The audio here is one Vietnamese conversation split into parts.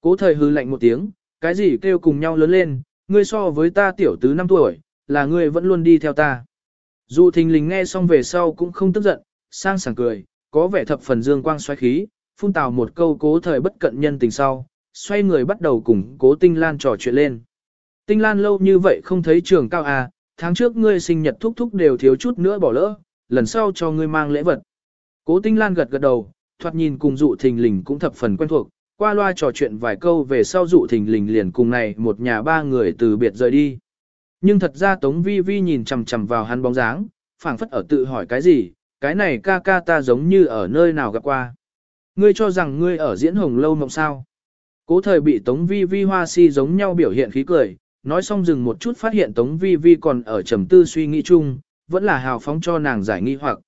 Cố thời hư lạnh một tiếng, cái gì kêu cùng nhau lớn lên, ngươi so với ta tiểu tứ 5 tuổi, là ngươi vẫn luôn đi theo ta. Dụ thình lình nghe xong về sau cũng không tức giận, sang sảng cười, có vẻ thập phần dương quang xoáy khí, phun tào một câu cố thời bất cận nhân tình sau, xoay người bắt đầu cùng cố tinh lan trò chuyện lên. Tinh lan lâu như vậy không thấy trường cao à, tháng trước ngươi sinh nhật thúc thúc đều thiếu chút nữa bỏ lỡ, lần sau cho ngươi mang lễ vật. Cố tinh lan gật gật đầu, thoạt nhìn cùng dụ thình lình cũng thập phần quen thuộc, qua loa trò chuyện vài câu về sau dụ thình lình liền cùng này một nhà ba người từ biệt rời đi. Nhưng thật ra Tống Vi Vi nhìn chằm chằm vào hắn bóng dáng, phảng phất ở tự hỏi cái gì, cái này ca ca ta giống như ở nơi nào gặp qua. Ngươi cho rằng ngươi ở diễn hồng lâu mộng sao. Cố thời bị Tống Vi Vi hoa si giống nhau biểu hiện khí cười, nói xong dừng một chút phát hiện Tống Vi Vi còn ở trầm tư suy nghĩ chung, vẫn là hào phóng cho nàng giải nghi hoặc.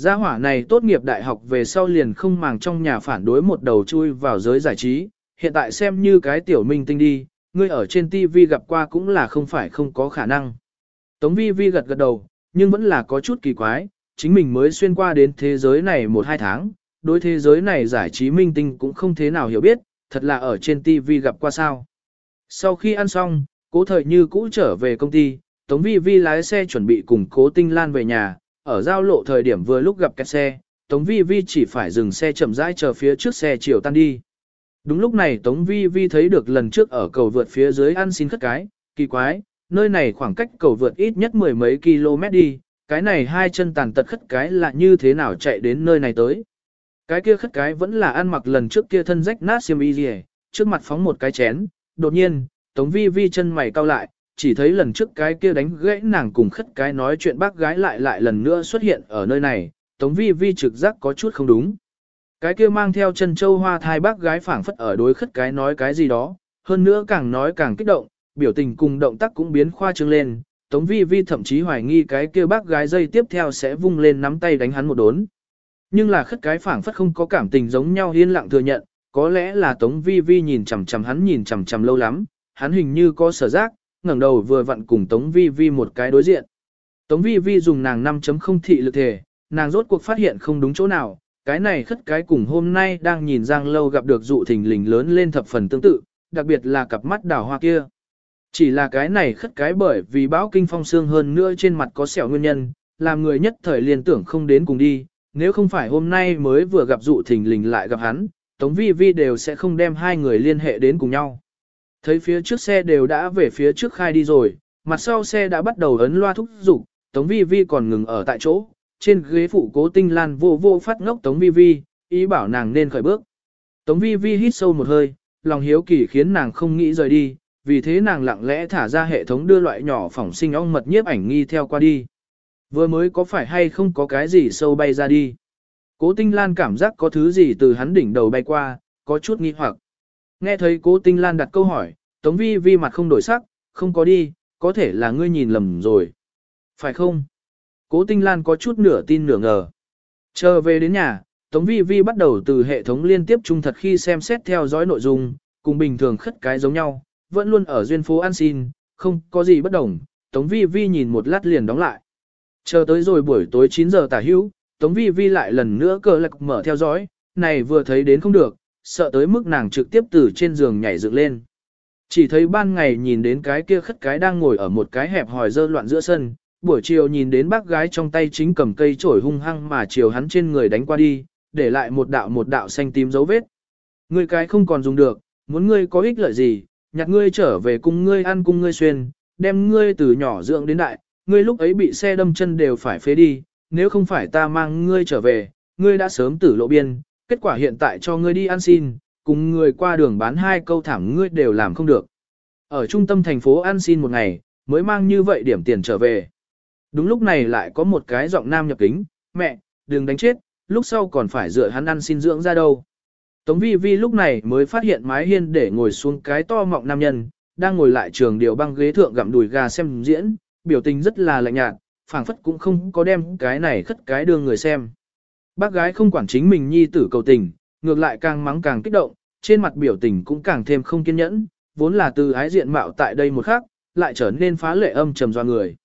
Gia hỏa này tốt nghiệp đại học về sau liền không màng trong nhà phản đối một đầu chui vào giới giải trí, hiện tại xem như cái tiểu minh tinh đi, ngươi ở trên TV gặp qua cũng là không phải không có khả năng. Tống Vi Vi gật gật đầu, nhưng vẫn là có chút kỳ quái, chính mình mới xuyên qua đến thế giới này một hai tháng, đối thế giới này giải trí minh tinh cũng không thế nào hiểu biết, thật là ở trên TV gặp qua sao. Sau khi ăn xong, cố thời như cũ trở về công ty, Tống Vi Vi lái xe chuẩn bị cùng cố tinh lan về nhà, ở giao lộ thời điểm vừa lúc gặp kẹt xe, Tống Vi Vi chỉ phải dừng xe chậm rãi chờ phía trước xe chiều tan đi. Đúng lúc này Tống Vi Vi thấy được lần trước ở cầu vượt phía dưới ăn xin khất cái, kỳ quái, nơi này khoảng cách cầu vượt ít nhất mười mấy km đi, cái này hai chân tàn tật khất cái là như thế nào chạy đến nơi này tới. Cái kia khất cái vẫn là ăn mặc lần trước kia thân rách nát xiêm y gì trước mặt phóng một cái chén, đột nhiên, Tống Vi Vi chân mày cau lại, chỉ thấy lần trước cái kia đánh gãy nàng cùng khất cái nói chuyện bác gái lại lại lần nữa xuất hiện ở nơi này, Tống Vi Vi trực giác có chút không đúng. Cái kia mang theo chân châu hoa thai bác gái phảng phất ở đối khất cái nói cái gì đó, hơn nữa càng nói càng kích động, biểu tình cùng động tác cũng biến khoa trương lên, Tống Vi Vi thậm chí hoài nghi cái kia bác gái dây tiếp theo sẽ vung lên nắm tay đánh hắn một đốn. Nhưng là khất cái phảng phất không có cảm tình giống nhau yên lặng thừa nhận, có lẽ là Tống Vi Vi nhìn chằm chằm hắn nhìn chằm chằm lâu lắm, hắn hình như có sở giác, ngẩng đầu vừa vặn cùng Tống Vi Vi một cái đối diện. Tống Vi Vi dùng nàng 5.0 thị lực thể, nàng rốt cuộc phát hiện không đúng chỗ nào, cái này khất cái cùng hôm nay đang nhìn Giang Lâu gặp được dụ thình lình lớn lên thập phần tương tự, đặc biệt là cặp mắt đào hoa kia. Chỉ là cái này khất cái bởi vì bão kinh phong xương hơn nữa trên mặt có sẹo nguyên nhân, làm người nhất thời liên tưởng không đến cùng đi, nếu không phải hôm nay mới vừa gặp dụ thình lình lại gặp hắn, Tống Vi Vi đều sẽ không đem hai người liên hệ đến cùng nhau. Thấy phía trước xe đều đã về phía trước khai đi rồi, mặt sau xe đã bắt đầu ấn loa thúc giục, Tống Vi Vi còn ngừng ở tại chỗ, trên ghế phụ cố tinh lan vô vô phát ngốc Tống Vi Vi, ý bảo nàng nên khởi bước. Tống Vi Vi hít sâu một hơi, lòng hiếu kỳ khiến nàng không nghĩ rời đi, vì thế nàng lặng lẽ thả ra hệ thống đưa loại nhỏ phỏng sinh ong mật nhiếp ảnh nghi theo qua đi. Vừa mới có phải hay không có cái gì sâu bay ra đi. Cố tinh lan cảm giác có thứ gì từ hắn đỉnh đầu bay qua, có chút nghi hoặc. Nghe thấy cố tinh lan đặt câu hỏi, Tống Vi Vi mặt không đổi sắc, không có đi, có thể là ngươi nhìn lầm rồi. Phải không? Cố tinh lan có chút nửa tin nửa ngờ. Chờ về đến nhà, Tống Vi Vi bắt đầu từ hệ thống liên tiếp trung thật khi xem xét theo dõi nội dung, cùng bình thường khất cái giống nhau, vẫn luôn ở duyên phố ăn xin, không có gì bất đồng. Tống Vi Vi nhìn một lát liền đóng lại. Chờ tới rồi buổi tối 9 giờ tả hữu, Tống Vi Vi lại lần nữa cờ lạc mở theo dõi, này vừa thấy đến không được, sợ tới mức nàng trực tiếp từ trên giường nhảy dựng lên. Chỉ thấy ban ngày nhìn đến cái kia khất cái đang ngồi ở một cái hẹp hòi dơ loạn giữa sân, buổi chiều nhìn đến bác gái trong tay chính cầm cây chổi hung hăng mà chiều hắn trên người đánh qua đi, để lại một đạo một đạo xanh tím dấu vết. Ngươi cái không còn dùng được, muốn ngươi có ích lợi gì, nhặt ngươi trở về cùng ngươi ăn cùng ngươi xuyên, đem ngươi từ nhỏ dưỡng đến đại, ngươi lúc ấy bị xe đâm chân đều phải phế đi, nếu không phải ta mang ngươi trở về, ngươi đã sớm tử lộ biên, kết quả hiện tại cho ngươi đi ăn xin, cùng người qua đường bán hai câu thảm ngươi đều làm không được. Ở trung tâm thành phố ăn xin một ngày, mới mang như vậy điểm tiền trở về. Đúng lúc này lại có một cái giọng nam nhập kính, mẹ, đừng đánh chết, lúc sau còn phải dựa hắn ăn xin dưỡng ra đâu. Tống vi vi lúc này mới phát hiện mái hiên để ngồi xuống cái to mọng nam nhân, đang ngồi lại trường điều băng ghế thượng gặm đùi gà xem diễn, biểu tình rất là lạnh nhạt, phảng phất cũng không có đem cái này khất cái đưa người xem. Bác gái không quản chính mình nhi tử cầu tình, ngược lại càng mắng càng kích động, trên mặt biểu tình cũng càng thêm không kiên nhẫn, vốn là từ ái diện mạo tại đây một khắc, lại trở nên phá lệ âm trầm doa người.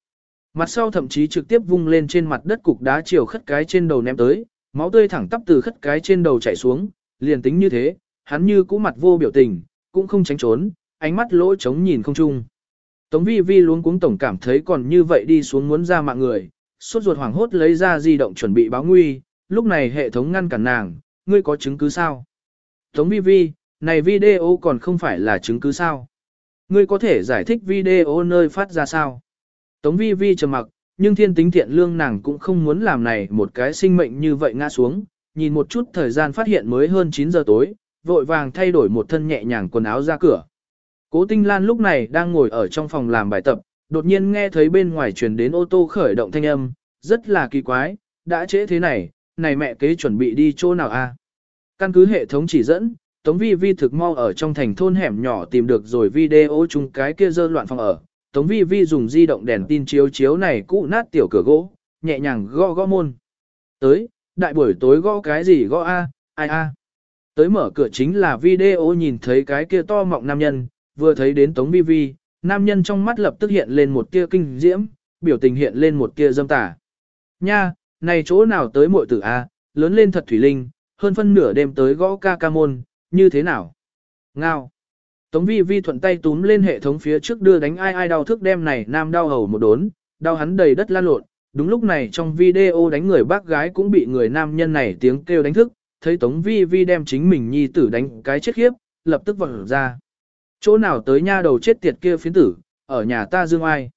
Mặt sau thậm chí trực tiếp vung lên trên mặt đất cục đá chiều khất cái trên đầu ném tới, máu tươi thẳng tắp từ khất cái trên đầu chảy xuống, liền tính như thế, hắn như cũ mặt vô biểu tình, cũng không tránh trốn, ánh mắt lỗ trống nhìn không chung. Tống vi vi luống cuống tổng cảm thấy còn như vậy đi xuống muốn ra mạng người, suốt ruột hoảng hốt lấy ra di động chuẩn bị báo nguy, lúc này hệ thống ngăn cản nàng, ngươi có chứng cứ sao? Tống vi vi, này video còn không phải là chứng cứ sao? Ngươi có thể giải thích video nơi phát ra sao? Tống vi vi trầm mặc, nhưng thiên tính thiện lương nàng cũng không muốn làm này một cái sinh mệnh như vậy ngã xuống, nhìn một chút thời gian phát hiện mới hơn 9 giờ tối, vội vàng thay đổi một thân nhẹ nhàng quần áo ra cửa. Cố Tinh Lan lúc này đang ngồi ở trong phòng làm bài tập, đột nhiên nghe thấy bên ngoài truyền đến ô tô khởi động thanh âm, rất là kỳ quái, đã trễ thế này, này mẹ kế chuẩn bị đi chỗ nào a? Căn cứ hệ thống chỉ dẫn, Tống Vi Vi thực mau ở trong thành thôn hẻm nhỏ tìm được rồi video chung cái kia dơ loạn phòng ở. Tống Vi Vi dùng di động đèn tin chiếu chiếu này cũ nát tiểu cửa gỗ, nhẹ nhàng gõ gõ môn. Tới, đại buổi tối gõ cái gì gõ a, ai a. Tới mở cửa chính là video nhìn thấy cái kia to mọng nam nhân, vừa thấy đến Tống Vi Vi, nam nhân trong mắt lập tức hiện lên một tia kinh diễm, biểu tình hiện lên một tia dâm tà. Nha, này chỗ nào tới muội tử a, lớn lên thật thủy linh, hơn phân nửa đêm tới gõ ca ca môn, như thế nào? Ngao. Tống vi vi thuận tay túm lên hệ thống phía trước đưa đánh ai ai đau thức đem này nam đau hầu một đốn, đau hắn đầy đất lan lộn. Đúng lúc này trong video đánh người bác gái cũng bị người nam nhân này tiếng kêu đánh thức, thấy Tống vi vi đem chính mình nhi tử đánh cái chết khiếp, lập tức vọt ra. Chỗ nào tới nha đầu chết tiệt kia phiến tử, ở nhà ta dương ai.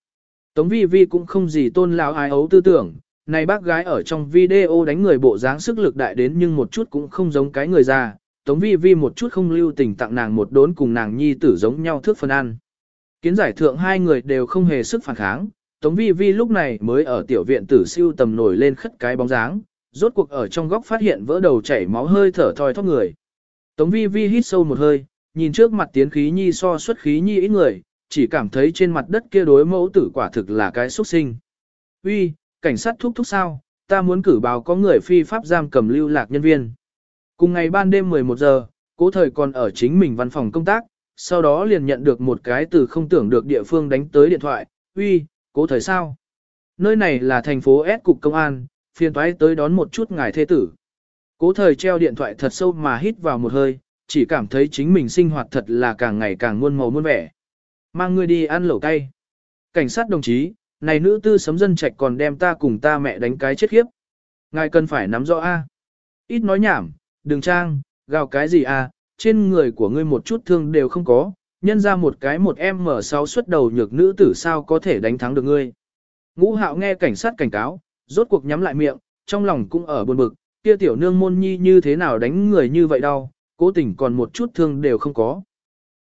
Tống vi vi cũng không gì tôn lão ai ấu tư tưởng, này bác gái ở trong video đánh người bộ dáng sức lực đại đến nhưng một chút cũng không giống cái người già, Tống Vi Vi một chút không lưu tình tặng nàng một đốn cùng nàng nhi tử giống nhau thước phần ăn. Kiến giải thượng hai người đều không hề sức phản kháng, Tống Vi Vi lúc này mới ở tiểu viện tử siêu tầm nổi lên khất cái bóng dáng, rốt cuộc ở trong góc phát hiện vỡ đầu chảy máu hơi thở thoi thóp người. Tống Vi Vi hít sâu một hơi, nhìn trước mặt tiến khí nhi so xuất khí nhi ít người, chỉ cảm thấy trên mặt đất kia đối mẫu tử quả thực là cái xuất sinh. Uy, cảnh sát thúc thúc sao, ta muốn cử báo có người phi pháp giam cầm lưu lạc nhân viên. Cùng ngày ban đêm 11 giờ, cố thời còn ở chính mình văn phòng công tác, sau đó liền nhận được một cái từ không tưởng được địa phương đánh tới điện thoại, uy, cố thời sao? Nơi này là thành phố S cục công an, phiền toái tới đón một chút ngài thế tử. Cố thời treo điện thoại thật sâu mà hít vào một hơi, chỉ cảm thấy chính mình sinh hoạt thật là càng ngày càng muôn màu muôn vẻ. Mang người đi ăn lẩu cay. Cảnh sát đồng chí, này nữ tư sấm dân trạch còn đem ta cùng ta mẹ đánh cái chết khiếp. Ngài cần phải nắm rõ A. Ít nói nhảm, đừng trang, gào cái gì à, trên người của ngươi một chút thương đều không có, nhân ra một cái một em mở sáu xuất đầu nhược nữ tử sao có thể đánh thắng được ngươi. Ngũ hạo nghe cảnh sát cảnh cáo, rốt cuộc nhắm lại miệng, trong lòng cũng ở buồn bực, kia tiểu nương môn nhi như thế nào đánh người như vậy đâu, cố tình còn một chút thương đều không có.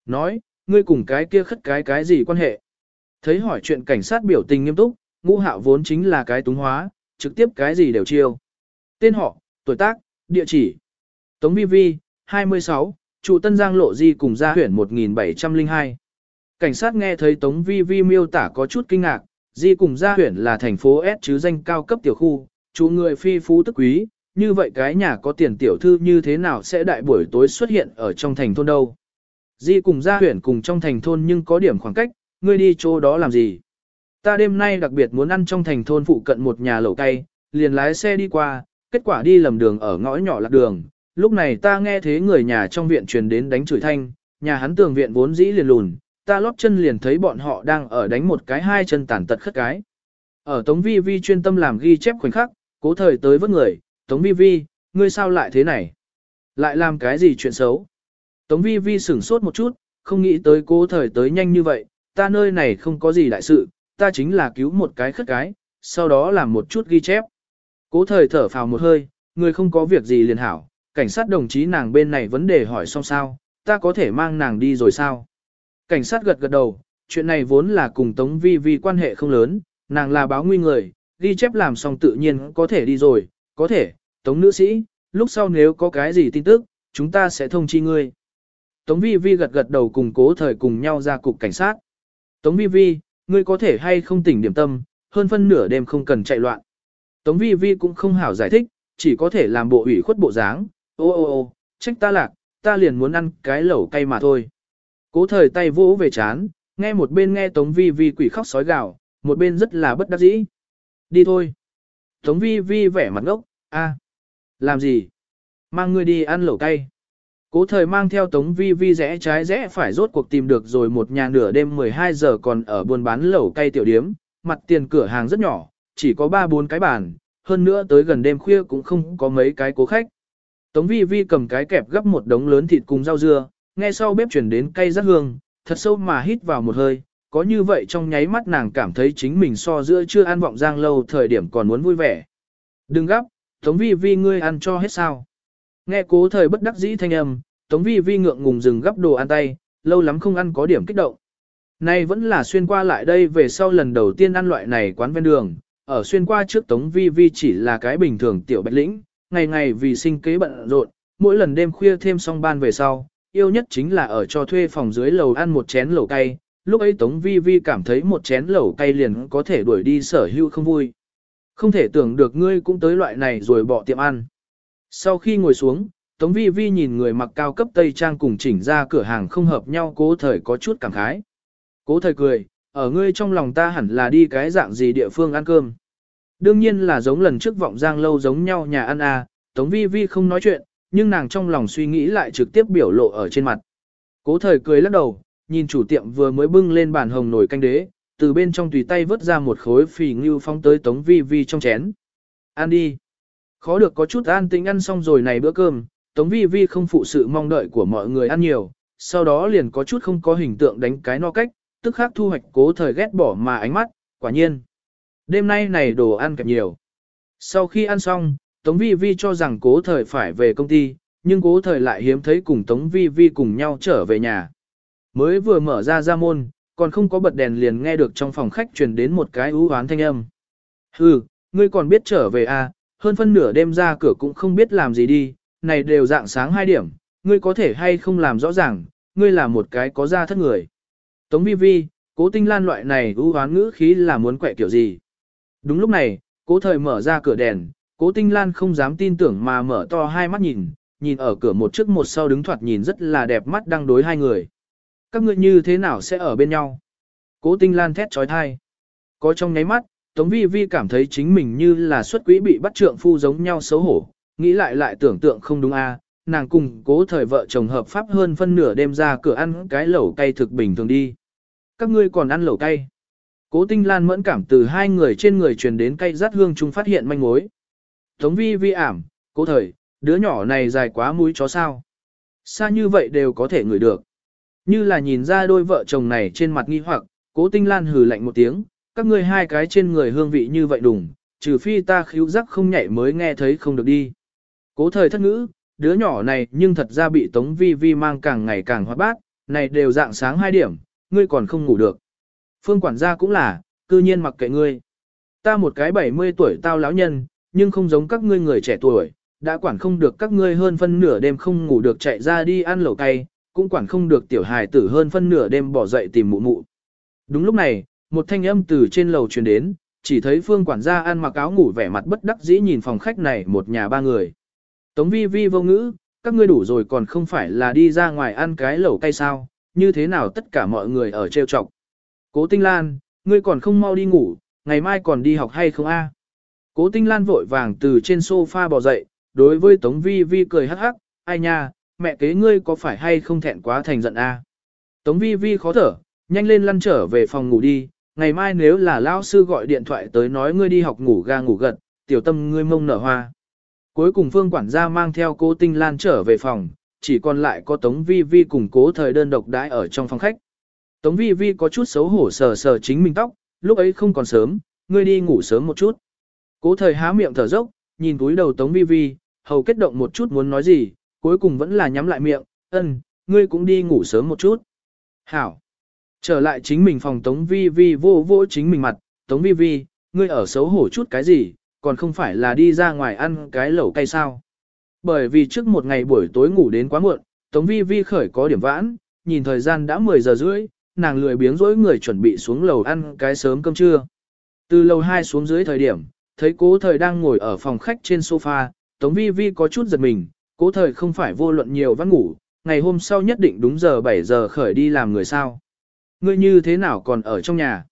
Nói, ngươi cùng cái kia khất cái cái gì quan hệ. Thấy hỏi chuyện cảnh sát biểu tình nghiêm túc, ngũ hạo vốn chính là cái túng hóa, trực tiếp cái gì đều chiêu. Tên họ, tuổi tác, địa chỉ. Tống Vi Vi, 26, trụ Tân Giang Lộ Di cùng gia huyển 1702. Cảnh sát nghe thấy Tống Vi Vi miêu tả có chút kinh ngạc, Di cùng gia huyển là thành phố S chứ danh cao cấp tiểu khu, chủ người phi phú tức quý, như vậy cái nhà có tiền tiểu thư như thế nào sẽ đại buổi tối xuất hiện ở trong thành thôn đâu. Di cùng gia huyển cùng trong thành thôn nhưng có điểm khoảng cách, ngươi đi chỗ đó làm gì? Ta đêm nay đặc biệt muốn ăn trong thành thôn phụ cận một nhà lẩu cay, liền lái xe đi qua, kết quả đi lầm đường ở ngõ nhỏ lạc đường, Lúc này ta nghe thế người nhà trong viện truyền đến đánh chửi thanh, nhà hắn tường viện vốn dĩ liền lùn, ta lóp chân liền thấy bọn họ đang ở đánh một cái hai chân tàn tật khất cái. Ở Tống Vi Vi chuyên tâm làm ghi chép khoảnh khắc, cố thời tới vớt người, Tống Vi Vi, ngươi sao lại thế này? Lại làm cái gì chuyện xấu? Tống Vi Vi sửng sốt một chút, không nghĩ tới cố thời tới nhanh như vậy, ta nơi này không có gì đại sự, ta chính là cứu một cái khất cái, sau đó làm một chút ghi chép. Cố thời thở phào một hơi, người không có việc gì liền hảo, cảnh sát đồng chí nàng bên này vấn đề hỏi xong sao, ta có thể mang nàng đi rồi sao? Cảnh sát gật gật đầu, chuyện này vốn là cùng Tống Vi Vi quan hệ không lớn, nàng là báo nguy người, ghi chép làm xong tự nhiên có thể đi rồi, có thể, Tống nữ sĩ, lúc sau nếu có cái gì tin tức, chúng ta sẽ thông chi ngươi. Tống Vi Vi gật gật đầu cùng cố thời cùng nhau ra cục cảnh sát. Tống Vi Vi, ngươi có thể hay không tỉnh điểm tâm, hơn phân nửa đêm không cần chạy loạn. Tống Vi Vi cũng không hảo giải thích, chỉ có thể làm bộ ủy khuất bộ dáng, Ô ô ô, trách ta lạc, ta liền muốn ăn cái lẩu cay mà thôi. Cố thời tay vỗ về chán, nghe một bên nghe Tống Vi Vi quỷ khóc sói gào, một bên rất là bất đắc dĩ. Đi thôi. Tống Vi Vi vẻ mặt ngốc, a, làm gì? Mang ngươi đi ăn lẩu cay. Cố thời mang theo tống vi vi rẽ trái rẽ phải rốt cuộc tìm được rồi một nhà nửa đêm 12 giờ còn ở buôn bán lẩu cây tiểu điếm, mặt tiền cửa hàng rất nhỏ, chỉ có 3-4 cái bàn, hơn nữa tới gần đêm khuya cũng không có mấy cái cố khách. Tống vi vi cầm cái kẹp gấp một đống lớn thịt cùng rau dưa, nghe sau bếp chuyển đến cây rất hương, thật sâu mà hít vào một hơi, có như vậy trong nháy mắt nàng cảm thấy chính mình so giữa chưa ăn vọng giang lâu thời điểm còn muốn vui vẻ. Đừng gấp, Tống vi vi ngươi ăn cho hết sao. Nghe cố thời bất đắc dĩ thanh âm, Tống vi vi ngượng ngùng dừng gấp đồ ăn tay, lâu lắm không ăn có điểm kích động. Nay vẫn là xuyên qua lại đây về sau lần đầu tiên ăn loại này quán ven đường, ở xuyên qua trước Tống Vi Vi chỉ là cái bình thường tiểu bạch lĩnh, ngày ngày vì sinh kế bận rộn, mỗi lần đêm khuya thêm xong ban về sau, yêu nhất chính là ở cho thuê phòng dưới lầu ăn một chén lẩu cay, lúc ấy Tống Vi Vi cảm thấy một chén lẩu cay liền có thể đuổi đi sở hữu không vui. Không thể tưởng được ngươi cũng tới loại này rồi bỏ tiệm ăn. Sau khi ngồi xuống, Tống Vi Vi nhìn người mặc cao cấp Tây Trang cùng chỉnh ra cửa hàng không hợp nhau cố thời có chút cảm khái. Cố thời cười, ở ngươi trong lòng ta hẳn là đi cái dạng gì địa phương ăn cơm. Đương nhiên là giống lần trước vọng giang lâu giống nhau nhà ăn à, Tống Vi Vi không nói chuyện, nhưng nàng trong lòng suy nghĩ lại trực tiếp biểu lộ ở trên mặt. Cố thời cười lắc đầu, nhìn chủ tiệm vừa mới bưng lên bàn hồng nồi canh đế, từ bên trong tùy tay vớt ra một khối phì ngưu phong tới Tống Vi Vi trong chén. Ăn đi. Khó được có chút an tĩnh ăn xong rồi này bữa cơm, Tống Vi Vi không phụ sự mong đợi của mọi người ăn nhiều, sau đó liền có chút không có hình tượng đánh cái no cách, tức khắc thu hoạch cố thời ghét bỏ mà ánh mắt, quả nhiên. Đêm nay này đồ ăn kẹp nhiều. Sau khi ăn xong, Tống Vi Vi cho rằng cố thời phải về công ty, nhưng cố thời lại hiếm thấy cùng Tống Vi Vi cùng nhau trở về nhà. Mới vừa mở ra ra môn, còn không có bật đèn liền nghe được trong phòng khách truyền đến một cái ú hoán thanh âm. Hừ, ngươi còn biết trở về à, hơn phân nửa đêm ra cửa cũng không biết làm gì đi, này đều dạng sáng 2 điểm, ngươi có thể hay không làm rõ ràng, ngươi là một cái có ra thất người. Tống vi vi, cố tinh lan loại này ưu hoán ngữ khí là muốn quẹ kiểu gì. Đúng lúc này, cố thời mở ra cửa đèn, cố tinh lan không dám tin tưởng mà mở to hai mắt nhìn, nhìn ở cửa một trước một sau đứng thoạt nhìn rất là đẹp mắt đang đối hai người. Các ngươi như thế nào sẽ ở bên nhau? Cố tinh lan thét trói thai. Có trong nháy mắt, Tống vi vi cảm thấy chính mình như là xuất quỹ bị bắt trượng phu giống nhau xấu hổ, nghĩ lại lại tưởng tượng không đúng a à, nàng cùng cố thời vợ chồng hợp pháp hơn phân nửa đêm ra cửa ăn cái lẩu cay thực bình thường đi. Các ngươi còn ăn lẩu cay. Cố tinh lan mẫn cảm từ hai người trên người truyền đến cay rát hương chung phát hiện manh mối. Tống vi vi ảm, cố thời, đứa nhỏ này dài quá mũi chó sao. Xa như vậy đều có thể ngửi được. Như là nhìn ra đôi vợ chồng này trên mặt nghi hoặc, cố tinh lan hừ lạnh một tiếng, các ngươi hai cái trên người hương vị như vậy đùng, trừ phi ta khíu giác không nhạy mới nghe thấy không được đi. Cố thời thất ngữ, đứa nhỏ này nhưng thật ra bị Tống Vi Vi mang càng ngày càng hoa bát, này đều dạng sáng 2 điểm, ngươi còn không ngủ được. Phương quản gia cũng là, cư nhiên mặc kệ ngươi. Ta một cái 70 tuổi tao lão nhân, nhưng không giống các ngươi người trẻ tuổi, đã quản không được các ngươi hơn phân nửa đêm không ngủ được chạy ra đi ăn lẩu cay, cũng quản không được tiểu hài tử hơn phân nửa đêm bỏ dậy tìm mụ mụ. Đúng lúc này, một thanh âm từ trên lầu truyền đến, chỉ thấy phương quản gia ăn mặc áo ngủ vẻ mặt bất đắc dĩ nhìn phòng khách này một nhà ba người. Tống vi vi vô ngữ, các ngươi đủ rồi còn không phải là đi ra ngoài ăn cái lẩu cay sao, như thế nào tất cả mọi người ở trêu chọc. Cố Tinh Lan, ngươi còn không mau đi ngủ, ngày mai còn đi học hay không a? Cố Tinh Lan vội vàng từ trên sofa bò dậy, đối với Tống Vi Vi cười hắc hắc, ai nha, mẹ kế ngươi có phải hay không thẹn quá thành giận a? Tống Vi Vi khó thở, nhanh lên lăn trở về phòng ngủ đi, ngày mai nếu là lão sư gọi điện thoại tới nói ngươi đi học ngủ ga ngủ gật, tiểu tâm ngươi mông nở hoa. Cuối cùng phương quản gia mang theo cố tinh lan trở về phòng, chỉ còn lại có Tống Vi Vi cùng cố thời đơn độc đãi ở trong phòng khách. Tống Vi Vi có chút xấu hổ sờ sờ chính mình tóc, lúc ấy không còn sớm, ngươi đi ngủ sớm một chút. Cố thời há miệng thở dốc, nhìn túi đầu Tống Vi Vi, hầu kết động một chút muốn nói gì, cuối cùng vẫn là nhắm lại miệng, ân, ngươi cũng đi ngủ sớm một chút. Hảo. Trở lại chính mình phòng Tống Vi Vi vô vô chính mình mặt, Tống Vi Vi, ngươi ở xấu hổ chút cái gì, còn không phải là đi ra ngoài ăn cái lẩu cay sao. Bởi vì trước một ngày buổi tối ngủ đến quá muộn, Tống Vi Vi khởi có điểm vãn, nhìn thời gian đã 10 giờ rưỡi, nàng lười biếng rỗi người chuẩn bị xuống lầu ăn cái sớm cơm trưa. Từ lầu 2 xuống dưới thời điểm, thấy cố thời đang ngồi ở phòng khách trên sofa, Tống Vi Vi có chút giật mình, cố thời không phải vô luận nhiều vãn ngủ, ngày hôm sau nhất định đúng giờ 7 giờ khởi đi làm người sao. Ngươi như thế nào còn ở trong nhà?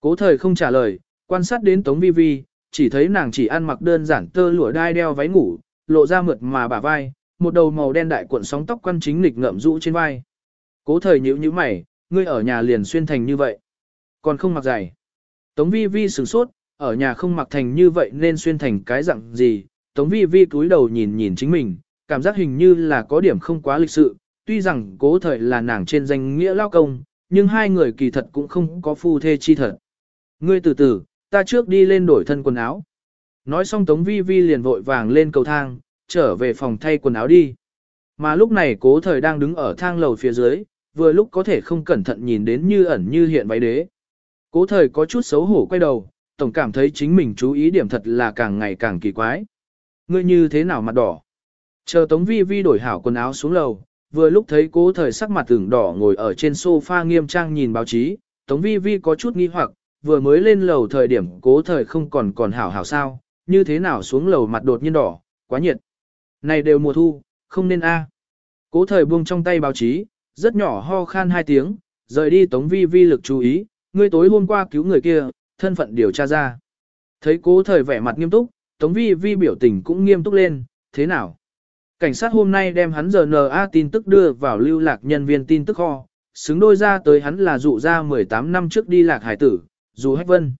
Cố thời không trả lời, quan sát đến Tống Vi Vi, chỉ thấy nàng chỉ ăn mặc đơn giản tơ lụa đai đeo váy ngủ, lộ ra mượt mà bả vai, một đầu màu đen đại cuộn sóng tóc quăn chính lịch ngậm rũ trên vai. Cố thời nhíu nhíu mày, ngươi ở nhà liền xuyên thành như vậy. Còn không mặc giày. Tống vi vi sửng sốt, ở nhà không mặc thành như vậy nên xuyên thành cái dạng gì. Tống vi vi cúi đầu nhìn nhìn chính mình, cảm giác hình như là có điểm không quá lịch sự. Tuy rằng cố thời là nàng trên danh nghĩa lao công, nhưng hai người kỳ thật cũng không có phu thê chi thật. Ngươi từ từ, ta trước đi lên đổi thân quần áo. Nói xong Tống Vi Vi liền vội vàng lên cầu thang, trở về phòng thay quần áo đi. Mà lúc này cố thời đang đứng ở thang lầu phía dưới, vừa lúc có thể không cẩn thận nhìn đến như ẩn như hiện váy đế. Cố thời có chút xấu hổ quay đầu, tổng cảm thấy chính mình chú ý điểm thật là càng ngày càng kỳ quái. Ngươi như thế nào mặt đỏ? Chờ Tống Vi Vi đổi hảo quần áo xuống lầu, vừa lúc thấy cố thời sắc mặt tưởng đỏ ngồi ở trên sofa nghiêm trang nhìn báo chí, Tống Vi Vi có chút nghi hoặc, vừa mới lên lầu thời điểm cố thời không còn còn hảo hảo sao, như thế nào xuống lầu mặt đột nhiên đỏ, quá nhiệt. Này đều mùa thu, không nên a. Cố thời buông trong tay báo chí, rất nhỏ ho khan hai tiếng, rời đi Tống Vi Vi lực chú ý, ngươi tối hôm qua cứu người kia, thân phận điều tra ra. Thấy cố thời vẻ mặt nghiêm túc, Tống Vi Vi biểu tình cũng nghiêm túc lên, thế nào? Cảnh sát hôm nay đem hắn RNA tin tức đưa vào lưu lạc nhân viên tin tức kho, xứng đôi ra tới hắn là dụ ra 18 năm trước đi lạc hải tử, dù hách vân.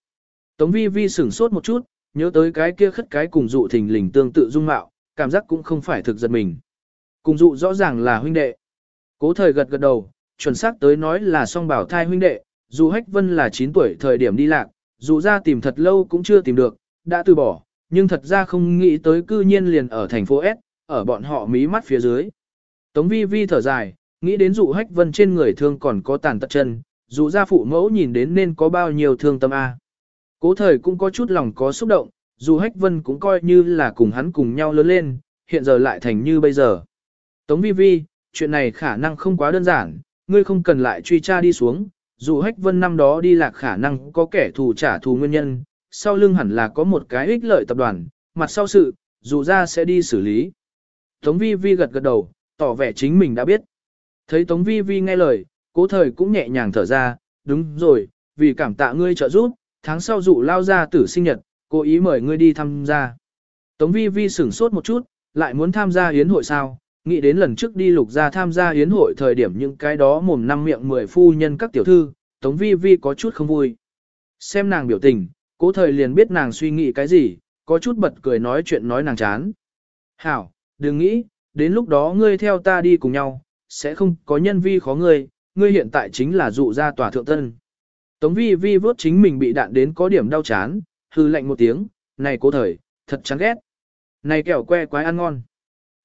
Tống Vi Vi sửng sốt một chút, nhớ tới cái kia khất cái cùng dụ thình lình tương tự dung mạo, cảm giác cũng không phải thực giật mình. Cùng dụ rõ ràng là huynh đệ. Cố thời gật gật đầu, chuẩn xác tới nói là song bảo thai huynh đệ, dù hách vân là 9 tuổi thời điểm đi lạc, dù ra tìm thật lâu cũng chưa tìm được, đã từ bỏ, nhưng thật ra không nghĩ tới cư nhiên liền ở thành phố S, ở bọn họ mí mắt phía dưới. Tống vi vi thở dài, nghĩ đến dụ hách vân trên người thương còn có tàn tật chân, dù ra phụ mẫu nhìn đến nên có bao nhiêu thương tâm A. Cố thời cũng có chút lòng có xúc động, dù hách vân cũng coi như là cùng hắn cùng nhau lớn lên, hiện giờ lại thành như bây giờ. Tống vi vi, chuyện này khả năng không quá đơn giản, ngươi không cần lại truy tra đi xuống, dù hách vân năm đó đi lạc khả năng có kẻ thù trả thù nguyên nhân, sau lưng hẳn là có một cái ích lợi tập đoàn, mặt sau sự, dù ra sẽ đi xử lý. Tống vi vi gật gật đầu, tỏ vẻ chính mình đã biết. Thấy Tống vi vi nghe lời, cố thời cũng nhẹ nhàng thở ra, đúng rồi, vì cảm tạ ngươi trợ giúp, tháng sau dụ lao ra tử sinh nhật, cố ý mời ngươi đi tham gia. Tống vi vi sửng sốt một chút, lại muốn tham gia yến hội sao, nghĩ đến lần trước đi lục ra tham gia yến hội thời điểm những cái đó mồm năm miệng mười phu nhân các tiểu thư, Tống vi vi có chút không vui. Xem nàng biểu tình, cố thời liền biết nàng suy nghĩ cái gì, có chút bật cười nói chuyện nói nàng chán. Hảo, đừng nghĩ, đến lúc đó ngươi theo ta đi cùng nhau, sẽ không có nhân vi khó ngươi, ngươi hiện tại chính là dụ ra tòa thượng tân. Tống vi vi vớt chính mình bị đạn đến có điểm đau chán, hư lạnh một tiếng, này cố thời, thật chán ghét. Này kẹo que quái ăn ngon.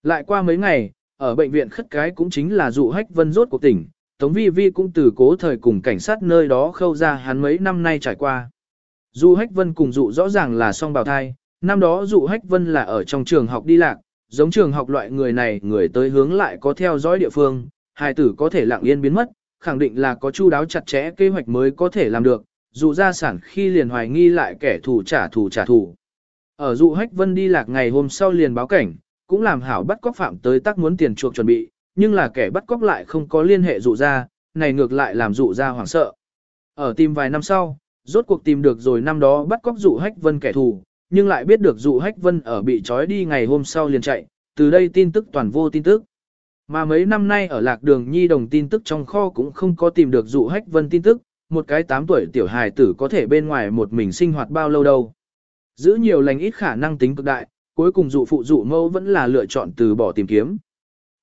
Lại qua mấy ngày, ở bệnh viện khất cái cũng chính là dụ hách vân rốt cuộc tỉnh, Tống vi vi cũng từ cố thời cùng cảnh sát nơi đó khâu ra hắn mấy năm nay trải qua. Dụ hách vân cùng dụ rõ ràng là song bào thai, năm đó dụ hách vân là ở trong trường học đi lạc, giống trường học loại người này người tới hướng lại có theo dõi địa phương, hài tử có thể lặng yên biến mất, khẳng định là có chu đáo chặt chẽ kế hoạch mới có thể làm được, dù ra sản khi liền hoài nghi lại kẻ thù trả thù trả thù. Ở dụ hách vân đi lạc ngày hôm sau liền báo cảnh, cũng làm hảo bắt cóc phạm tới tác muốn tiền chuộc chuẩn bị, nhưng là kẻ bắt cóc lại không có liên hệ dụ ra này ngược lại làm dụ ra hoảng sợ. Ở tìm vài năm sau, rốt cuộc tìm được rồi năm đó bắt cóc dụ hách vân kẻ thù, nhưng lại biết được dụ hách vân ở bị trói đi ngày hôm sau liền chạy, từ đây tin tức toàn vô tin tức. Mà mấy năm nay ở lạc đường nhi đồng tin tức trong kho cũng không có tìm được dụ hách vân tin tức, một cái 8 tuổi tiểu hài tử có thể bên ngoài một mình sinh hoạt bao lâu đâu. Giữ nhiều lành ít khả năng tính cực đại, cuối cùng dụ phụ dụ mâu vẫn là lựa chọn từ bỏ tìm kiếm.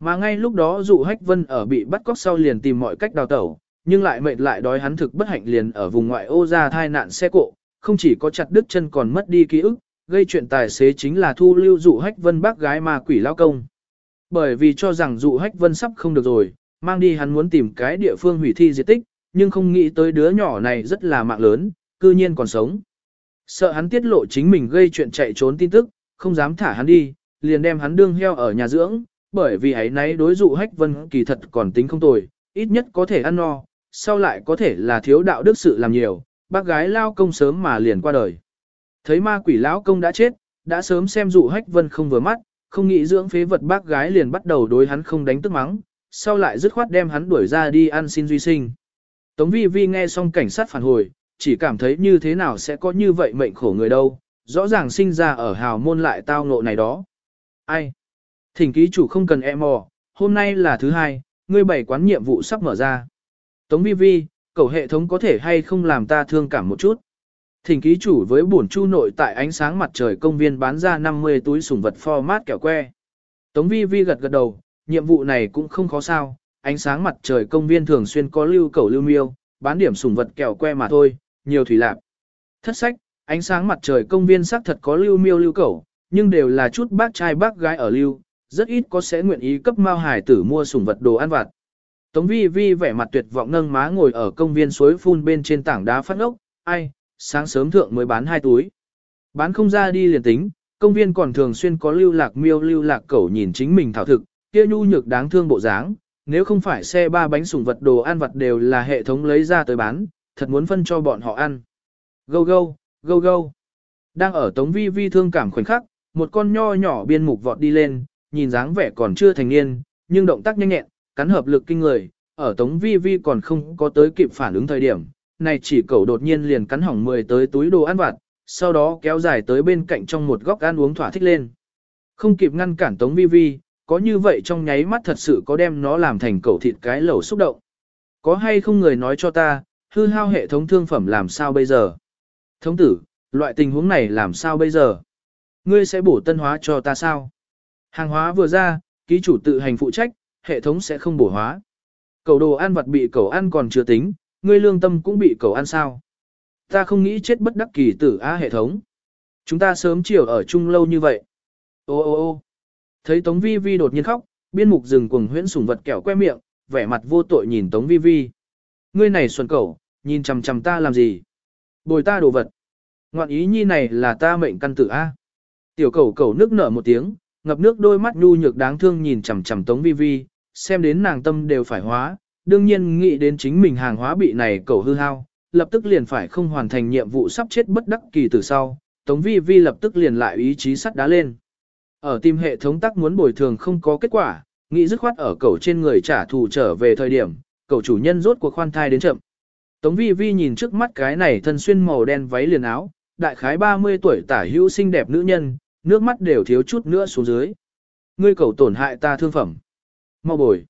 Mà ngay lúc đó dụ hách vân ở bị bắt cóc sau liền tìm mọi cách đào tẩu, nhưng lại mệt lại đói hắn thực bất hạnh liền ở vùng ngoại ô ra thai nạn xe cộ, không chỉ có chặt đứt chân còn mất đi ký ức, gây chuyện tài xế chính là thu lưu dụ hách vân bác gái mà quỷ lao công. Bởi vì cho rằng dụ hách vân sắp không được rồi, mang đi hắn muốn tìm cái địa phương hủy thi diệt tích, nhưng không nghĩ tới đứa nhỏ này rất là mạng lớn, cư nhiên còn sống. Sợ hắn tiết lộ chính mình gây chuyện chạy trốn tin tức, không dám thả hắn đi, liền đem hắn đương heo ở nhà dưỡng, bởi vì ấy nấy đối dụ hách vân kỳ thật còn tính không tồi, ít nhất có thể ăn no, sau lại có thể là thiếu đạo đức sự làm nhiều, bác gái lao công sớm mà liền qua đời. Thấy ma quỷ lão công đã chết, đã sớm xem dụ hách vân không vừa mắt, không nghĩ dưỡng phế vật bác gái liền bắt đầu đối hắn không đánh tức mắng, sau lại dứt khoát đem hắn đuổi ra đi ăn xin duy sinh. Tống vi vi nghe xong cảnh sát phản hồi, chỉ cảm thấy như thế nào sẽ có như vậy mệnh khổ người đâu, rõ ràng sinh ra ở hào môn lại tao ngộ này đó. Ai? Thỉnh ký chủ không cần e mò, hôm nay là thứ hai, ngươi bảy quán nhiệm vụ sắp mở ra. Tống vi vi, cầu hệ thống có thể hay không làm ta thương cảm một chút. Thỉnh ký chủ với bổn chu nội tại ánh sáng mặt trời công viên bán ra 50 túi sủng vật format kẹo que. Tống vi vi gật gật đầu, nhiệm vụ này cũng không khó sao, ánh sáng mặt trời công viên thường xuyên có lưu cầu lưu miêu, bán điểm sủng vật kẹo que mà thôi, nhiều thủy lạc. Thất sách, ánh sáng mặt trời công viên xác thật có lưu miêu lưu cầu, nhưng đều là chút bác trai bác gái ở lưu, rất ít có sẽ nguyện ý cấp mao hải tử mua sủng vật đồ ăn vặt. Tống vi vi vẻ mặt tuyệt vọng nâng má ngồi ở công viên suối phun bên trên tảng đá phát ốc, ai, sáng sớm thượng mới bán hai túi. Bán không ra đi liền tính, công viên còn thường xuyên có lưu lạc miêu lưu lạc cẩu nhìn chính mình thảo thực, kia nhu nhược đáng thương bộ dáng, nếu không phải xe ba bánh sủng vật đồ ăn vật đều là hệ thống lấy ra tới bán, thật muốn phân cho bọn họ ăn. Go go, go go. Đang ở tống vi vi thương cảm khoảnh khắc, một con nho nhỏ biên mục vọt đi lên, nhìn dáng vẻ còn chưa thành niên, nhưng động tác nhanh nhẹn, cắn hợp lực kinh người, ở tống vi vi còn không có tới kịp phản ứng thời điểm, này chỉ cẩu đột nhiên liền cắn hỏng 10 tới túi đồ ăn vặt, sau đó kéo dài tới bên cạnh trong một góc ăn uống thỏa thích lên. Không kịp ngăn cản tống vi vi, có như vậy trong nháy mắt thật sự có đem nó làm thành cẩu thịt cái lẩu xúc động. Có hay không người nói cho ta, hư hao hệ thống thương phẩm làm sao bây giờ? Thống tử, loại tình huống này làm sao bây giờ? Ngươi sẽ bổ tân hóa cho ta sao? Hàng hóa vừa ra, ký chủ tự hành phụ trách, hệ thống sẽ không bổ hóa. Cầu đồ ăn vật bị cầu ăn còn chưa tính, ngươi lương tâm cũng bị cầu ăn sao. Ta không nghĩ chết bất đắc kỳ tử á hệ thống. Chúng ta sớm chiều ở chung lâu như vậy. Ô ô ô thấy Tống Vi Vi đột nhiên khóc, biên mục rừng cuồng huyễn sủng vật kẹo que miệng, vẻ mặt vô tội nhìn Tống Vi Vi. Ngươi này xuân cẩu, nhìn chằm chằm ta làm gì? Bồi ta đồ vật. Ngoạn ý nhi này là ta mệnh căn tử A. Tiểu cẩu cẩu nước nở một tiếng, ngập nước đôi mắt nhu nhược đáng thương nhìn chằm chằm Tống Vi Vi, xem đến nàng tâm đều phải hóa, đương nhiên nghĩ đến chính mình hàng hóa bị này cẩu hư hao, lập tức liền phải không hoàn thành nhiệm vụ sắp chết bất đắc kỳ từ sau, Tống Vi Vi lập tức liền lại ý chí sắt đá lên. Ở tìm hệ thống tắc muốn bồi thường không có kết quả, nghĩ dứt khoát ở cẩu trên người trả thù trở về thời điểm, cẩu chủ nhân rốt cuộc khoan thai đến chậm. Tống Vi Vi nhìn trước mắt cái này thân xuyên màu đen váy liền áo, đại khái 30 tuổi tả hữu xinh đẹp nữ nhân, nước mắt đều thiếu chút nữa xuống dưới. Ngươi cẩu tổn hại ta thương phẩm. Mau bồi.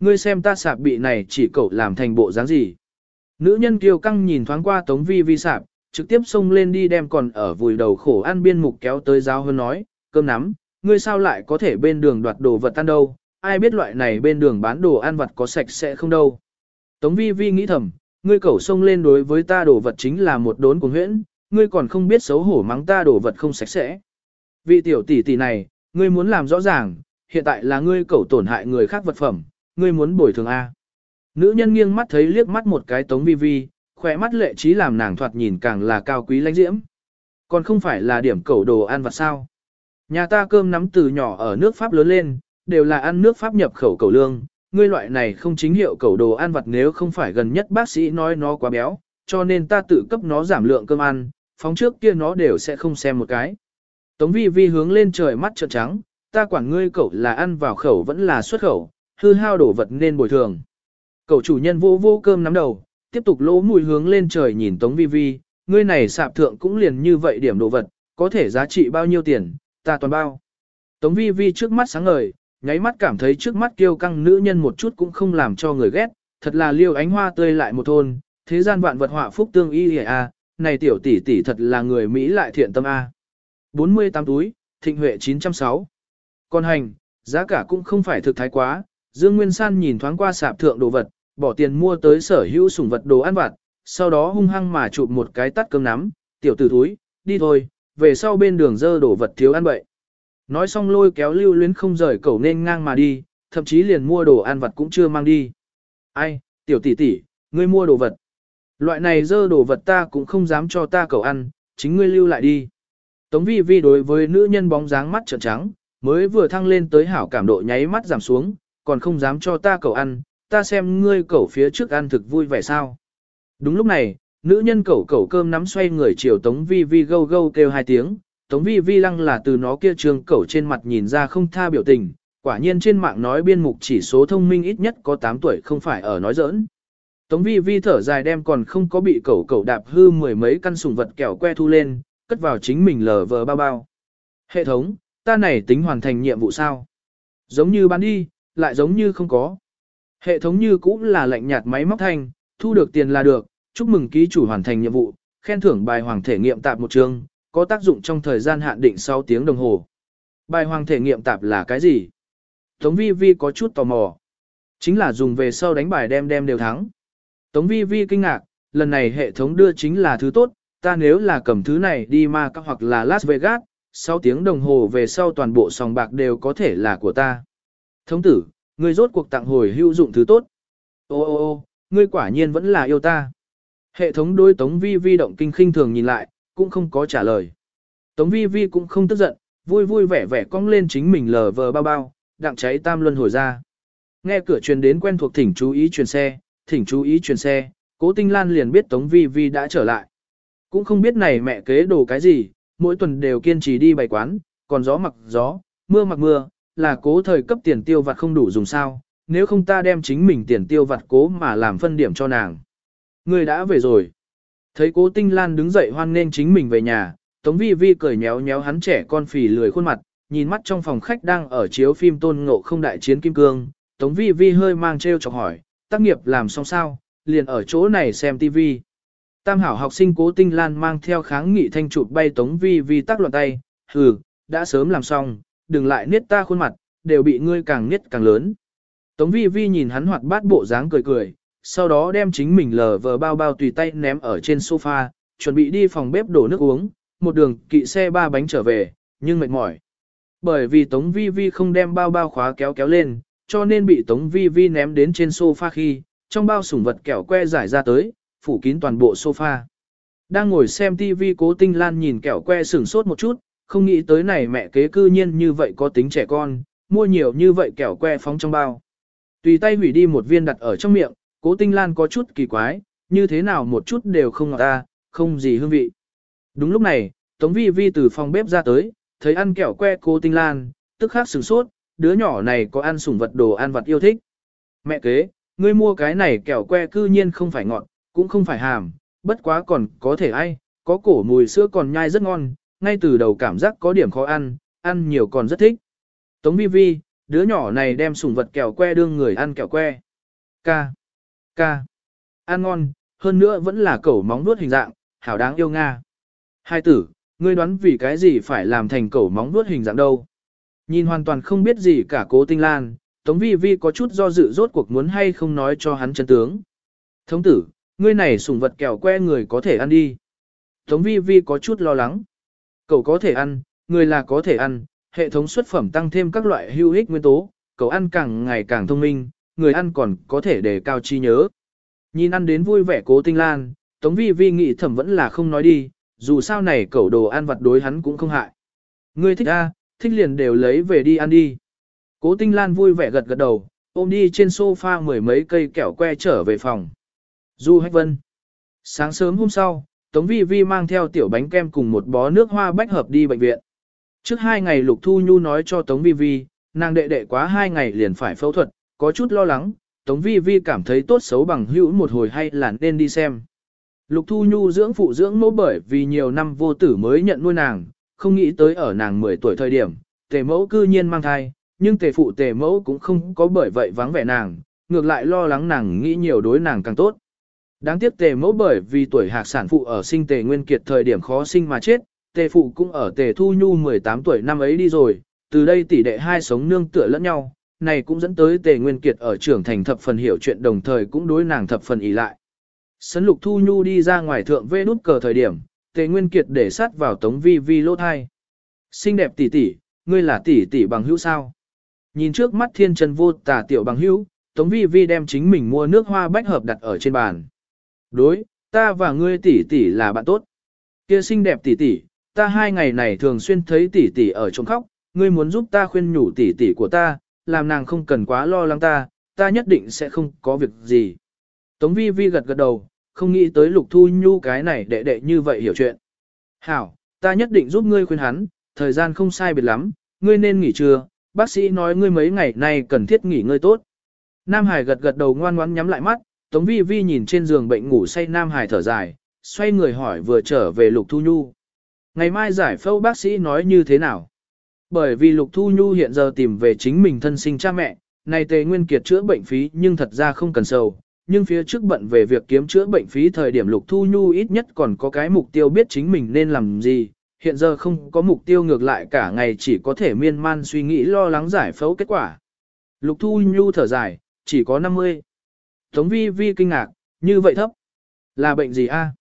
Ngươi xem ta sạp bị này chỉ cậu làm thành bộ dáng gì. Nữ nhân kiêu căng nhìn thoáng qua tống vi vi sạp, trực tiếp xông lên đi đem còn ở vùi đầu khổ ăn biên mục kéo tới giáo hơn nói, cơm nắm, ngươi sao lại có thể bên đường đoạt đồ vật ăn đâu, ai biết loại này bên đường bán đồ ăn vật có sạch sẽ không đâu. Tống vi vi nghĩ thầm, ngươi cẩu xông lên đối với ta đồ vật chính là một đốn của huyễn, ngươi còn không biết xấu hổ mắng ta đồ vật không sạch sẽ. Vị tiểu tỷ tỷ này, ngươi muốn làm rõ ràng, hiện tại là ngươi cẩu tổn hại người khác vật phẩm, ngươi muốn bồi thường A. Nữ nhân nghiêng mắt thấy liếc mắt một cái tống vi vi, khỏe mắt lệ trí làm nàng thoạt nhìn càng là cao quý lãnh diễm. Còn không phải là điểm cẩu đồ ăn vặt sao. Nhà ta cơm nắm từ nhỏ ở nước Pháp lớn lên, đều là ăn nước Pháp nhập khẩu cẩu lương, ngươi loại này không chính hiệu cẩu đồ ăn vặt nếu không phải gần nhất bác sĩ nói nó quá béo, cho nên ta tự cấp nó giảm lượng cơm ăn, phóng trước kia nó đều sẽ không xem một cái. Tống vi vi hướng lên trời mắt trợn trắng, ta quản ngươi cậu là ăn vào khẩu vẫn là xuất khẩu, hư hao đổ vật nên bồi thường. Cậu chủ nhân vô vô cơm nắm đầu, tiếp tục lỗ mùi hướng lên trời nhìn Tống vi vi, ngươi này sạp thượng cũng liền như vậy điểm đồ vật, có thể giá trị bao nhiêu tiền, ta toàn bao. Tống vi vi trước mắt sáng ngời, nháy mắt cảm thấy trước mắt kiêu căng nữ nhân một chút cũng không làm cho người ghét, thật là liêu ánh hoa tươi lại một thôn, thế gian vạn vật họa phúc tương y a, này tiểu tỷ tỷ thật là người Mỹ lại thiện tâm a. 48 túi, thịnh huệ 906. Còn hành, giá cả cũng không phải thực thái quá, Dương Nguyên San nhìn thoáng qua sạp thượng đồ vật, bỏ tiền mua tới sở hữu sủng vật đồ ăn vặt, sau đó hung hăng mà chụp một cái tắt cơm nắm, tiểu tử túi, đi thôi, về sau bên đường dơ đồ vật thiếu ăn bậy. Nói xong lôi kéo lưu luyến không rời cầu nên ngang mà đi, thậm chí liền mua đồ ăn vặt cũng chưa mang đi. Ai, tiểu tỷ tỷ, ngươi mua đồ vật. Loại này dơ đồ vật ta cũng không dám cho ta cầu ăn, chính ngươi lưu lại đi. Tống vi vi đối với nữ nhân bóng dáng mắt trợn trắng, mới vừa thăng lên tới hảo cảm độ nháy mắt giảm xuống, còn không dám cho ta cậu ăn, ta xem ngươi cậu phía trước ăn thực vui vẻ sao. Đúng lúc này, nữ nhân cậu cậu cơm nắm xoay người chiều Tống Vi Vi gâu gâu kêu hai tiếng, Tống Vi Vi lăng là từ nó kia trường cậu trên mặt nhìn ra không tha biểu tình, quả nhiên trên mạng nói biên mục chỉ số thông minh ít nhất có 8 tuổi không phải ở nói giỡn. Tống Vi Vi thở dài đem còn không có bị cậu cậu đạp hư mười mấy căn sùng vật kẹo que thu lên, cất vào chính mình lờ vờ bao bao. Hệ thống, ta này tính hoàn thành nhiệm vụ sao? Giống như bán đi, lại giống như không có. Hệ thống như cũng là lạnh nhạt máy móc thanh, thu được tiền là được, chúc mừng ký chủ hoàn thành nhiệm vụ, khen thưởng bài hoàng thể nghiệm tạp một chương, có tác dụng trong thời gian hạn định 6 tiếng đồng hồ. Bài hoàng thể nghiệm tạp là cái gì? Tống vi vi có chút tò mò. Chính là dùng về sau đánh bài đem đem đều thắng. Tống vi vi kinh ngạc, lần này hệ thống đưa chính là thứ tốt, ta nếu là cầm thứ này đi ma các hoặc là Las Vegas, 6 tiếng đồng hồ về sau toàn bộ sòng bạc đều có thể là của ta. Thống tử, ngươi rốt cuộc tặng hồi hữu dụng thứ tốt. Ô ô ô, ngươi quả nhiên vẫn là yêu ta. Hệ thống đối Tống Vi Vi động kinh khinh thường nhìn lại, cũng không có trả lời. Tống Vi Vi cũng không tức giận, vui vui vẻ vẻ cong lên chính mình lờ vờ bao bao, đặng cháy tam luân hồi ra. Nghe cửa truyền đến quen thuộc thỉnh chú ý truyền xe, thỉnh chú ý truyền xe, cố tinh lan liền biết Tống Vi Vi đã trở lại. Cũng không biết này mẹ kế đồ cái gì, mỗi tuần đều kiên trì đi bày quán, còn gió mặc gió, mưa mặc mưa, là cố thời cấp tiền tiêu vặt không đủ dùng sao, nếu không ta đem chính mình tiền tiêu vặt cố mà làm phân điểm cho nàng. Người đã về rồi. Thấy cố tinh lan đứng dậy hoan nên chính mình về nhà, Tống Vi Vi cười nhéo nhéo hắn trẻ con phì lười khuôn mặt, nhìn mắt trong phòng khách đang ở chiếu phim tôn ngộ không đại chiến kim cương. Tống Vi Vi hơi mang treo chọc hỏi, tác nghiệp làm xong sao, liền ở chỗ này xem tivi. Tam hảo học sinh cố tinh lan mang theo kháng nghị thanh chụp bay Tống Vi Vi tắc loạn tay, hừ, đã sớm làm xong, đừng lại niết ta khuôn mặt, đều bị ngươi càng niết càng lớn. Tống Vi Vi nhìn hắn hoạt bát bộ dáng cười cười, sau đó đem chính mình lờ vờ bao bao tùy tay ném ở trên sofa, chuẩn bị đi phòng bếp đổ nước uống, một đường kỵ xe ba bánh trở về, nhưng mệt mỏi. Bởi vì Tống Vi Vi không đem bao bao khóa kéo kéo lên, cho nên bị Tống Vi Vi ném đến trên sofa khi, trong bao sủng vật kẹo que giải ra tới, phủ kín toàn bộ sofa. Đang ngồi xem TV cố tinh lan nhìn kẹo que sửng sốt một chút, không nghĩ tới này mẹ kế cư nhiên như vậy có tính trẻ con, mua nhiều như vậy kẹo que phóng trong bao. Tùy tay hủy đi một viên đặt ở trong miệng, cố tinh lan có chút kỳ quái, như thế nào một chút đều không ngọt ta, không gì hương vị. Đúng lúc này, Tống Vi Vi từ phòng bếp ra tới, thấy ăn kẹo que cố tinh lan, tức khắc sửng sốt, đứa nhỏ này có ăn sủng vật đồ ăn vật yêu thích. Mẹ kế, ngươi mua cái này kẹo que cư nhiên không phải ngọt, cũng không phải hàm, bất quá còn có thể ai, có cổ mùi sữa còn nhai rất ngon, ngay từ đầu cảm giác có điểm khó ăn, ăn nhiều còn rất thích. Tống vi vi, đứa nhỏ này đem sủng vật kẹo que đương người ăn kẹo que. Ca, ca, ăn ngon, hơn nữa vẫn là cẩu móng nuốt hình dạng, hảo đáng yêu Nga. Hai tử, ngươi đoán vì cái gì phải làm thành cẩu móng nuốt hình dạng đâu. Nhìn hoàn toàn không biết gì cả cố tinh lan, Tống vi vi có chút do dự rốt cuộc muốn hay không nói cho hắn chân tướng. Thống tử, ngươi này sủng vật kẹo que người có thể ăn đi. Tống vi vi có chút lo lắng. Cậu có thể ăn, người là có thể ăn, hệ thống xuất phẩm tăng thêm các loại hữu ích nguyên tố, cậu ăn càng ngày càng thông minh, người ăn còn có thể đề cao trí nhớ. Nhìn ăn đến vui vẻ cố tinh lan, Tống vi vi nghĩ thẩm vẫn là không nói đi, dù sao này cậu đồ ăn vặt đối hắn cũng không hại. Ngươi thích a, thích liền đều lấy về đi ăn đi. Cố tinh lan vui vẻ gật gật đầu, ôm đi trên sofa mười mấy cây kẹo que trở về phòng. Du Hách Vân. Sáng sớm hôm sau, Tống Vi Vi mang theo tiểu bánh kem cùng một bó nước hoa bách hợp đi bệnh viện. Trước hai ngày Lục Thu Nhu nói cho Tống Vi Vi, nàng đệ đệ quá hai ngày liền phải phẫu thuật, có chút lo lắng, Tống Vi Vi cảm thấy tốt xấu bằng hữu một hồi hay là nên đi xem. Lục Thu Nhu dưỡng phụ dưỡng mẫu bởi vì nhiều năm vô tử mới nhận nuôi nàng, không nghĩ tới ở nàng 10 tuổi thời điểm, tề mẫu cư nhiên mang thai, nhưng tề phụ tề mẫu cũng không có bởi vậy vắng vẻ nàng, ngược lại lo lắng nàng nghĩ nhiều đối nàng càng tốt. Đáng tiếc tề mẫu bởi vì tuổi hạc sản phụ ở sinh tề nguyên kiệt thời điểm khó sinh mà chết, tề phụ cũng ở tề thu nhu 18 tuổi năm ấy đi rồi, từ đây tỷ đệ hai sống nương tựa lẫn nhau, này cũng dẫn tới tề nguyên kiệt ở trưởng thành thập phần hiểu chuyện đồng thời cũng đối nàng thập phần ý lại. Sấn lục thu nhu đi ra ngoài thượng vê nút cờ thời điểm, tề nguyên kiệt để sát vào tống vi vi lỗ thai. Xinh đẹp tỷ tỷ, ngươi là tỷ tỷ bằng hữu sao? Nhìn trước mắt thiên trần vô tà tiểu bằng hữu, tống vi vi đem chính mình mua nước hoa bách hợp đặt ở trên bàn. Đối, ta và ngươi tỷ tỷ là bạn tốt. Kia xinh đẹp tỷ tỷ, ta hai ngày này thường xuyên thấy tỷ tỷ ở trong khóc, ngươi muốn giúp ta khuyên nhủ tỷ tỷ của ta, làm nàng không cần quá lo lắng ta, ta nhất định sẽ không có việc gì. Tống vi vi gật gật đầu, không nghĩ tới lục thu nhu cái này đệ đệ như vậy hiểu chuyện. Hảo, ta nhất định giúp ngươi khuyên hắn, thời gian không sai biệt lắm, ngươi nên nghỉ trưa, bác sĩ nói ngươi mấy ngày nay cần thiết nghỉ ngơi tốt. Nam Hải gật gật đầu ngoan ngoãn nhắm lại mắt, Tống Vi Vi nhìn trên giường bệnh ngủ say Nam Hải thở dài, xoay người hỏi vừa trở về Lục Thu Nhu. Ngày mai giải phẫu bác sĩ nói như thế nào? Bởi vì Lục Thu Nhu hiện giờ tìm về chính mình thân sinh cha mẹ, này Tề Nguyên Kiệt chữa bệnh phí nhưng thật ra không cần sầu, nhưng phía trước bận về việc kiếm chữa bệnh phí thời điểm Lục Thu Nhu ít nhất còn có cái mục tiêu biết chính mình nên làm gì, hiện giờ không có mục tiêu ngược lại cả ngày chỉ có thể miên man suy nghĩ lo lắng giải phẫu kết quả. Lục Thu Nhu thở dài, chỉ có 50. Tống Vi Vi kinh ngạc, như vậy thấp. Là bệnh gì a?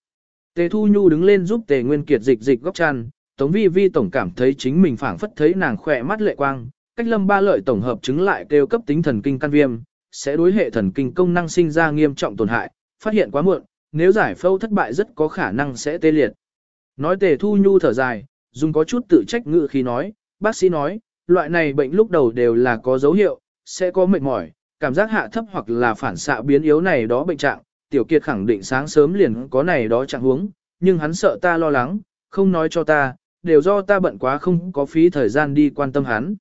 Tề Thu Nhu đứng lên giúp Tề Nguyên Kiệt dịch dịch góc chăn, Tống Vi Vi tổng cảm thấy chính mình phảng phất thấy nàng khỏe mắt lệ quang, cách lâm ba lợi tổng hợp chứng lại kêu cấp tính thần kinh căn viêm, sẽ đối hệ thần kinh công năng sinh ra nghiêm trọng tổn hại, phát hiện quá muộn, nếu giải phẫu thất bại rất có khả năng sẽ tê liệt. Nói Tề Thu Nhu thở dài, dùng có chút tự trách ngự khi nói, bác sĩ nói, loại này bệnh lúc đầu đều là có dấu hiệu, sẽ có mệt mỏi, cảm giác hạ thấp hoặc là phản xạ biến yếu này đó bệnh trạng, tiểu kiệt khẳng định sáng sớm liền có này đó trạng huống, nhưng hắn sợ ta lo lắng, không nói cho ta, đều do ta bận quá không có phí thời gian đi quan tâm hắn.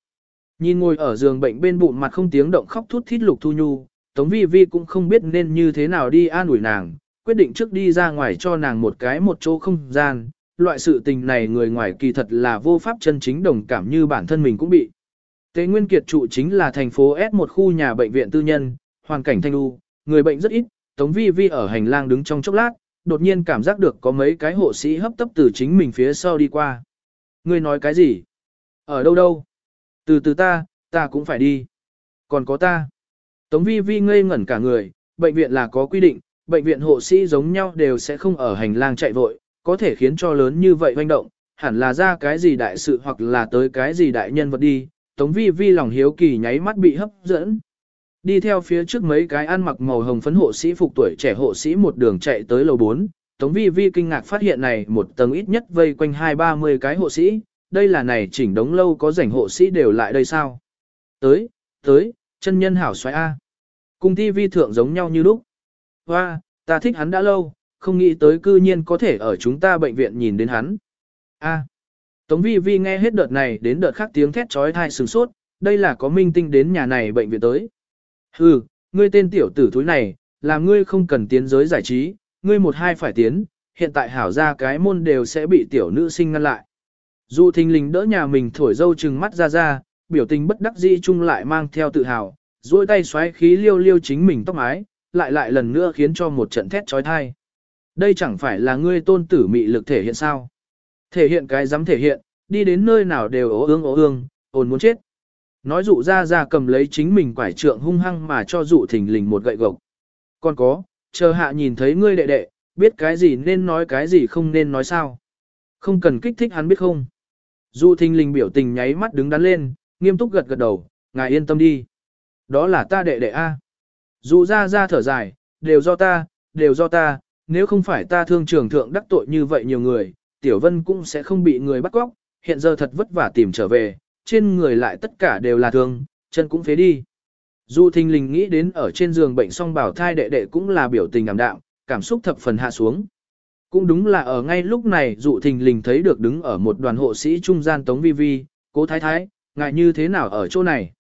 Nhìn ngồi ở giường bệnh bên bụng mặt không tiếng động khóc thút thít lục thu nhu, Tống Vi Vi cũng không biết nên như thế nào đi an ủi nàng, quyết định trước đi ra ngoài cho nàng một cái một chỗ không gian, loại sự tình này người ngoài kỳ thật là vô pháp chân chính đồng cảm như bản thân mình cũng bị. Tế Nguyên Kiệt trụ chính là thành phố S một khu nhà bệnh viện tư nhân, hoàn cảnh thanh lưu, người bệnh rất ít, Tống Vi Vi ở hành lang đứng trong chốc lát, đột nhiên cảm giác được có mấy cái hộ sĩ hấp tấp từ chính mình phía sau đi qua. Ngươi nói cái gì? Ở đâu đâu? Từ từ ta, ta cũng phải đi. Còn có ta. Tống Vi Vi ngây ngẩn cả người, bệnh viện là có quy định, bệnh viện hộ sĩ giống nhau đều sẽ không ở hành lang chạy vội, có thể khiến cho lớn như vậy hoành động, hẳn là ra cái gì đại sự hoặc là tới cái gì đại nhân vật đi. Tống Vi Vi lòng hiếu kỳ nháy mắt bị hấp dẫn. Đi theo phía trước mấy cái ăn mặc màu hồng phấn hộ sĩ phục tuổi trẻ hộ sĩ một đường chạy tới lầu 4, Tống Vi Vi kinh ngạc phát hiện này một tầng ít nhất vây quanh hai ba mươi cái hộ sĩ, đây là này chỉnh đống lâu có rảnh hộ sĩ đều lại đây sao? Tới, tới, chân nhân hảo xoay A. Cùng ti vi thượng giống nhau như lúc. Hoa, ta thích hắn đã lâu, không nghĩ tới cư nhiên có thể ở chúng ta bệnh viện nhìn đến hắn. A. Tống vi vi nghe hết đợt này đến đợt khác tiếng thét trói thai sừng sốt, đây là có minh tinh đến nhà này bệnh viện tới. Hừ, ngươi tên tiểu tử thúi này, là ngươi không cần tiến giới giải trí, ngươi một hai phải tiến, hiện tại hảo ra cái môn đều sẽ bị tiểu nữ sinh ngăn lại. Dù thình lình đỡ nhà mình thổi dâu trừng mắt ra ra, biểu tình bất đắc dĩ chung lại mang theo tự hào, duỗi tay xoáy khí liêu liêu chính mình tóc mái, lại lại lần nữa khiến cho một trận thét trói thai. Đây chẳng phải là ngươi tôn tử mị lực thể hiện sao? Thể hiện cái dám thể hiện, đi đến nơi nào đều ố ương ố ương, ồn muốn chết. Nói dụ ra ra cầm lấy chính mình quải trượng hung hăng mà cho dụ thình lình một gậy gộc. Còn có, chờ hạ nhìn thấy ngươi đệ đệ, biết cái gì nên nói cái gì không nên nói sao. Không cần kích thích hắn biết không. Dụ thình lình biểu tình nháy mắt đứng đắn lên, nghiêm túc gật gật đầu, ngài yên tâm đi. Đó là ta đệ đệ A. Dụ ra ra thở dài, đều do ta, đều do ta, nếu không phải ta thương trường thượng đắc tội như vậy nhiều người, Tiểu Vân cũng sẽ không bị người bắt cóc, hiện giờ thật vất vả tìm trở về, trên người lại tất cả đều là thương, chân cũng phế đi. Dụ thình lình nghĩ đến ở trên giường bệnh song bảo thai đệ đệ cũng là biểu tình ảm đạm, cảm xúc thập phần hạ xuống. Cũng đúng là ở ngay lúc này dụ thình lình thấy được đứng ở một đoàn hộ sĩ trung gian Tống Vi Vi, cố thái thái, ngại như thế nào ở chỗ này.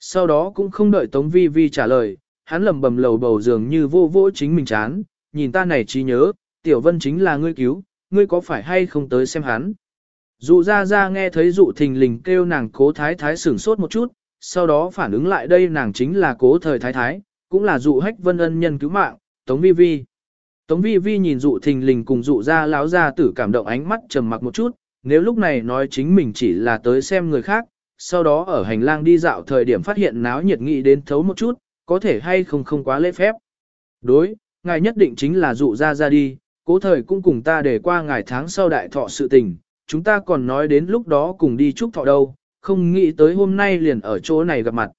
Sau đó cũng không đợi Tống Vi Vi trả lời, hắn lầm bầm lầu bầu dường như vô vô chính mình chán, nhìn ta này trí nhớ, tiểu vân chính là ngươi cứu, ngươi có phải hay không tới xem hắn. Dụ ra ra nghe thấy dụ thình lình kêu nàng cố thái thái sửng sốt một chút, sau đó phản ứng lại đây nàng chính là cố thời thái thái, cũng là dụ hách vân ân nhân cứu mạng, Tống Vi Vi. Tống Vi Vi nhìn dụ thình lình cùng dụ ra láo ra tử cảm động ánh mắt trầm mặc một chút, nếu lúc này nói chính mình chỉ là tới xem người khác, sau đó ở hành lang đi dạo thời điểm phát hiện náo nhiệt nghị đến thấu một chút, có thể hay không không quá lễ phép. Đối, ngài nhất định chính là dụ ra ra đi, cố thời cũng cùng ta để qua ngài tháng sau đại thọ sự tình, chúng ta còn nói đến lúc đó cùng đi chúc thọ đâu, không nghĩ tới hôm nay liền ở chỗ này gặp mặt.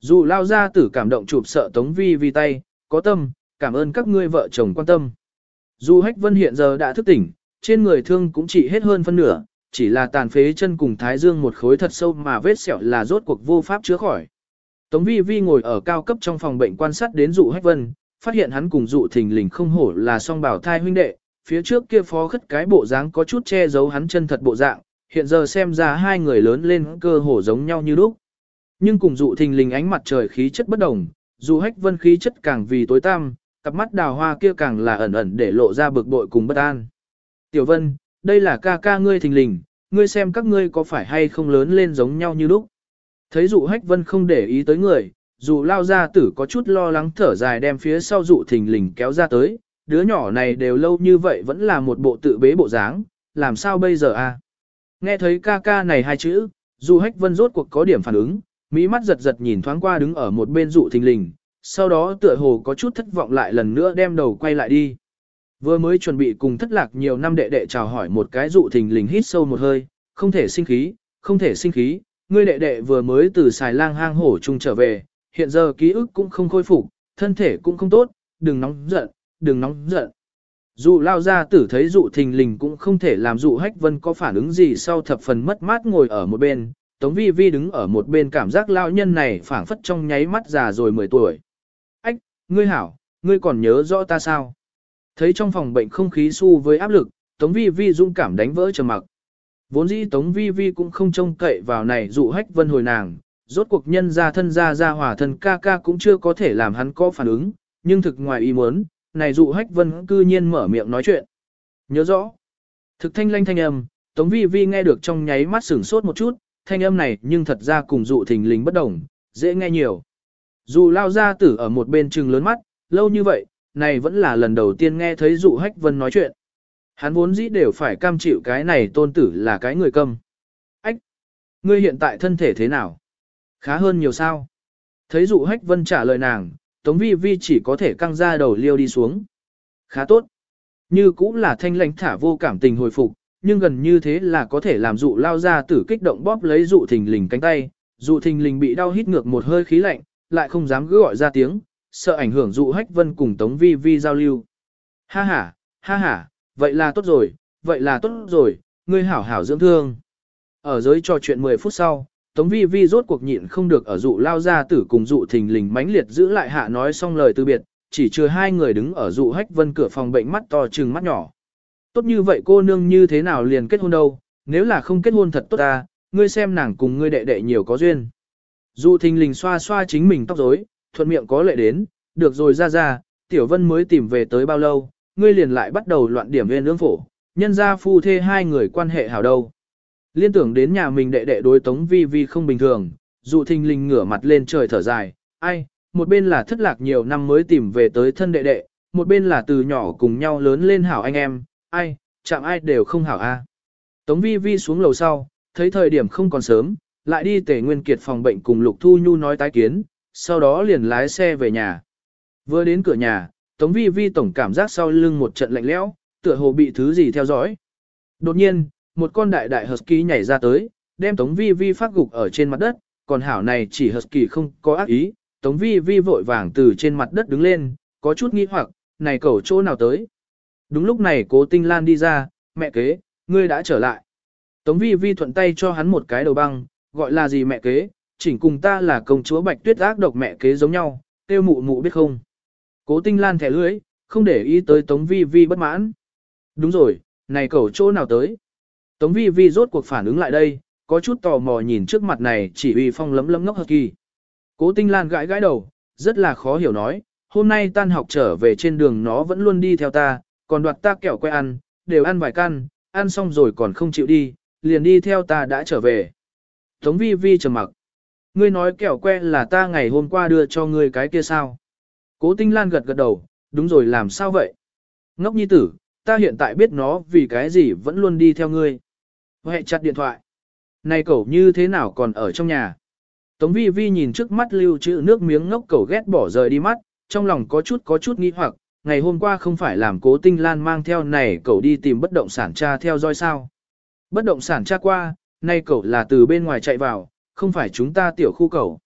Dụ lao ra tử cảm động chụp sợ Tống Vi Vi tay, có tâm, cảm ơn các ngươi vợ chồng quan tâm. Dù Hách Vân hiện giờ đã thức tỉnh, trên người thương cũng chỉ hết hơn phân nửa, chỉ là tàn phế chân cùng thái dương một khối thật sâu mà vết sẹo là rốt cuộc vô pháp chữa khỏi. Tống Vi Vi ngồi ở cao cấp trong phòng bệnh quan sát đến dụ Hách Vân, phát hiện hắn cùng dụ thình lình không hổ là song bảo thai huynh đệ, phía trước kia phó khất cái bộ dáng có chút che giấu hắn chân thật bộ dạng, hiện giờ xem ra hai người lớn lên cơ hồ giống nhau như lúc. Nhưng cùng dụ thình lình ánh mặt trời khí chất bất đồng, dù hách vân khí chất càng vì tối tăm, cặp mắt đào hoa kia càng là ẩn ẩn để lộ ra bực bội cùng bất an. Tiểu vân, đây là ca ca ngươi thình lình, ngươi xem các ngươi có phải hay không lớn lên giống nhau như lúc. Thấy dụ hách vân không để ý tới người, dù lao ra tử có chút lo lắng thở dài đem phía sau dụ thình lình kéo ra tới, đứa nhỏ này đều lâu như vậy vẫn là một bộ tự bế bộ dáng, làm sao bây giờ a? Nghe thấy ca ca này hai chữ, dù hách vân rốt cuộc có điểm phản ứng, mỹ mắt giật giật nhìn thoáng qua đứng ở một bên dụ thình lình, sau đó tựa hồ có chút thất vọng lại lần nữa đem đầu quay lại đi. Vừa mới chuẩn bị cùng thất lạc nhiều năm đệ đệ chào hỏi một cái dụ thình lình hít sâu một hơi, không thể sinh khí, không thể sinh khí, ngươi đệ đệ vừa mới từ xài lang hang hổ chung trở về, hiện giờ ký ức cũng không khôi phục, thân thể cũng không tốt, đừng nóng giận, đừng nóng giận. Dụ lao ra tử thấy dụ thình lình cũng không thể làm dụ hách vân có phản ứng gì sau thập phần mất mát ngồi ở một bên, Tống Vi Vi đứng ở một bên cảm giác lao nhân này phảng phất trong nháy mắt già rồi 10 tuổi. Ách, ngươi hảo, ngươi còn nhớ rõ ta sao? Thấy trong phòng bệnh không khí su với áp lực, Tống Vi Vi dung cảm đánh vỡ trầm mặc. Vốn dĩ Tống Vi Vi cũng không trông cậy vào này dụ hách vân hồi nàng, rốt cuộc nhân ra thân ra ra hỏa thân ca ca cũng chưa có thể làm hắn có phản ứng, nhưng thực ngoài ý muốn, này dụ hách vân cư nhiên mở miệng nói chuyện. Nhớ rõ, thực thanh lanh thanh âm, Tống Vi Vi nghe được trong nháy mắt sửng sốt một chút, thanh âm này nhưng thật ra cùng dụ thình lình bất đồng, dễ nghe nhiều. Dù lao ra tử ở một bên trừng lớn mắt, lâu như vậy, này vẫn là lần đầu tiên nghe thấy dụ hách vân nói chuyện. Hắn vốn dĩ đều phải cam chịu cái này tôn tử là cái người câm. Ách! Ngươi hiện tại thân thể thế nào? Khá hơn nhiều sao? Thấy dụ hách vân trả lời nàng, Tống Vi Vi chỉ có thể căng ra đầu liêu đi xuống. Khá tốt. Như cũng là thanh lãnh thả vô cảm tình hồi phục, nhưng gần như thế là có thể làm dụ lao ra tử kích động bóp lấy dụ thình lình cánh tay. Dụ thình lình bị đau hít ngược một hơi khí lạnh, lại không dám cứ gọi ra tiếng, sợ ảnh hưởng dụ hách vân cùng Tống Vi Vi giao lưu. Ha ha, ha ha, vậy là tốt rồi, vậy là tốt rồi, ngươi hảo hảo dưỡng thương. Ở giới trò chuyện 10 phút sau, Tống Vi Vi rốt cuộc nhịn không được ở dụ lao ra tử cùng dụ thình lình mãnh liệt giữ lại hạ nói xong lời từ biệt, chỉ chưa hai người đứng ở dụ hách vân cửa phòng bệnh mắt to trừng mắt nhỏ. Tốt như vậy cô nương như thế nào liền kết hôn đâu, nếu là không kết hôn thật tốt ta, ngươi xem nàng cùng ngươi đệ đệ nhiều có duyên. Dụ thình lình xoa xoa chính mình tóc rối, thuận miệng có lệ đến, được rồi ra ra, tiểu vân mới tìm về tới bao lâu, ngươi liền lại bắt đầu loạn điểm viên ương phổ, nhân ra phu thê hai người quan hệ hảo đâu. Liên tưởng đến nhà mình đệ đệ đối tống vi vi không bình thường, dụ thình lình ngửa mặt lên trời thở dài, ai, một bên là thất lạc nhiều năm mới tìm về tới thân đệ đệ, một bên là từ nhỏ cùng nhau lớn lên hảo anh em, ai, chạm ai đều không hảo a. Tống vi vi xuống lầu sau, thấy thời điểm không còn sớm, lại đi tể nguyên kiệt phòng bệnh cùng Lục Thu Nhu nói tái kiến, sau đó liền lái xe về nhà. Vừa đến cửa nhà, Tống vi vi tổng cảm giác sau lưng một trận lạnh lẽo, tựa hồ bị thứ gì theo dõi. Đột nhiên, một con đại đại husky nhảy ra tới, đem Tống Vi Vi phát gục ở trên mặt đất, còn hảo này chỉ husky không có ác ý, Tống Vi Vi vội vàng từ trên mặt đất đứng lên, có chút nghi hoặc, này cẩu chỗ nào tới. Đúng lúc này cố tinh lan đi ra, mẹ kế, ngươi đã trở lại. Tống Vi Vi thuận tay cho hắn một cái đầu băng, gọi là gì mẹ kế, chỉnh cùng ta là công chúa bạch tuyết ác độc mẹ kế giống nhau, tiêu mụ mụ biết không. Cố tinh lan thẻ lưới, không để ý tới Tống Vi Vi bất mãn. Đúng rồi, này cẩu chỗ nào tới. Tống vi vi rốt cuộc phản ứng lại đây, có chút tò mò nhìn trước mặt này chỉ uy phong lấm lấm ngốc hợp kỳ. Cố tinh lan gãi gãi đầu, rất là khó hiểu nói, hôm nay tan học trở về trên đường nó vẫn luôn đi theo ta, còn đoạt ta kẹo que ăn, đều ăn vài căn, ăn xong rồi còn không chịu đi, liền đi theo ta đã trở về. Tống vi vi trầm mặc. Ngươi nói kẹo que là ta ngày hôm qua đưa cho ngươi cái kia sao? Cố tinh lan gật gật đầu, đúng rồi làm sao vậy? Ngốc nhi tử, ta hiện tại biết nó vì cái gì vẫn luôn đi theo ngươi. Hệ chặt điện thoại. Này cậu như thế nào còn ở trong nhà? Tống vi vi nhìn trước mắt lưu trữ nước miếng ngốc cậu ghét bỏ rời đi mắt, trong lòng có chút có chút nghi hoặc, ngày hôm qua không phải làm cố tinh lan mang theo này cậu đi tìm bất động sản tra theo dõi sao. Bất động sản tra qua, nay cậu là từ bên ngoài chạy vào, không phải chúng ta tiểu khu cậu.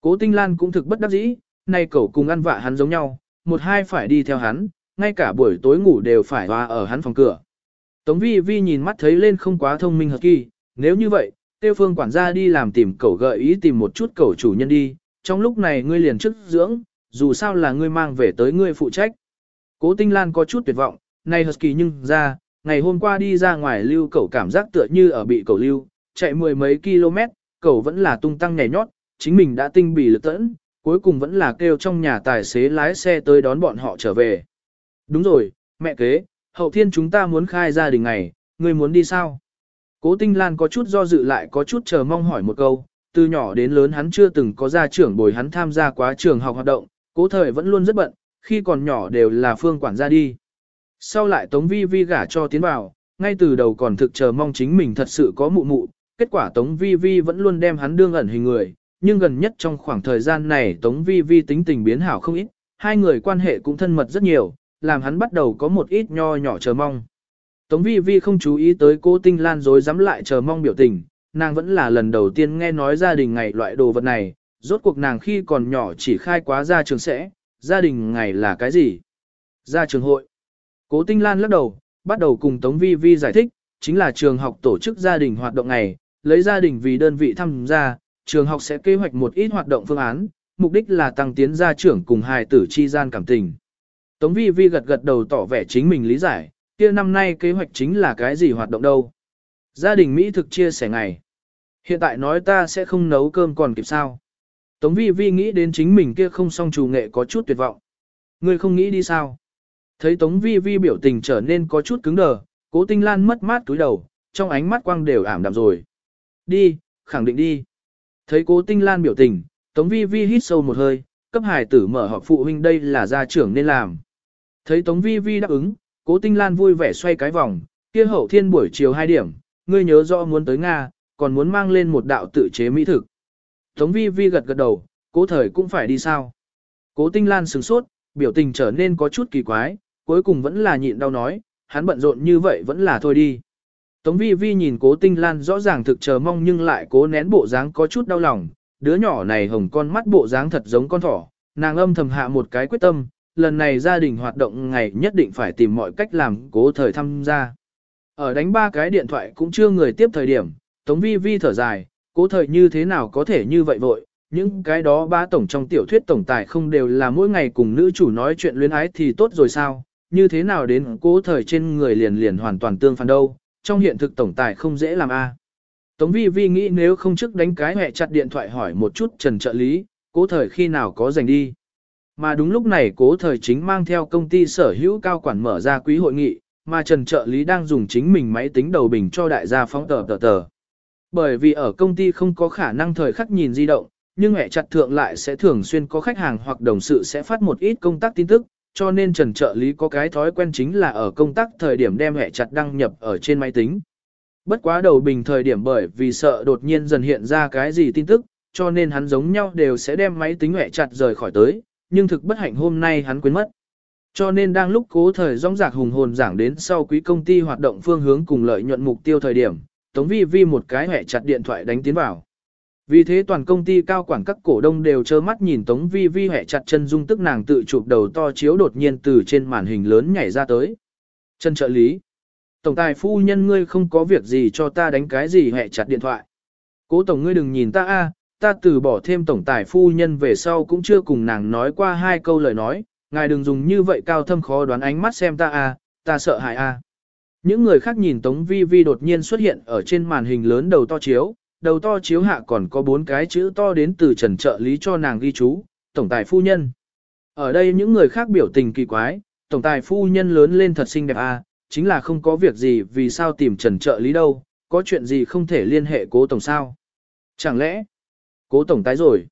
Cố tinh lan cũng thực bất đắc dĩ, nay cậu cùng ăn vạ hắn giống nhau, một hai phải đi theo hắn, ngay cả buổi tối ngủ đều phải hòa ở hắn phòng cửa. Tống vi vi nhìn mắt thấy lên không quá thông minh hợp kỳ, nếu như vậy, tiêu phương quản gia đi làm tìm cậu gợi ý tìm một chút cậu chủ nhân đi, trong lúc này ngươi liền chức dưỡng, dù sao là ngươi mang về tới ngươi phụ trách. Cố tinh lan có chút tuyệt vọng, này kỳ nhưng ra, ngày hôm qua đi ra ngoài lưu cậu cảm giác tựa như ở bị cậu lưu, chạy mười mấy km, cậu vẫn là tung tăng nhảy nhót, chính mình đã tinh bì lực tẫn, cuối cùng vẫn là kêu trong nhà tài xế lái xe tới đón bọn họ trở về. Đúng rồi, mẹ kế, hậu thiên chúng ta muốn khai gia đình ngày, ngươi muốn đi sao? Cố Tinh Lan có chút do dự lại có chút chờ mong hỏi một câu, từ nhỏ đến lớn hắn chưa từng có gia trưởng bồi hắn tham gia quá trường học hoạt động, cố thời vẫn luôn rất bận, khi còn nhỏ đều là phương quản gia đi. Sau lại Tống Vi Vi gả cho tiến vào, ngay từ đầu còn thực chờ mong chính mình thật sự có mụ mụ, kết quả Tống Vi Vi vẫn luôn đem hắn đương ẩn hình người, nhưng gần nhất trong khoảng thời gian này Tống Vi Vi tính tình biến hảo không ít, hai người quan hệ cũng thân mật rất nhiều, làm hắn bắt đầu có một ít nho nhỏ chờ mong. Tống Vi Vi không chú ý tới cô Tinh Lan dối dám lại chờ mong biểu tình, nàng vẫn là lần đầu tiên nghe nói gia đình ngày loại đồ vật này, rốt cuộc nàng khi còn nhỏ chỉ khai quá ra trường sẽ, gia đình ngày là cái gì? Ra trường hội. Cố Tinh Lan lắc đầu, bắt đầu cùng Tống Vi Vi giải thích, chính là trường học tổ chức gia đình hoạt động ngày, lấy gia đình vì đơn vị tham gia, trường học sẽ kế hoạch một ít hoạt động phương án, mục đích là tăng tiến gia trưởng cùng hài tử chi gian cảm tình. Tống Vi Vi gật gật đầu tỏ vẻ chính mình lý giải, kia năm nay kế hoạch chính là cái gì hoạt động đâu. Gia đình Mỹ thực chia sẻ ngày. Hiện tại nói ta sẽ không nấu cơm còn kịp sao. Tống Vi Vi nghĩ đến chính mình kia không song chủ nghệ có chút tuyệt vọng. Ngươi không nghĩ đi sao? Thấy Tống Vi Vi biểu tình trở nên có chút cứng đờ, cố tinh lan mất mát túi đầu, trong ánh mắt quang đều ảm đạm rồi. Đi, khẳng định đi. Thấy cố tinh lan biểu tình, Tống Vi Vi hít sâu một hơi, cấp hải tử mở họp phụ huynh đây là gia trưởng nên làm. Thấy Tống Vi Vi đáp ứng, cố tinh lan vui vẻ xoay cái vòng, kia hậu thiên buổi chiều 2 điểm, ngươi nhớ rõ muốn tới Nga, còn muốn mang lên một đạo tự chế mỹ thực. Tống Vi Vi gật gật đầu, cố thời cũng phải đi sao. Cố tinh lan sừng sốt, biểu tình trở nên có chút kỳ quái, cuối cùng vẫn là nhịn đau nói, hắn bận rộn như vậy vẫn là thôi đi. Tống vi vi nhìn cố tinh lan rõ ràng thực chờ mong nhưng lại cố nén bộ dáng có chút đau lòng, đứa nhỏ này hồng con mắt bộ dáng thật giống con thỏ, nàng âm thầm hạ một cái quyết tâm, lần này gia đình hoạt động ngày nhất định phải tìm mọi cách làm cố thời tham gia. Ở đánh ba cái điện thoại cũng chưa người tiếp thời điểm, Tống vi vi thở dài, cố thời như thế nào có thể như vậy vội, những cái đó ba tổng trong tiểu thuyết tổng tài không đều là mỗi ngày cùng nữ chủ nói chuyện luyến ái thì tốt rồi sao, như thế nào đến cố thời trên người liền liền hoàn toàn tương phản đâu, trong hiện thực tổng tài không dễ làm a. Tống vi vi nghĩ nếu không trước đánh cái hẹ chặt điện thoại hỏi một chút trần trợ lý, cố thời khi nào có dành đi. Mà đúng lúc này cố thời chính mang theo công ty sở hữu cao quản mở ra quý hội nghị, mà trần trợ lý đang dùng chính mình máy tính đầu bình cho đại gia phóng tờ tờ tờ. Bởi vì ở công ty không có khả năng thời khắc nhìn di động, nhưng hệ chặt thượng lại sẽ thường xuyên có khách hàng hoặc đồng sự sẽ phát một ít công tác tin tức, cho nên Trần trợ lý có cái thói quen chính là ở công tác thời điểm đem hệ chặt đăng nhập ở trên máy tính. Bất quá đầu bình thời điểm bởi vì sợ đột nhiên dần hiện ra cái gì tin tức, cho nên hắn giống nhau đều sẽ đem máy tính hệ chặt rời khỏi tới, nhưng thực bất hạnh hôm nay hắn quên mất. Cho nên đang lúc cố thời rong rạc hùng hồn giảng đến sau quý công ty hoạt động phương hướng cùng lợi nhuận mục tiêu thời điểm, Tống Vi Vi một cái hệ chặt điện thoại đánh tiến vào. Vì thế toàn công ty cao quản các cổ đông đều trơ mắt nhìn Tống Vi Vi hẻ chặt chân dung tức nàng tự chụp đầu to chiếu đột nhiên từ trên màn hình lớn nhảy ra tới. Chân trợ lý. Tổng tài phu nhân ngươi không có việc gì cho ta đánh cái gì hẻ chặt điện thoại. Cố tổng ngươi đừng nhìn ta a, ta từ bỏ thêm tổng tài phu nhân về sau cũng chưa cùng nàng nói qua hai câu lời nói, ngài đừng dùng như vậy cao thâm khó đoán ánh mắt xem ta a, ta sợ hại a. Những người khác nhìn Tống Vi Vi đột nhiên xuất hiện ở trên màn hình lớn đầu to chiếu, đầu to chiếu hạ còn có bốn cái chữ to đến từ trần trợ lý cho nàng ghi chú, tổng tài phu nhân. Ở đây những người khác biểu tình kỳ quái, tổng tài phu nhân lớn lên thật xinh đẹp à, chính là không có việc gì vì sao tìm trần trợ lý đâu, có chuyện gì không thể liên hệ cố tổng sao. Chẳng lẽ, cố tổng tái rồi.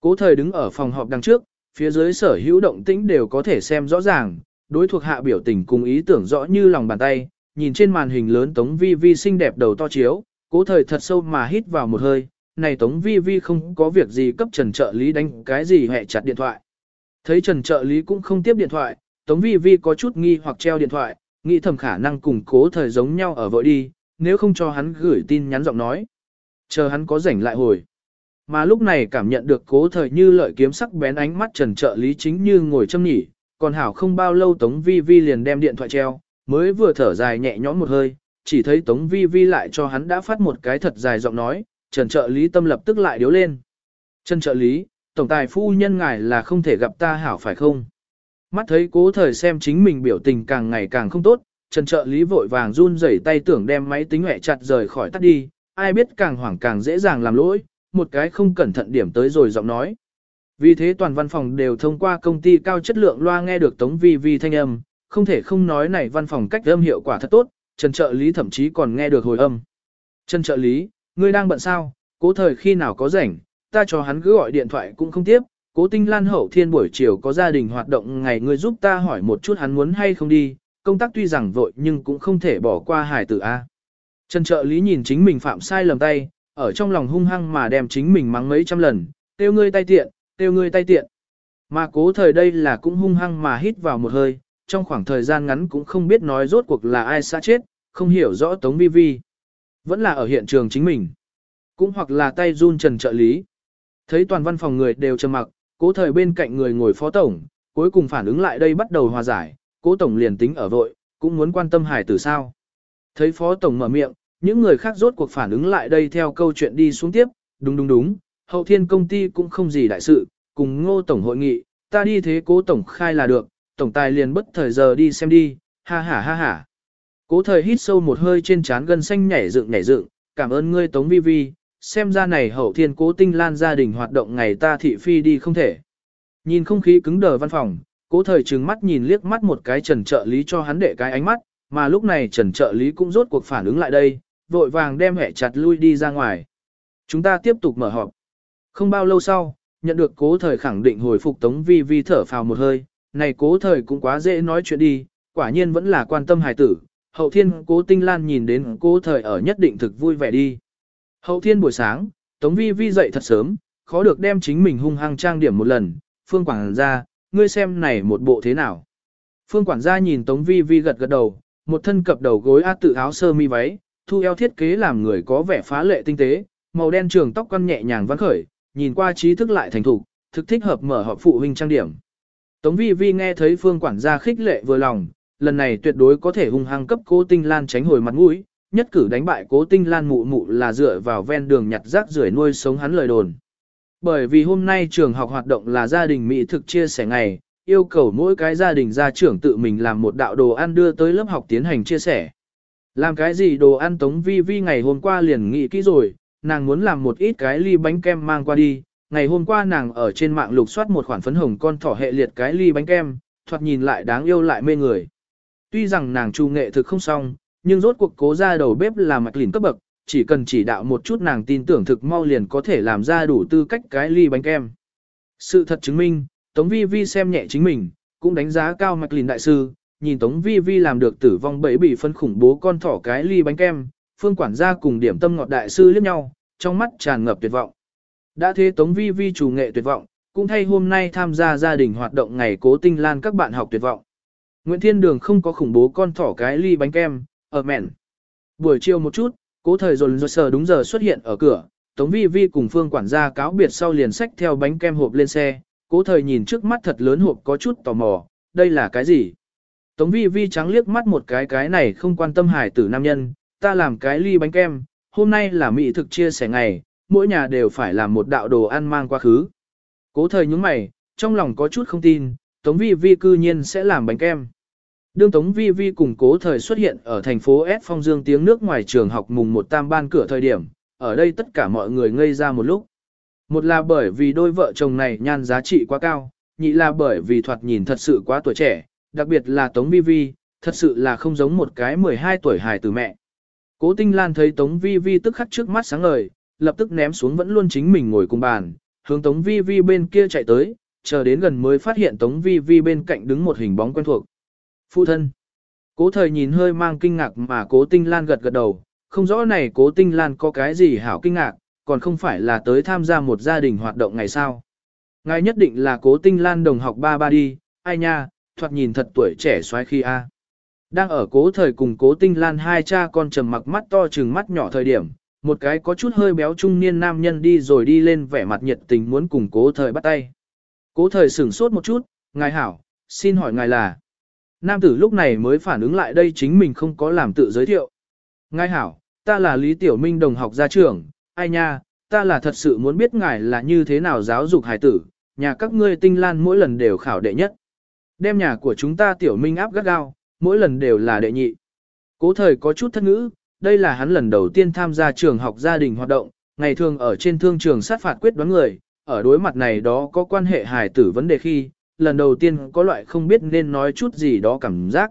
Cố thời đứng ở phòng họp đằng trước, phía dưới sở hữu động tĩnh đều có thể xem rõ ràng, đối thuộc hạ biểu tình cùng ý tưởng rõ như lòng bàn tay, nhìn trên màn hình lớn tống vi vi xinh đẹp đầu to chiếu, Cố thời thật sâu mà hít vào một hơi, này Tống Vi Vi không có việc gì cấp Trần trợ lý đánh cái gì hẹ chặt điện thoại. Thấy Trần trợ lý cũng không tiếp điện thoại, Tống Vi Vi có chút nghi hoặc treo điện thoại, nghĩ thầm khả năng cùng cố thời giống nhau ở vội đi, nếu không cho hắn gửi tin nhắn giọng nói. Chờ hắn có rảnh lại hồi. Mà lúc này cảm nhận được cố thời như lợi kiếm sắc bén ánh mắt Trần trợ lý chính như ngồi châm nhỉ, còn hảo không bao lâu Tống Vi Vi liền đem điện thoại treo, mới vừa thở dài nhẹ nhõm một hơi, chỉ thấy Tống Vi Vi lại cho hắn đã phát một cái thật dài giọng nói, Trần trợ lý tâm lập tức lại điếu lên. Trần trợ lý, tổng tài phu nhân ngài là không thể gặp ta hảo phải không? Mắt thấy cố thời xem chính mình biểu tình càng ngày càng không tốt, Trần trợ lý vội vàng run rẩy tay tưởng đem máy tính hẹ chặt rời khỏi tắt đi, ai biết càng hoảng càng dễ dàng làm lỗi, một cái không cẩn thận điểm tới rồi giọng nói. Vì thế toàn văn phòng đều thông qua công ty cao chất lượng loa nghe được Tống Vi Vi thanh âm, không thể không nói này văn phòng cách âm hiệu quả thật tốt, Trần trợ lý thậm chí còn nghe được hồi âm. Trần trợ lý, ngươi đang bận sao, cố thời khi nào có rảnh, ta cho hắn cứ gọi điện thoại cũng không tiếp, cố tinh lan hậu thiên buổi chiều có gia đình hoạt động ngày ngươi giúp ta hỏi một chút hắn muốn hay không đi, công tác tuy rằng vội nhưng cũng không thể bỏ qua hải tử A. Trần trợ lý nhìn chính mình phạm sai lầm tay, ở trong lòng hung hăng mà đem chính mình mắng mấy trăm lần, tiêu ngươi tay tiện, tiêu ngươi tay tiện. Mà cố thời đây là cũng hung hăng mà hít vào một hơi, trong khoảng thời gian ngắn cũng không biết nói rốt cuộc là ai xa chết, không hiểu rõ Tống Vi Vi. Vẫn là ở hiện trường chính mình. Cũng hoặc là tay run trần trợ lý. Thấy toàn văn phòng người đều trầm mặc, cố thời bên cạnh người ngồi phó tổng, cuối cùng phản ứng lại đây bắt đầu hòa giải, cố tổng liền tính ở vội, cũng muốn quan tâm hải tử sao. Thấy phó tổng mở miệng, những người khác rốt cuộc phản ứng lại đây theo câu chuyện đi xuống tiếp, đúng đúng đúng, hậu thiên công ty cũng không gì đại sự, cùng ngô tổng hội nghị, ta đi thế cố tổng khai là được, tổng tài liền bất thời giờ đi xem đi, ha ha ha ha. Cố thời hít sâu một hơi trên trán gân xanh nhảy dựng nhảy dựng, cảm ơn ngươi Tống Vi Vi, xem ra này hậu thiên cố tinh lan gia đình hoạt động ngày ta thị phi đi không thể. Nhìn không khí cứng đờ văn phòng, cố thời trừng mắt nhìn liếc mắt một cái trần trợ lý cho hắn để cái ánh mắt, mà lúc này trần trợ lý cũng rốt cuộc phản ứng lại đây, vội vàng đem hẻ chặt lui đi ra ngoài. Chúng ta tiếp tục mở họp. Không bao lâu sau, nhận được cố thời khẳng định hồi phục Tống Vi Vi thở phào một hơi, này cố thời cũng quá dễ nói chuyện đi, quả nhiên vẫn là quan tâm hài tử. Hậu thiên cố tinh lan nhìn đến cố thời ở nhất định thực vui vẻ đi. Hậu thiên buổi sáng, Tống Vi Vi dậy thật sớm, khó được đem chính mình hung hăng trang điểm một lần, phương quảng ra, ngươi xem này một bộ thế nào. Phương quản gia nhìn Tống Vi Vi gật gật đầu, một thân cập đầu gối át tự áo sơ mi váy, thu eo thiết kế làm người có vẻ phá lệ tinh tế, màu đen trường tóc quăn nhẹ nhàng vắn khởi, nhìn qua trí thức lại thành thục, thực thích hợp mở họp phụ huynh trang điểm. Tống Vi Vi nghe thấy Phương quản gia khích lệ vừa lòng, lần này tuyệt đối có thể hung hăng cấp Cố Tinh Lan tránh hồi mặt mũi, nhất cử đánh bại Cố Tinh Lan mụ mụ là dựa vào ven đường nhặt rác rưởi nuôi sống hắn lời đồn. Bởi vì hôm nay trường học hoạt động là gia đình mỹ thực chia sẻ ngày, yêu cầu mỗi cái gia đình gia trưởng tự mình làm một đạo đồ ăn đưa tới lớp học tiến hành chia sẻ. Làm cái gì đồ ăn Tống Vi Vi ngày hôm qua liền nghĩ kỹ rồi, nàng muốn làm một ít cái ly bánh kem mang qua đi. Ngày hôm qua nàng ở trên mạng lục soát một khoản phấn hồng con thỏ hệ liệt cái ly bánh kem, thoạt nhìn lại đáng yêu lại mê người. Tuy rằng nàng trù nghệ thực không xong, nhưng rốt cuộc cố ra đầu bếp là mạch lìn cấp bậc, chỉ cần chỉ đạo một chút nàng tin tưởng thực mau liền có thể làm ra đủ tư cách cái ly bánh kem. Sự thật chứng minh, Tống Vi Vi xem nhẹ chính mình, cũng đánh giá cao mạch lìn đại sư, nhìn Tống Vi Vi làm được tử vong bẫy bị phân khủng bố con thỏ cái ly bánh kem, phương quản gia cùng điểm tâm ngọt đại sư liếc nhau, trong mắt tràn ngập tuyệt vọng. Đã thế Tống Vi Vi chủ nghệ tuyệt vọng, cũng thay hôm nay tham gia gia đình hoạt động ngày cố tinh lan các bạn học tuyệt vọng. Nguyễn Thiên Đường không có khủng bố con thỏ cái ly bánh kem, ở mẹn. Buổi chiều một chút, cố thời dồn dồn sờ đúng giờ xuất hiện ở cửa, Tống Vi Vi cùng phương quản gia cáo biệt sau liền sách theo bánh kem hộp lên xe, cố thời nhìn trước mắt thật lớn hộp có chút tò mò, đây là cái gì? Tống vi vi trắng liếc mắt một cái cái này không quan tâm hải tử nam nhân, ta làm cái ly bánh kem, hôm nay là mỹ thực chia sẻ ngày, mỗi nhà đều phải làm một đạo đồ ăn mang qua khứ. Cố thời những mày, trong lòng có chút không tin, Tống vi vi cư nhiên sẽ làm bánh kem. Đương Tống vi vi cùng cố thời xuất hiện ở thành phố S phong dương tiếng nước ngoài trường học mùng một tam ban cửa thời điểm, ở đây tất cả mọi người ngây ra một lúc. Một là bởi vì đôi vợ chồng này nhan giá trị quá cao, nhị là bởi vì thoạt nhìn thật sự quá tuổi trẻ, đặc biệt là Tống Vi Vi, thật sự là không giống một cái 12 tuổi hài từ mẹ. Cố Tinh Lan thấy Tống Vi Vi tức khắc trước mắt sáng ngời, lập tức ném xuống vẫn luôn chính mình ngồi cùng bàn, hướng Tống Vi Vi bên kia chạy tới, chờ đến gần mới phát hiện Tống Vi Vi bên cạnh đứng một hình bóng quen thuộc. Phụ thân. Cố thời nhìn hơi mang kinh ngạc mà cố Tinh Lan gật gật đầu, không rõ này cố Tinh Lan có cái gì hảo kinh ngạc, còn không phải là tới tham gia một gia đình hoạt động ngày sao. Ngài nhất định là cố Tinh Lan đồng học ba ba đi, ai nha, thoạt nhìn thật tuổi trẻ xoái khi a. Đang ở cố thời cùng cố tinh lan hai cha con trầm mặc mắt to trừng mắt nhỏ thời điểm, một cái có chút hơi béo trung niên nam nhân đi rồi đi lên vẻ mặt nhiệt tình muốn cùng cố thời bắt tay. Cố thời sửng sốt một chút, ngài hảo, xin hỏi ngài là. Nam tử lúc này mới phản ứng lại đây chính mình không có làm tự giới thiệu. Ngài hảo, ta là Lý Tiểu Minh đồng học gia trưởng, ai nha, ta là thật sự muốn biết ngài là như thế nào giáo dục hài tử, nhà các ngươi tinh lan mỗi lần đều khảo đệ nhất. Đem nhà của chúng ta tiểu minh áp gắt gao, mỗi lần đều là đệ nhị. Cố thời có chút thất ngữ, đây là hắn lần đầu tiên tham gia trường học gia đình hoạt động, ngày thường ở trên thương trường sát phạt quyết đoán người, ở đối mặt này đó có quan hệ hài tử vấn đề khi, lần đầu tiên có loại không biết nên nói chút gì đó cảm giác.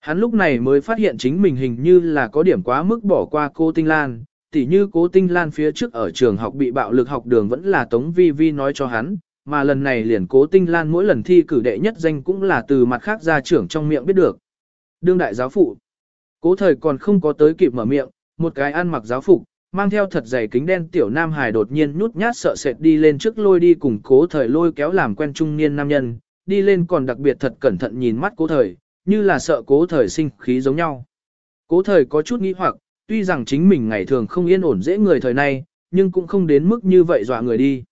Hắn lúc này mới phát hiện chính mình hình như là có điểm quá mức bỏ qua cô Tinh Lan, tỉ như cố tinh lan phía trước ở trường học bị bạo lực học đường vẫn là Tống Vi Vi nói cho hắn, mà lần này liền cố tinh lan mỗi lần thi cử đệ nhất danh cũng là từ mặt khác gia trưởng trong miệng biết được. Đương đại giáo phụ, cố thời còn không có tới kịp mở miệng, một cái ăn mặc giáo phục, mang theo thật dày kính đen tiểu nam hài đột nhiên nhút nhát sợ sệt đi lên trước lôi đi cùng cố thời lôi kéo làm quen trung niên nam nhân, đi lên còn đặc biệt thật cẩn thận nhìn mắt cố thời, như là sợ cố thời sinh khí giống nhau. Cố thời có chút nghĩ hoặc, tuy rằng chính mình ngày thường không yên ổn dễ người thời nay, nhưng cũng không đến mức như vậy dọa người đi.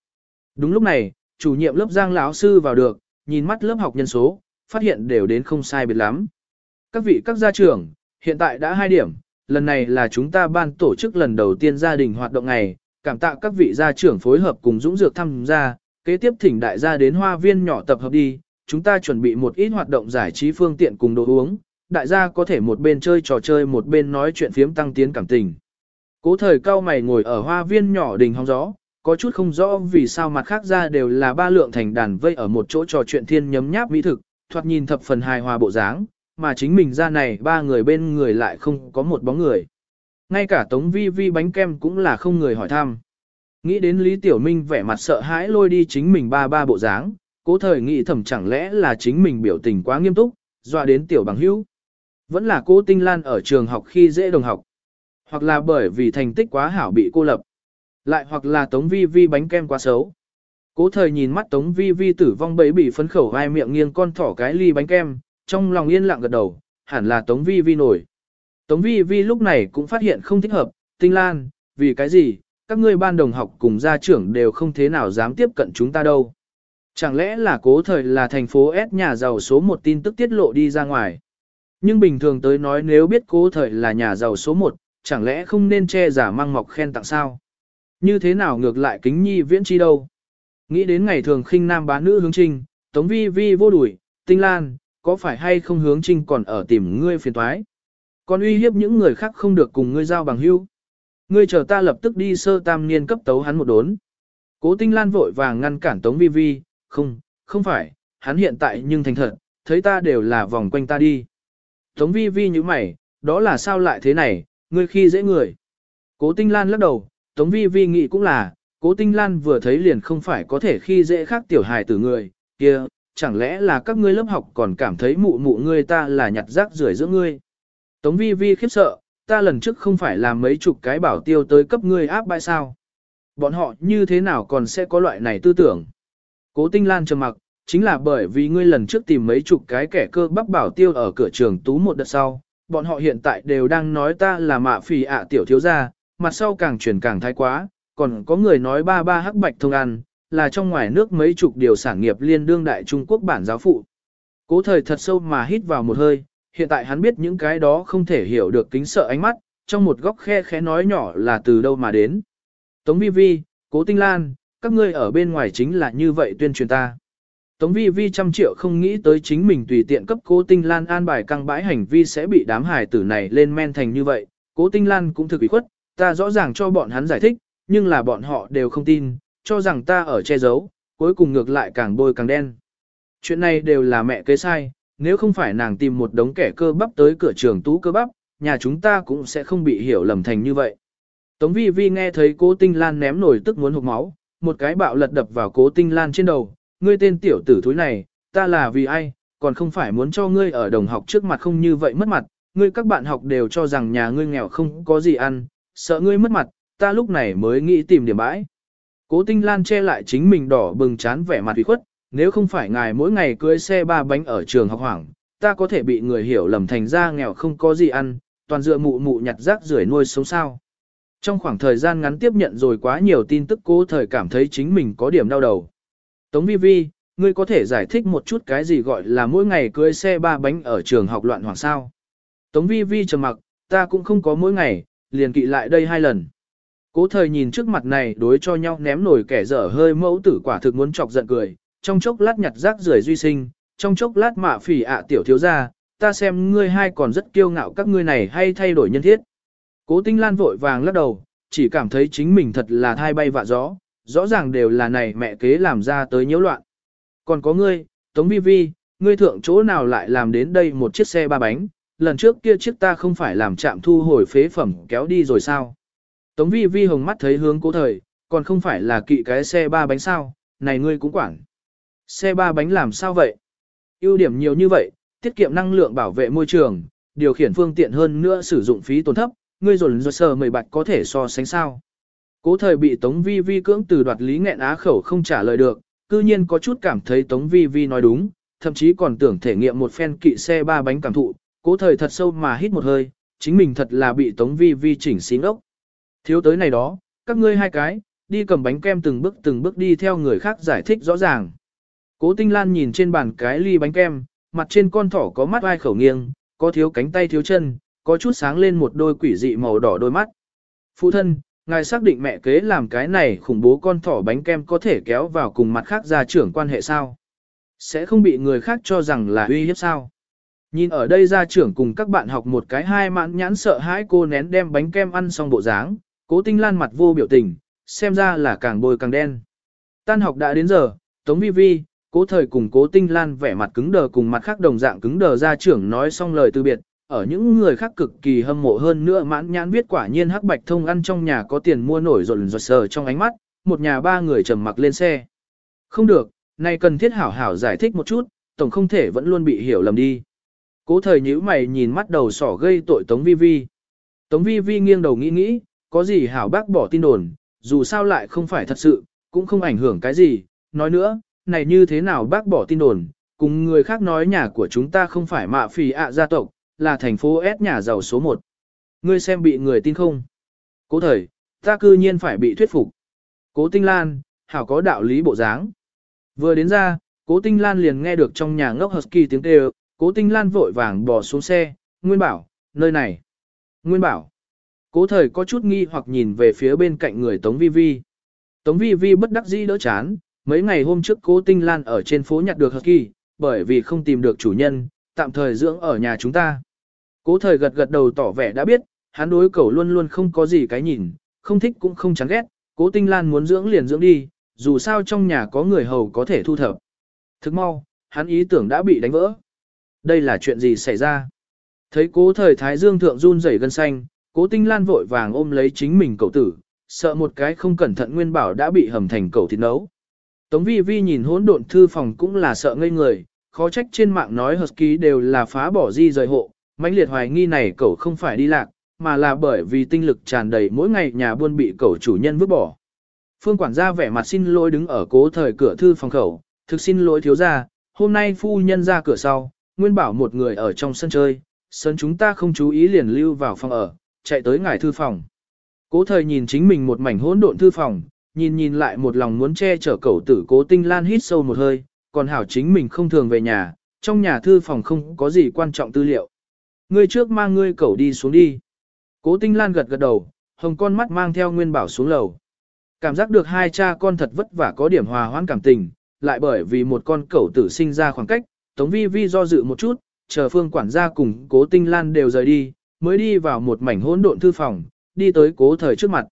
Đúng lúc này, chủ nhiệm lớp Giang lão sư vào được, nhìn mắt lớp học nhân số, phát hiện đều đến không sai biệt lắm. Các vị các gia trưởng, hiện tại đã 2 điểm, lần này là chúng ta ban tổ chức lần đầu tiên gia đình hoạt động này, cảm tạ các vị gia trưởng phối hợp cùng Dũng Dược tham gia, kế tiếp thỉnh đại gia đến hoa viên nhỏ tập hợp đi, chúng ta chuẩn bị một ít hoạt động giải trí phương tiện cùng đồ uống, đại gia có thể một bên chơi trò chơi một bên nói chuyện phiếm tăng tiến cảm tình. Cố thời cao mày ngồi ở hoa viên nhỏ đình hóng gió, có chút không rõ vì sao mặt khác ra đều là ba lượng thành đàn vây ở một chỗ trò chuyện thiên nhấm nháp mỹ thực, thoạt nhìn thập phần hài hòa bộ dáng, mà chính mình ra này ba người bên người lại không có một bóng người. Ngay cả tống vi vi bánh kem cũng là không người hỏi thăm. Nghĩ đến Lý Tiểu Minh vẻ mặt sợ hãi lôi đi chính mình ba ba bộ dáng, cố thời nghĩ thầm chẳng lẽ là chính mình biểu tình quá nghiêm túc, dọa đến Tiểu bằng hữu. Vẫn là cố tinh lan ở trường học khi dễ đồng học. Hoặc là bởi vì thành tích quá hảo bị cô lập. Lại hoặc là tống vi vi bánh kem quá xấu. Cố thời nhìn mắt tống vi vi tử vong bấy bị phấn khẩu hai miệng nghiêng con thỏ cái ly bánh kem, trong lòng yên lặng gật đầu, hẳn là tống vi vi nổi. Tống vi vi lúc này cũng phát hiện không thích hợp, tinh lan, vì cái gì, các ngươi ban đồng học cùng gia trưởng đều không thế nào dám tiếp cận chúng ta đâu. Chẳng lẽ là cố thời là thành phố S nhà giàu số một tin tức tiết lộ đi ra ngoài. Nhưng bình thường tới nói nếu biết cố thời là nhà giàu số một, chẳng lẽ không nên che giả mang mọc khen tặng sao? Như thế nào ngược lại kính nhi viễn chi đâu? Nghĩ đến ngày thường khinh nam bá nữ hướng trinh, tống vi vi vô đuổi, tinh lan, có phải hay không hướng trinh còn ở tìm ngươi phiền toái? Còn uy hiếp những người khác không được cùng ngươi giao bằng hữu. Ngươi chờ ta lập tức đi sơ tam niên cấp tấu hắn một đốn. Cố tinh lan vội vàng ngăn cản tống vi vi, không, không phải, hắn hiện tại nhưng thành thật, thấy ta đều là vòng quanh ta đi. Tống vi vi như mày, đó là sao lại thế này, ngươi khi dễ người. Cố tinh lan lắc đầu, tống vi vi nghĩ cũng là, cố tinh lan vừa thấy liền không phải có thể khi dễ khác tiểu hài tử người, kia, chẳng lẽ là các ngươi lớp học còn cảm thấy mụ mụ ngươi ta là nhặt rác rưởi giữa ngươi. Tống vi vi khiếp sợ, ta lần trước không phải làm mấy chục cái bảo tiêu tới cấp ngươi áp bãi sao. Bọn họ như thế nào còn sẽ có loại này tư tưởng. Cố tinh lan trầm mặc, chính là bởi vì ngươi lần trước tìm mấy chục cái kẻ cơ bắp bảo tiêu ở cửa trường tú một đợt sau, bọn họ hiện tại đều đang nói ta là mạ phì ạ tiểu thiếu gia, mặt sau càng chuyển càng thái quá, còn có người nói ba ba hắc bạch thông ăn, là trong ngoài nước mấy chục điều sản nghiệp liên đương đại Trung Quốc bản giáo phụ. Cố thời thật sâu mà hít vào một hơi, hiện tại hắn biết những cái đó không thể hiểu được kính sợ ánh mắt, trong một góc khe khẽ nói nhỏ là từ đâu mà đến. Tống Vi Vi, Cố Tinh Lan, các ngươi ở bên ngoài chính là như vậy tuyên truyền ta. Tống vi vi trăm triệu không nghĩ tới chính mình tùy tiện cấp cố tinh lan an bài căng bãi hành vi sẽ bị đám hải tử này lên men thành như vậy. Cố tinh lan cũng thực ủy khuất, ta rõ ràng cho bọn hắn giải thích, nhưng là bọn họ đều không tin, cho rằng ta ở che giấu, cuối cùng ngược lại càng bôi càng đen. Chuyện này đều là mẹ kế sai, nếu không phải nàng tìm một đống kẻ cơ bắp tới cửa trường tú cơ bắp, nhà chúng ta cũng sẽ không bị hiểu lầm thành như vậy. Tống vi vi nghe thấy cố tinh lan ném nổi tức muốn hụt máu, một cái bạo lật đập vào cố tinh lan trên đầu, ngươi tên tiểu tử thúi này, ta là vì ai, còn không phải muốn cho ngươi ở đồng học trước mặt không như vậy mất mặt, ngươi các bạn học đều cho rằng nhà ngươi nghèo không có gì ăn, sợ ngươi mất mặt, ta lúc này mới nghĩ tìm điểm bãi. Cố Tinh Lan che lại chính mình đỏ bừng chán vẻ mặt ủy khuất, nếu không phải ngài mỗi ngày cưới xe ba bánh ở trường học hoảng, ta có thể bị người hiểu lầm thành ra nghèo không có gì ăn, toàn dựa mụ mụ nhặt rác rưởi nuôi sống sao. Trong khoảng thời gian ngắn tiếp nhận rồi quá nhiều tin tức cố thời cảm thấy chính mình có điểm đau đầu. Tống vi vi, ngươi có thể giải thích một chút cái gì gọi là mỗi ngày cưới xe ba bánh ở trường học loạn hoàng sao. Tống vi vi trầm mặc, ta cũng không có mỗi ngày, liền kỵ lại đây hai lần. Cố thời nhìn trước mặt này đối cho nhau ném nổi kẻ dở hơi mẫu tử quả thực muốn chọc giận cười, trong chốc lát nhặt rác rưởi duy sinh, trong chốc lát mạ phỉ ạ tiểu thiếu gia, ta xem ngươi hai còn rất kiêu ngạo các ngươi này hay thay đổi nhân thiết. Cố tinh lan vội vàng lắc đầu, chỉ cảm thấy chính mình thật là thai bay vạ gió, rõ ràng đều là này mẹ kế làm ra tới nhiễu loạn. Còn có ngươi, Tống Vi Vi, ngươi thượng chỗ nào lại làm đến đây một chiếc xe ba bánh, lần trước kia chiếc ta không phải làm chạm thu hồi phế phẩm kéo đi rồi sao? Tống vi vi hồng mắt thấy hướng cố thời, còn không phải là kỵ cái xe ba bánh sao, này ngươi cũng quản. Xe ba bánh làm sao vậy? ưu điểm nhiều như vậy, tiết kiệm năng lượng bảo vệ môi trường, điều khiển phương tiện hơn nữa sử dụng phí tổn thấp, ngươi rồi rồi sờ mười bạch có thể so sánh sao. Cố thời bị Tống Vi Vi cưỡng từ đoạt lý nghẹn á khẩu không trả lời được, cư nhiên có chút cảm thấy Tống Vi Vi nói đúng, thậm chí còn tưởng thể nghiệm một phen kỵ xe ba bánh cảm thụ, cố thời thật sâu mà hít một hơi, chính mình thật là bị Tống Vi Vi chỉnh xí ngốc. Thiếu tới này đó, các ngươi hai cái, đi cầm bánh kem từng bước từng bước đi theo người khác giải thích rõ ràng. Cố Tinh Lan nhìn trên bàn cái ly bánh kem, mặt trên con thỏ có mắt ai khẩu nghiêng, có thiếu cánh tay thiếu chân, có chút sáng lên một đôi quỷ dị màu đỏ đôi mắt. Phụ thân, ngài xác định mẹ kế làm cái này khủng bố con thỏ bánh kem có thể kéo vào cùng mặt khác gia trưởng quan hệ sao? Sẽ không bị người khác cho rằng là uy hiếp sao? Nhìn ở đây gia trưởng cùng các bạn học một cái hai mãn nhãn sợ hãi cô nén đem bánh kem ăn xong bộ dáng, cố tinh lan mặt vô biểu tình, xem ra là càng bôi càng đen. Tan học đã đến giờ, Tống Vi Vi, cố thời cùng cố tinh lan vẻ mặt cứng đờ cùng mặt khác đồng dạng cứng đờ gia trưởng nói xong lời từ biệt, ở những người khác cực kỳ hâm mộ hơn nữa mãn nhãn viết quả nhiên hắc bạch thông ăn trong nhà có tiền mua nổi rộn rột sờ trong ánh mắt, một nhà ba người trầm mặc lên xe. Không được, này cần thiết hảo hảo giải thích một chút, tổng không thể vẫn luôn bị hiểu lầm đi. Cố thời nhíu mày nhìn mắt đầu sỏ gây tội Tống Vi Vi. Tống Vi Vi nghiêng đầu nghĩ nghĩ, có gì hảo bác bỏ tin đồn, dù sao lại không phải thật sự, cũng không ảnh hưởng cái gì, nói nữa, này như thế nào bác bỏ tin đồn, cùng người khác nói nhà của chúng ta không phải mạ phì ạ gia tộc, là thành phố S nhà giàu số 1. Ngươi xem bị người tin không? Cố thời, ta cư nhiên phải bị thuyết phục. Cố Tinh Lan, hảo có đạo lý bộ dáng. Vừa đến ra, Cố Tinh Lan liền nghe được trong nhà ngốc Husky tiếng kêu, Cố Tinh Lan vội vàng bò xuống xe, Nguyên bảo, nơi này. Nguyên bảo. Cố thời có chút nghi hoặc nhìn về phía bên cạnh người Tống Vi Vi. Tống Vi Vi bất đắc dĩ đỡ chán, mấy ngày hôm trước Cố Tinh Lan ở trên phố nhặt được Husky, bởi vì không tìm được chủ nhân, tạm thời dưỡng ở nhà chúng ta. Cố thời gật gật đầu tỏ vẻ đã biết, hắn đối cậu luôn luôn không có gì cái nhìn, không thích cũng không chán ghét, cố tinh lan muốn dưỡng liền dưỡng đi, dù sao trong nhà có người hầu có thể thu thập. Thức mau, hắn ý tưởng đã bị đánh vỡ. Đây là chuyện gì xảy ra? Thấy cố thời thái dương thượng run rẩy gân xanh, cố tinh lan vội vàng ôm lấy chính mình cậu tử, sợ một cái không cẩn thận nguyên bảo đã bị hầm thành cậu thịt nấu. Tống vi vi nhìn hỗn độn thư phòng cũng là sợ ngây người, khó trách trên mạng nói Husky đều là phá bỏ di rời hộ, mãnh liệt hoài nghi này cậu không phải đi lạc, mà là bởi vì tinh lực tràn đầy mỗi ngày nhà buôn bị cậu chủ nhân vứt bỏ. Phương quản gia vẻ mặt xin lỗi đứng ở cố thời cửa thư phòng khẩu, thực xin lỗi thiếu gia, hôm nay phu nhân ra cửa sau, nguyên bảo một người ở trong sân chơi, sân chúng ta không chú ý liền lưu vào phòng ở, chạy tới ngài thư phòng. Cố thời nhìn chính mình một mảnh hỗn độn thư phòng, nhìn nhìn lại một lòng muốn che chở cậu tử cố tinh lan hít sâu một hơi, còn hảo chính mình không thường về nhà, trong nhà thư phòng không có gì quan trọng tư liệu. Ngươi trước mang ngươi cẩu đi xuống đi. Cố tinh lan gật gật đầu, hồng con mắt mang theo nguyên bảo xuống lầu. Cảm giác được hai cha con thật vất vả có điểm hòa hoãn cảm tình, lại bởi vì một con cẩu tử sinh ra khoảng cách, Tống Vi Vi do dự một chút, chờ phương quản gia cùng cố tinh lan đều rời đi, mới đi vào một mảnh hỗn độn thư phòng, đi tới cố thời trước mặt.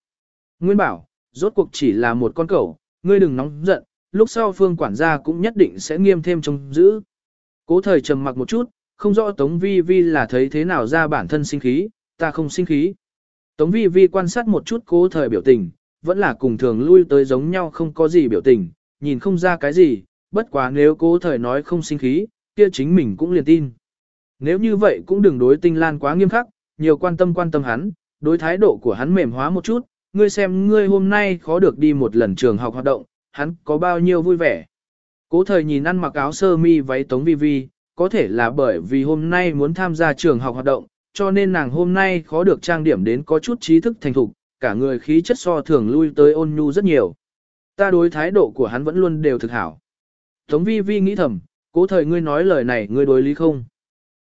Nguyên bảo, rốt cuộc chỉ là một con cẩu, ngươi đừng nóng giận, lúc sau phương quản gia cũng nhất định sẽ nghiêm thêm trông giữ. Cố thời trầm mặc một chút, không rõ Tống Vi Vi là thấy thế nào ra bản thân sinh khí, ta không sinh khí. Tống Vi Vi quan sát một chút cố thời biểu tình, vẫn là cùng thường lui tới giống nhau không có gì biểu tình, nhìn không ra cái gì, bất quá nếu cố thời nói không sinh khí, kia chính mình cũng liền tin. Nếu như vậy cũng đừng đối tinh lan quá nghiêm khắc, nhiều quan tâm quan tâm hắn, đối thái độ của hắn mềm hóa một chút, ngươi xem ngươi hôm nay khó được đi một lần trường học hoạt động, hắn có bao nhiêu vui vẻ. Cố thời nhìn ăn mặc áo sơ mi váy tống vi vi, có thể là bởi vì hôm nay muốn tham gia trường học hoạt động, cho nên nàng hôm nay khó được trang điểm đến có chút trí thức thành thục, cả người khí chất so thường lui tới ôn nhu rất nhiều. Ta đối thái độ của hắn vẫn luôn đều thực hảo. Tống vi vi nghĩ thầm, cố thời ngươi nói lời này ngươi đối lý không?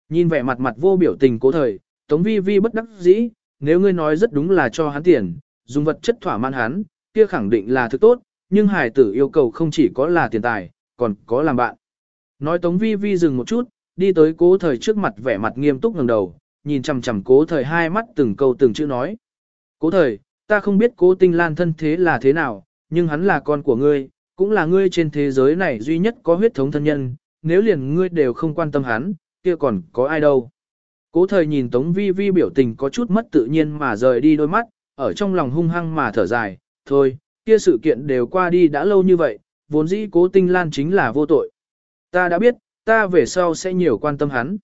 Nhìn vẻ mặt mặt vô biểu tình cố thời, Tống vi vi bất đắc dĩ, nếu ngươi nói rất đúng là cho hắn tiền, dùng vật chất thỏa mãn hắn, kia khẳng định là thứ tốt, nhưng hải tử yêu cầu không chỉ có là tiền tài, còn có làm bạn. Nói Tống Vi Vi dừng một chút, đi tới cố thời trước mặt vẻ mặt nghiêm túc ngẩng đầu, nhìn chằm chằm cố thời hai mắt từng câu từng chữ nói. Cố thời, ta không biết cố tinh lan thân thế là thế nào, nhưng hắn là con của ngươi, cũng là ngươi trên thế giới này duy nhất có huyết thống thân nhân, nếu liền ngươi đều không quan tâm hắn, kia còn có ai đâu. Cố thời nhìn Tống Vi Vi biểu tình có chút mất tự nhiên mà rời đi đôi mắt, ở trong lòng hung hăng mà thở dài, thôi, kia sự kiện đều qua đi đã lâu như vậy, vốn dĩ cố tinh lan chính là vô tội. Ta đã biết, ta về sau sẽ nhiều quan tâm hắn.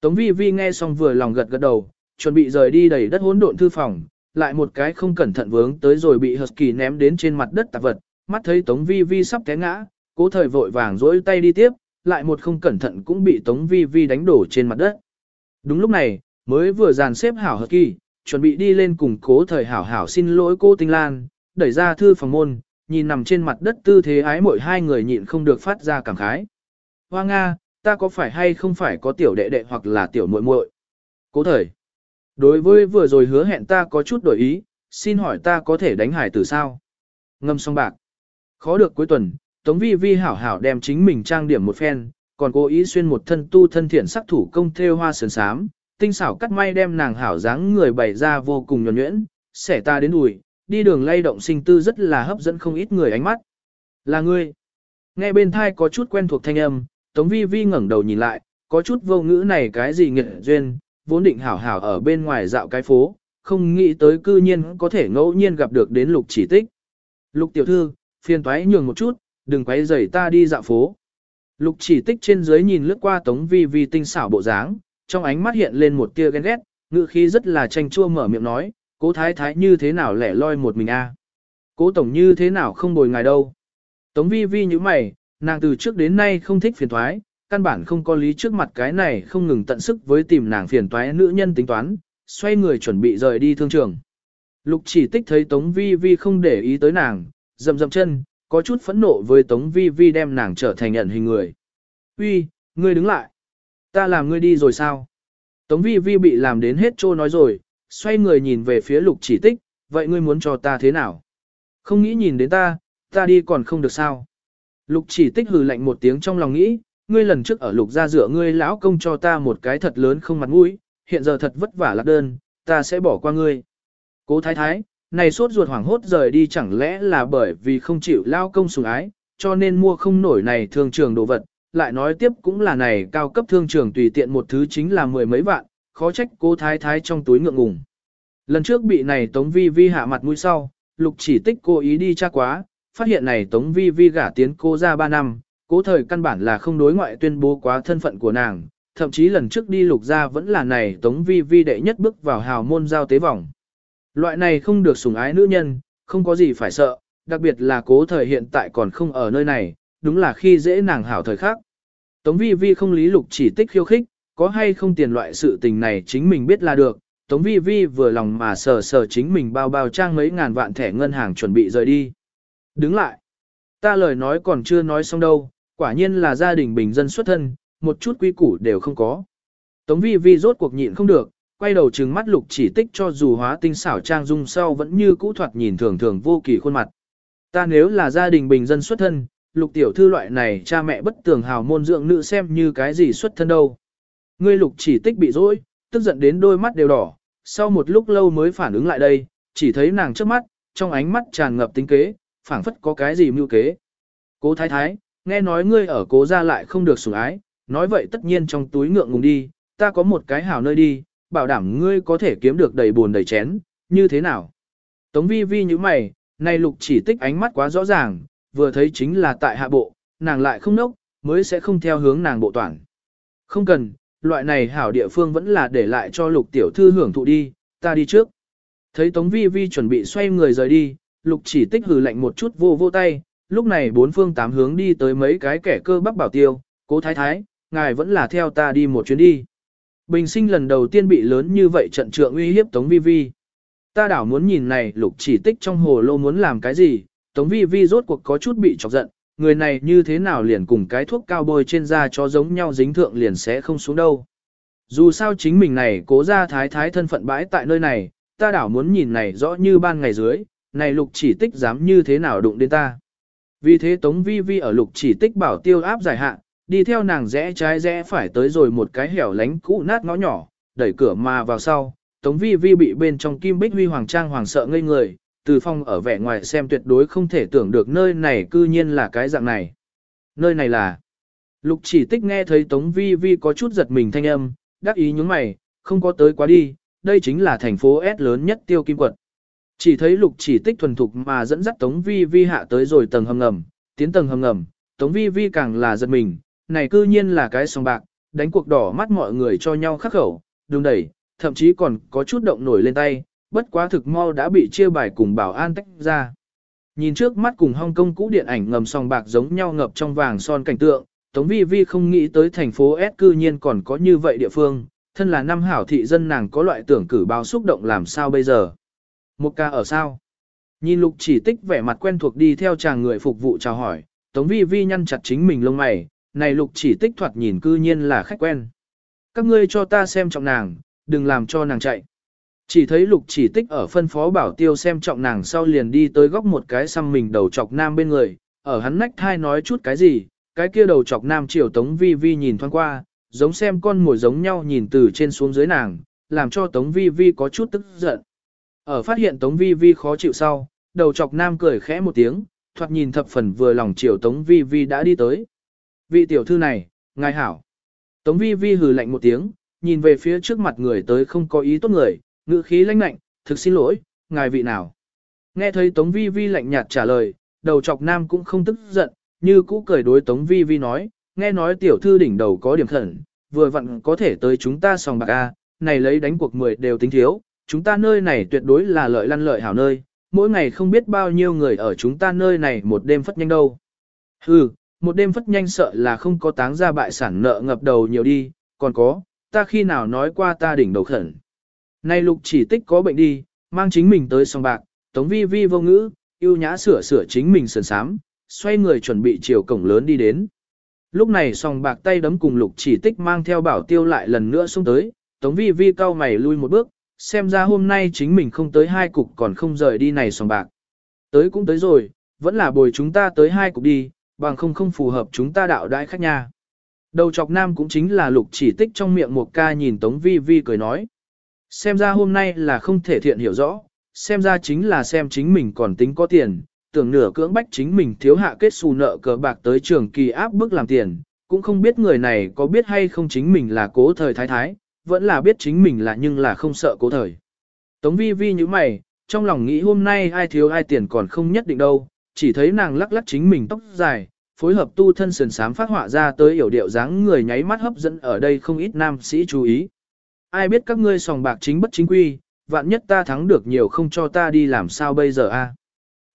Tống vi vi nghe xong vừa lòng gật gật đầu, chuẩn bị rời đi đầy đất hỗn độn thư phòng, lại một cái không cẩn thận vướng tới rồi bị Husky ném đến trên mặt đất tạp vật, mắt thấy Tống Vi Vi sắp té ngã, cố thời vội vàng dỗi tay đi tiếp, lại một không cẩn thận cũng bị Tống Vi Vi đánh đổ trên mặt đất. Đúng lúc này, mới vừa dàn xếp hảo Husky, chuẩn bị đi lên cùng cố thời hảo hảo xin lỗi cô Tinh Lan, đẩy ra thư phòng môn, nhìn nằm trên mặt đất tư thế ái mỗi hai người nhịn không được phát ra cảm khái. Hoa Nga, ta có phải hay không phải có tiểu đệ đệ hoặc là tiểu muội muội? Cố thời. Đối với vừa rồi hứa hẹn ta có chút đổi ý, xin hỏi ta có thể đánh hải tử sao? Ngâm xong bạc. Khó được cuối tuần, Tống Vi Vi hảo hảo đem chính mình trang điểm một phen, còn cố ý xuyên một thân tu thân thiện sắc thủ công thêu hoa sườn sám, tinh xảo cắt may đem nàng hảo dáng người bày ra vô cùng nhuần nhuyễn, xẻ ta đến đùi, đi đường lay động sinh tư rất là hấp dẫn không ít người ánh mắt. Là ngươi. Nghe bên thai có chút quen thuộc thanh âm, Tống Vi Vi ngẩng đầu nhìn lại, có chút vô ngữ này cái gì nghệ duyên, vốn định hảo hảo ở bên ngoài dạo cái phố, không nghĩ tới cư nhiên có thể ngẫu nhiên gặp được đến lục chỉ tích. Lục tiểu thư, phiền toái nhường một chút, đừng quấy rầy ta đi dạo phố. Lục chỉ tích trên dưới nhìn lướt qua tống vi vi tinh xảo bộ dáng, trong ánh mắt hiện lên một tia ghen ghét, ngự khí rất là tranh chua mở miệng nói, cố thái thái như thế nào lẻ loi một mình a Cố tổng như thế nào không bồi ngài đâu. Tống vi vi như mày, nàng từ trước đến nay không thích phiền thoái, căn bản không có lý trước mặt cái này không ngừng tận sức với tìm nàng phiền toái nữ nhân tính toán, xoay người chuẩn bị rời đi thương trường. Lục chỉ tích thấy Tống Vi Vi không để ý tới nàng, dầm dầm chân, có chút phẫn nộ với Tống Vi Vi đem nàng trở thành nhận hình người. Uy, ngươi đứng lại. Ta làm ngươi đi rồi sao? Tống Vi Vi bị làm đến hết trô nói rồi, xoay người nhìn về phía lục chỉ tích, vậy ngươi muốn cho ta thế nào? Không nghĩ nhìn đến ta, ta đi còn không được sao? Lục chỉ tích hừ lạnh một tiếng trong lòng nghĩ, ngươi lần trước ở lục gia dựa ngươi lão công cho ta một cái thật lớn không mặt mũi, hiện giờ thật vất vả lạc đơn, ta sẽ bỏ qua ngươi. Cố thái thái, này sốt ruột hoảng hốt rời đi chẳng lẽ là bởi vì không chịu lao công sủng ái, cho nên mua không nổi này thương trường đồ vật, lại nói tiếp cũng là này cao cấp thương trường tùy tiện một thứ chính là mười mấy vạn, khó trách cô thái thái trong túi ngượng ngùng. Lần trước bị này tống vi vi hạ mặt mũi sau, lục chỉ tích cô ý đi tra quá, phát hiện này tống vi vi gả tiến cô ra ba năm, cố thời căn bản là không đối ngoại tuyên bố quá thân phận của nàng, thậm chí lần trước đi lục ra vẫn là này tống vi vi đệ nhất bước vào hào môn giao tế vòng. Loại này không được sủng ái nữ nhân, không có gì phải sợ, đặc biệt là cố thời hiện tại còn không ở nơi này, đúng là khi dễ nàng hảo thời khác. Tống vi vi không lý lục chỉ tích khiêu khích, có hay không tiền loại sự tình này chính mình biết là được. Tống vi vi vừa lòng mà sờ sờ chính mình bao bao trang mấy ngàn vạn thẻ ngân hàng chuẩn bị rời đi. Đứng lại. Ta lời nói còn chưa nói xong đâu, quả nhiên là gia đình bình dân xuất thân, một chút quy củ đều không có. Tống vi vi rốt cuộc nhịn không được, quay đầu trừng mắt lục chỉ tích cho dù hóa tinh xảo trang dung sau vẫn như cũ thoạt nhìn thường thường vô kỳ khuôn mặt. Ta nếu là gia đình bình dân xuất thân, lục tiểu thư loại này cha mẹ bất tường hào môn dưỡng nữ xem như cái gì xuất thân đâu. Ngươi lục chỉ tích bị dối, tức giận đến đôi mắt đều đỏ, sau một lúc lâu mới phản ứng lại đây, chỉ thấy nàng trước mắt, trong ánh mắt tràn ngập tính kế, phảng phất có cái gì mưu kế. Cố thái thái, nghe nói ngươi ở cố gia lại không được sủng ái, nói vậy tất nhiên trong túi ngượng ngùng đi, ta có một cái hảo nơi đi, bảo đảm ngươi có thể kiếm được đầy buồn đầy chén, như thế nào? Tống vi vi như mày, này lục chỉ tích ánh mắt quá rõ ràng, vừa thấy chính là tại hạ bộ, nàng lại không nốc, mới sẽ không theo hướng nàng bộ toàn. Không cần, loại này hảo địa phương vẫn là để lại cho lục tiểu thư hưởng thụ đi, ta đi trước. Thấy Tống vi vi chuẩn bị xoay người rời đi, lục chỉ tích hừ lạnh một chút vô vô tay, lúc này bốn phương tám hướng đi tới mấy cái kẻ cơ bắp bảo tiêu, cố thái thái, ngài vẫn là theo ta đi một chuyến đi. Bình sinh lần đầu tiên bị lớn như vậy trận trượng uy hiếp Tống Vi Vi. Ta đảo muốn nhìn này lục chỉ tích trong hồ lô muốn làm cái gì, Tống Vi Vi rốt cuộc có chút bị chọc giận, người này như thế nào liền cùng cái thuốc cao bôi trên da cho giống nhau dính thượng liền sẽ không xuống đâu. Dù sao chính mình này cố ra thái thái thân phận bãi tại nơi này, ta đảo muốn nhìn này rõ như ban ngày dưới, này lục chỉ tích dám như thế nào đụng đến ta. Vì thế Tống Vi Vi ở lục chỉ tích bảo tiêu áp giải hạn, đi theo nàng rẽ trái rẽ phải tới rồi một cái hẻo lánh cũ nát ngõ nhỏ, đẩy cửa mà vào sau. Tống Vi Vi bị bên trong kim bích huy hoàng trang hoàng sợ ngây người, từ phong ở vẻ ngoài xem tuyệt đối không thể tưởng được nơi này cư nhiên là cái dạng này. Nơi này là... Lục chỉ tích nghe thấy Tống Vi Vi có chút giật mình thanh âm, đắc ý nhúng mày, không có tới quá đi, đây chính là thành phố S lớn nhất tiêu kim quận. Chỉ thấy lục chỉ tích thuần thục mà dẫn dắt Tống Vi Vi hạ tới rồi tầng hầm ngầm, tiến tầng hầm ngầm, Tống Vi Vi càng là giật mình, này cư nhiên là cái sòng bạc, đánh cuộc đỏ mắt mọi người cho nhau khắc khẩu, đường đẩy, thậm chí còn có chút động nổi lên tay, bất quá thực mau đã bị chia bài cùng bảo an tách ra. Nhìn trước mắt cùng Hong Kong cũ điện ảnh ngầm sòng bạc giống nhau ngập trong vàng son cảnh tượng, Tống Vi Vi không nghĩ tới thành phố S cư nhiên còn có như vậy địa phương, thân là năm hảo thị dân nàng có loại tưởng cử bao xúc động làm sao bây giờ. Một ca ở sao? Nhìn lục chỉ tích vẻ mặt quen thuộc đi theo chàng người phục vụ chào hỏi, Tống Vi Vi nhăn chặt chính mình lông mày, này lục chỉ tích thoạt nhìn cư nhiên là khách quen. Các ngươi cho ta xem trọng nàng, đừng làm cho nàng chạy. Chỉ thấy lục chỉ tích ở phân phó bảo tiêu xem trọng nàng sau liền đi tới góc một cái xăm mình đầu chọc nam bên người, ở hắn nách thai nói chút cái gì, cái kia đầu chọc nam chiều Tống Vi Vi nhìn thoáng qua, giống xem con mồi giống nhau nhìn từ trên xuống dưới nàng, làm cho Tống Vi Vi có chút tức giận. Ở phát hiện Tống Vi Vi khó chịu sau, đầu chọc nam cười khẽ một tiếng, thoạt nhìn thập phần vừa lòng chiều Tống Vi Vi đã đi tới. Vị tiểu thư này, ngài hảo. Tống Vi Vi hừ lạnh một tiếng, nhìn về phía trước mặt người tới không có ý tốt người, ngữ khí lãnh lạnh, thực xin lỗi, ngài vị nào. Nghe thấy Tống Vi Vi lạnh nhạt trả lời, đầu chọc nam cũng không tức giận, như cũ cười đối Tống Vi Vi nói, nghe nói tiểu thư đỉnh đầu có điểm khẩn, vừa vặn có thể tới chúng ta sòng bạc A, này lấy đánh cuộc mười đều tính thiếu, chúng ta nơi này tuyệt đối là lợi lăn lợi hảo nơi, mỗi ngày không biết bao nhiêu người ở chúng ta nơi này một đêm phất nhanh đâu. Hừ, một đêm phất nhanh sợ là không có táng ra bại sản nợ ngập đầu nhiều đi, còn có, ta khi nào nói qua ta đỉnh đầu khẩn. Nay lục chỉ tích có bệnh đi, mang chính mình tới sòng bạc, tống vi vi vô ngữ, yêu nhã sửa sửa chính mình sườn sám, xoay người chuẩn bị chiều cổng lớn đi đến. Lúc này sòng bạc tay đấm cùng lục chỉ tích mang theo bảo tiêu lại lần nữa xuống tới, tống vi vi cau mày lui một bước, xem ra hôm nay chính mình không tới hai cục còn không rời đi này sòng bạc. Tới cũng tới rồi, vẫn là bồi chúng ta tới hai cục đi, bằng không không phù hợp chúng ta đạo đại khách nha. Đầu chọc nam cũng chính là lục chỉ tích trong miệng một ca nhìn Tống Vi Vi cười nói. Xem ra hôm nay là không thể thiện hiểu rõ, xem ra chính là xem chính mình còn tính có tiền, tưởng nửa cưỡng bách chính mình thiếu hạ kết xù nợ cờ bạc tới trường kỳ áp bức làm tiền, cũng không biết người này có biết hay không chính mình là cố thời thái thái, vẫn là biết chính mình là nhưng là không sợ cố thời. Tống vi vi như mày, trong lòng nghĩ hôm nay ai thiếu ai tiền còn không nhất định đâu, chỉ thấy nàng lắc lắc chính mình tóc dài, phối hợp tu thân sườn sám phát họa ra tới hiểu điệu dáng người nháy mắt hấp dẫn ở đây không ít nam sĩ chú ý. Ai biết các ngươi sòng bạc chính bất chính quy, vạn nhất ta thắng được nhiều không cho ta đi làm sao bây giờ a? À?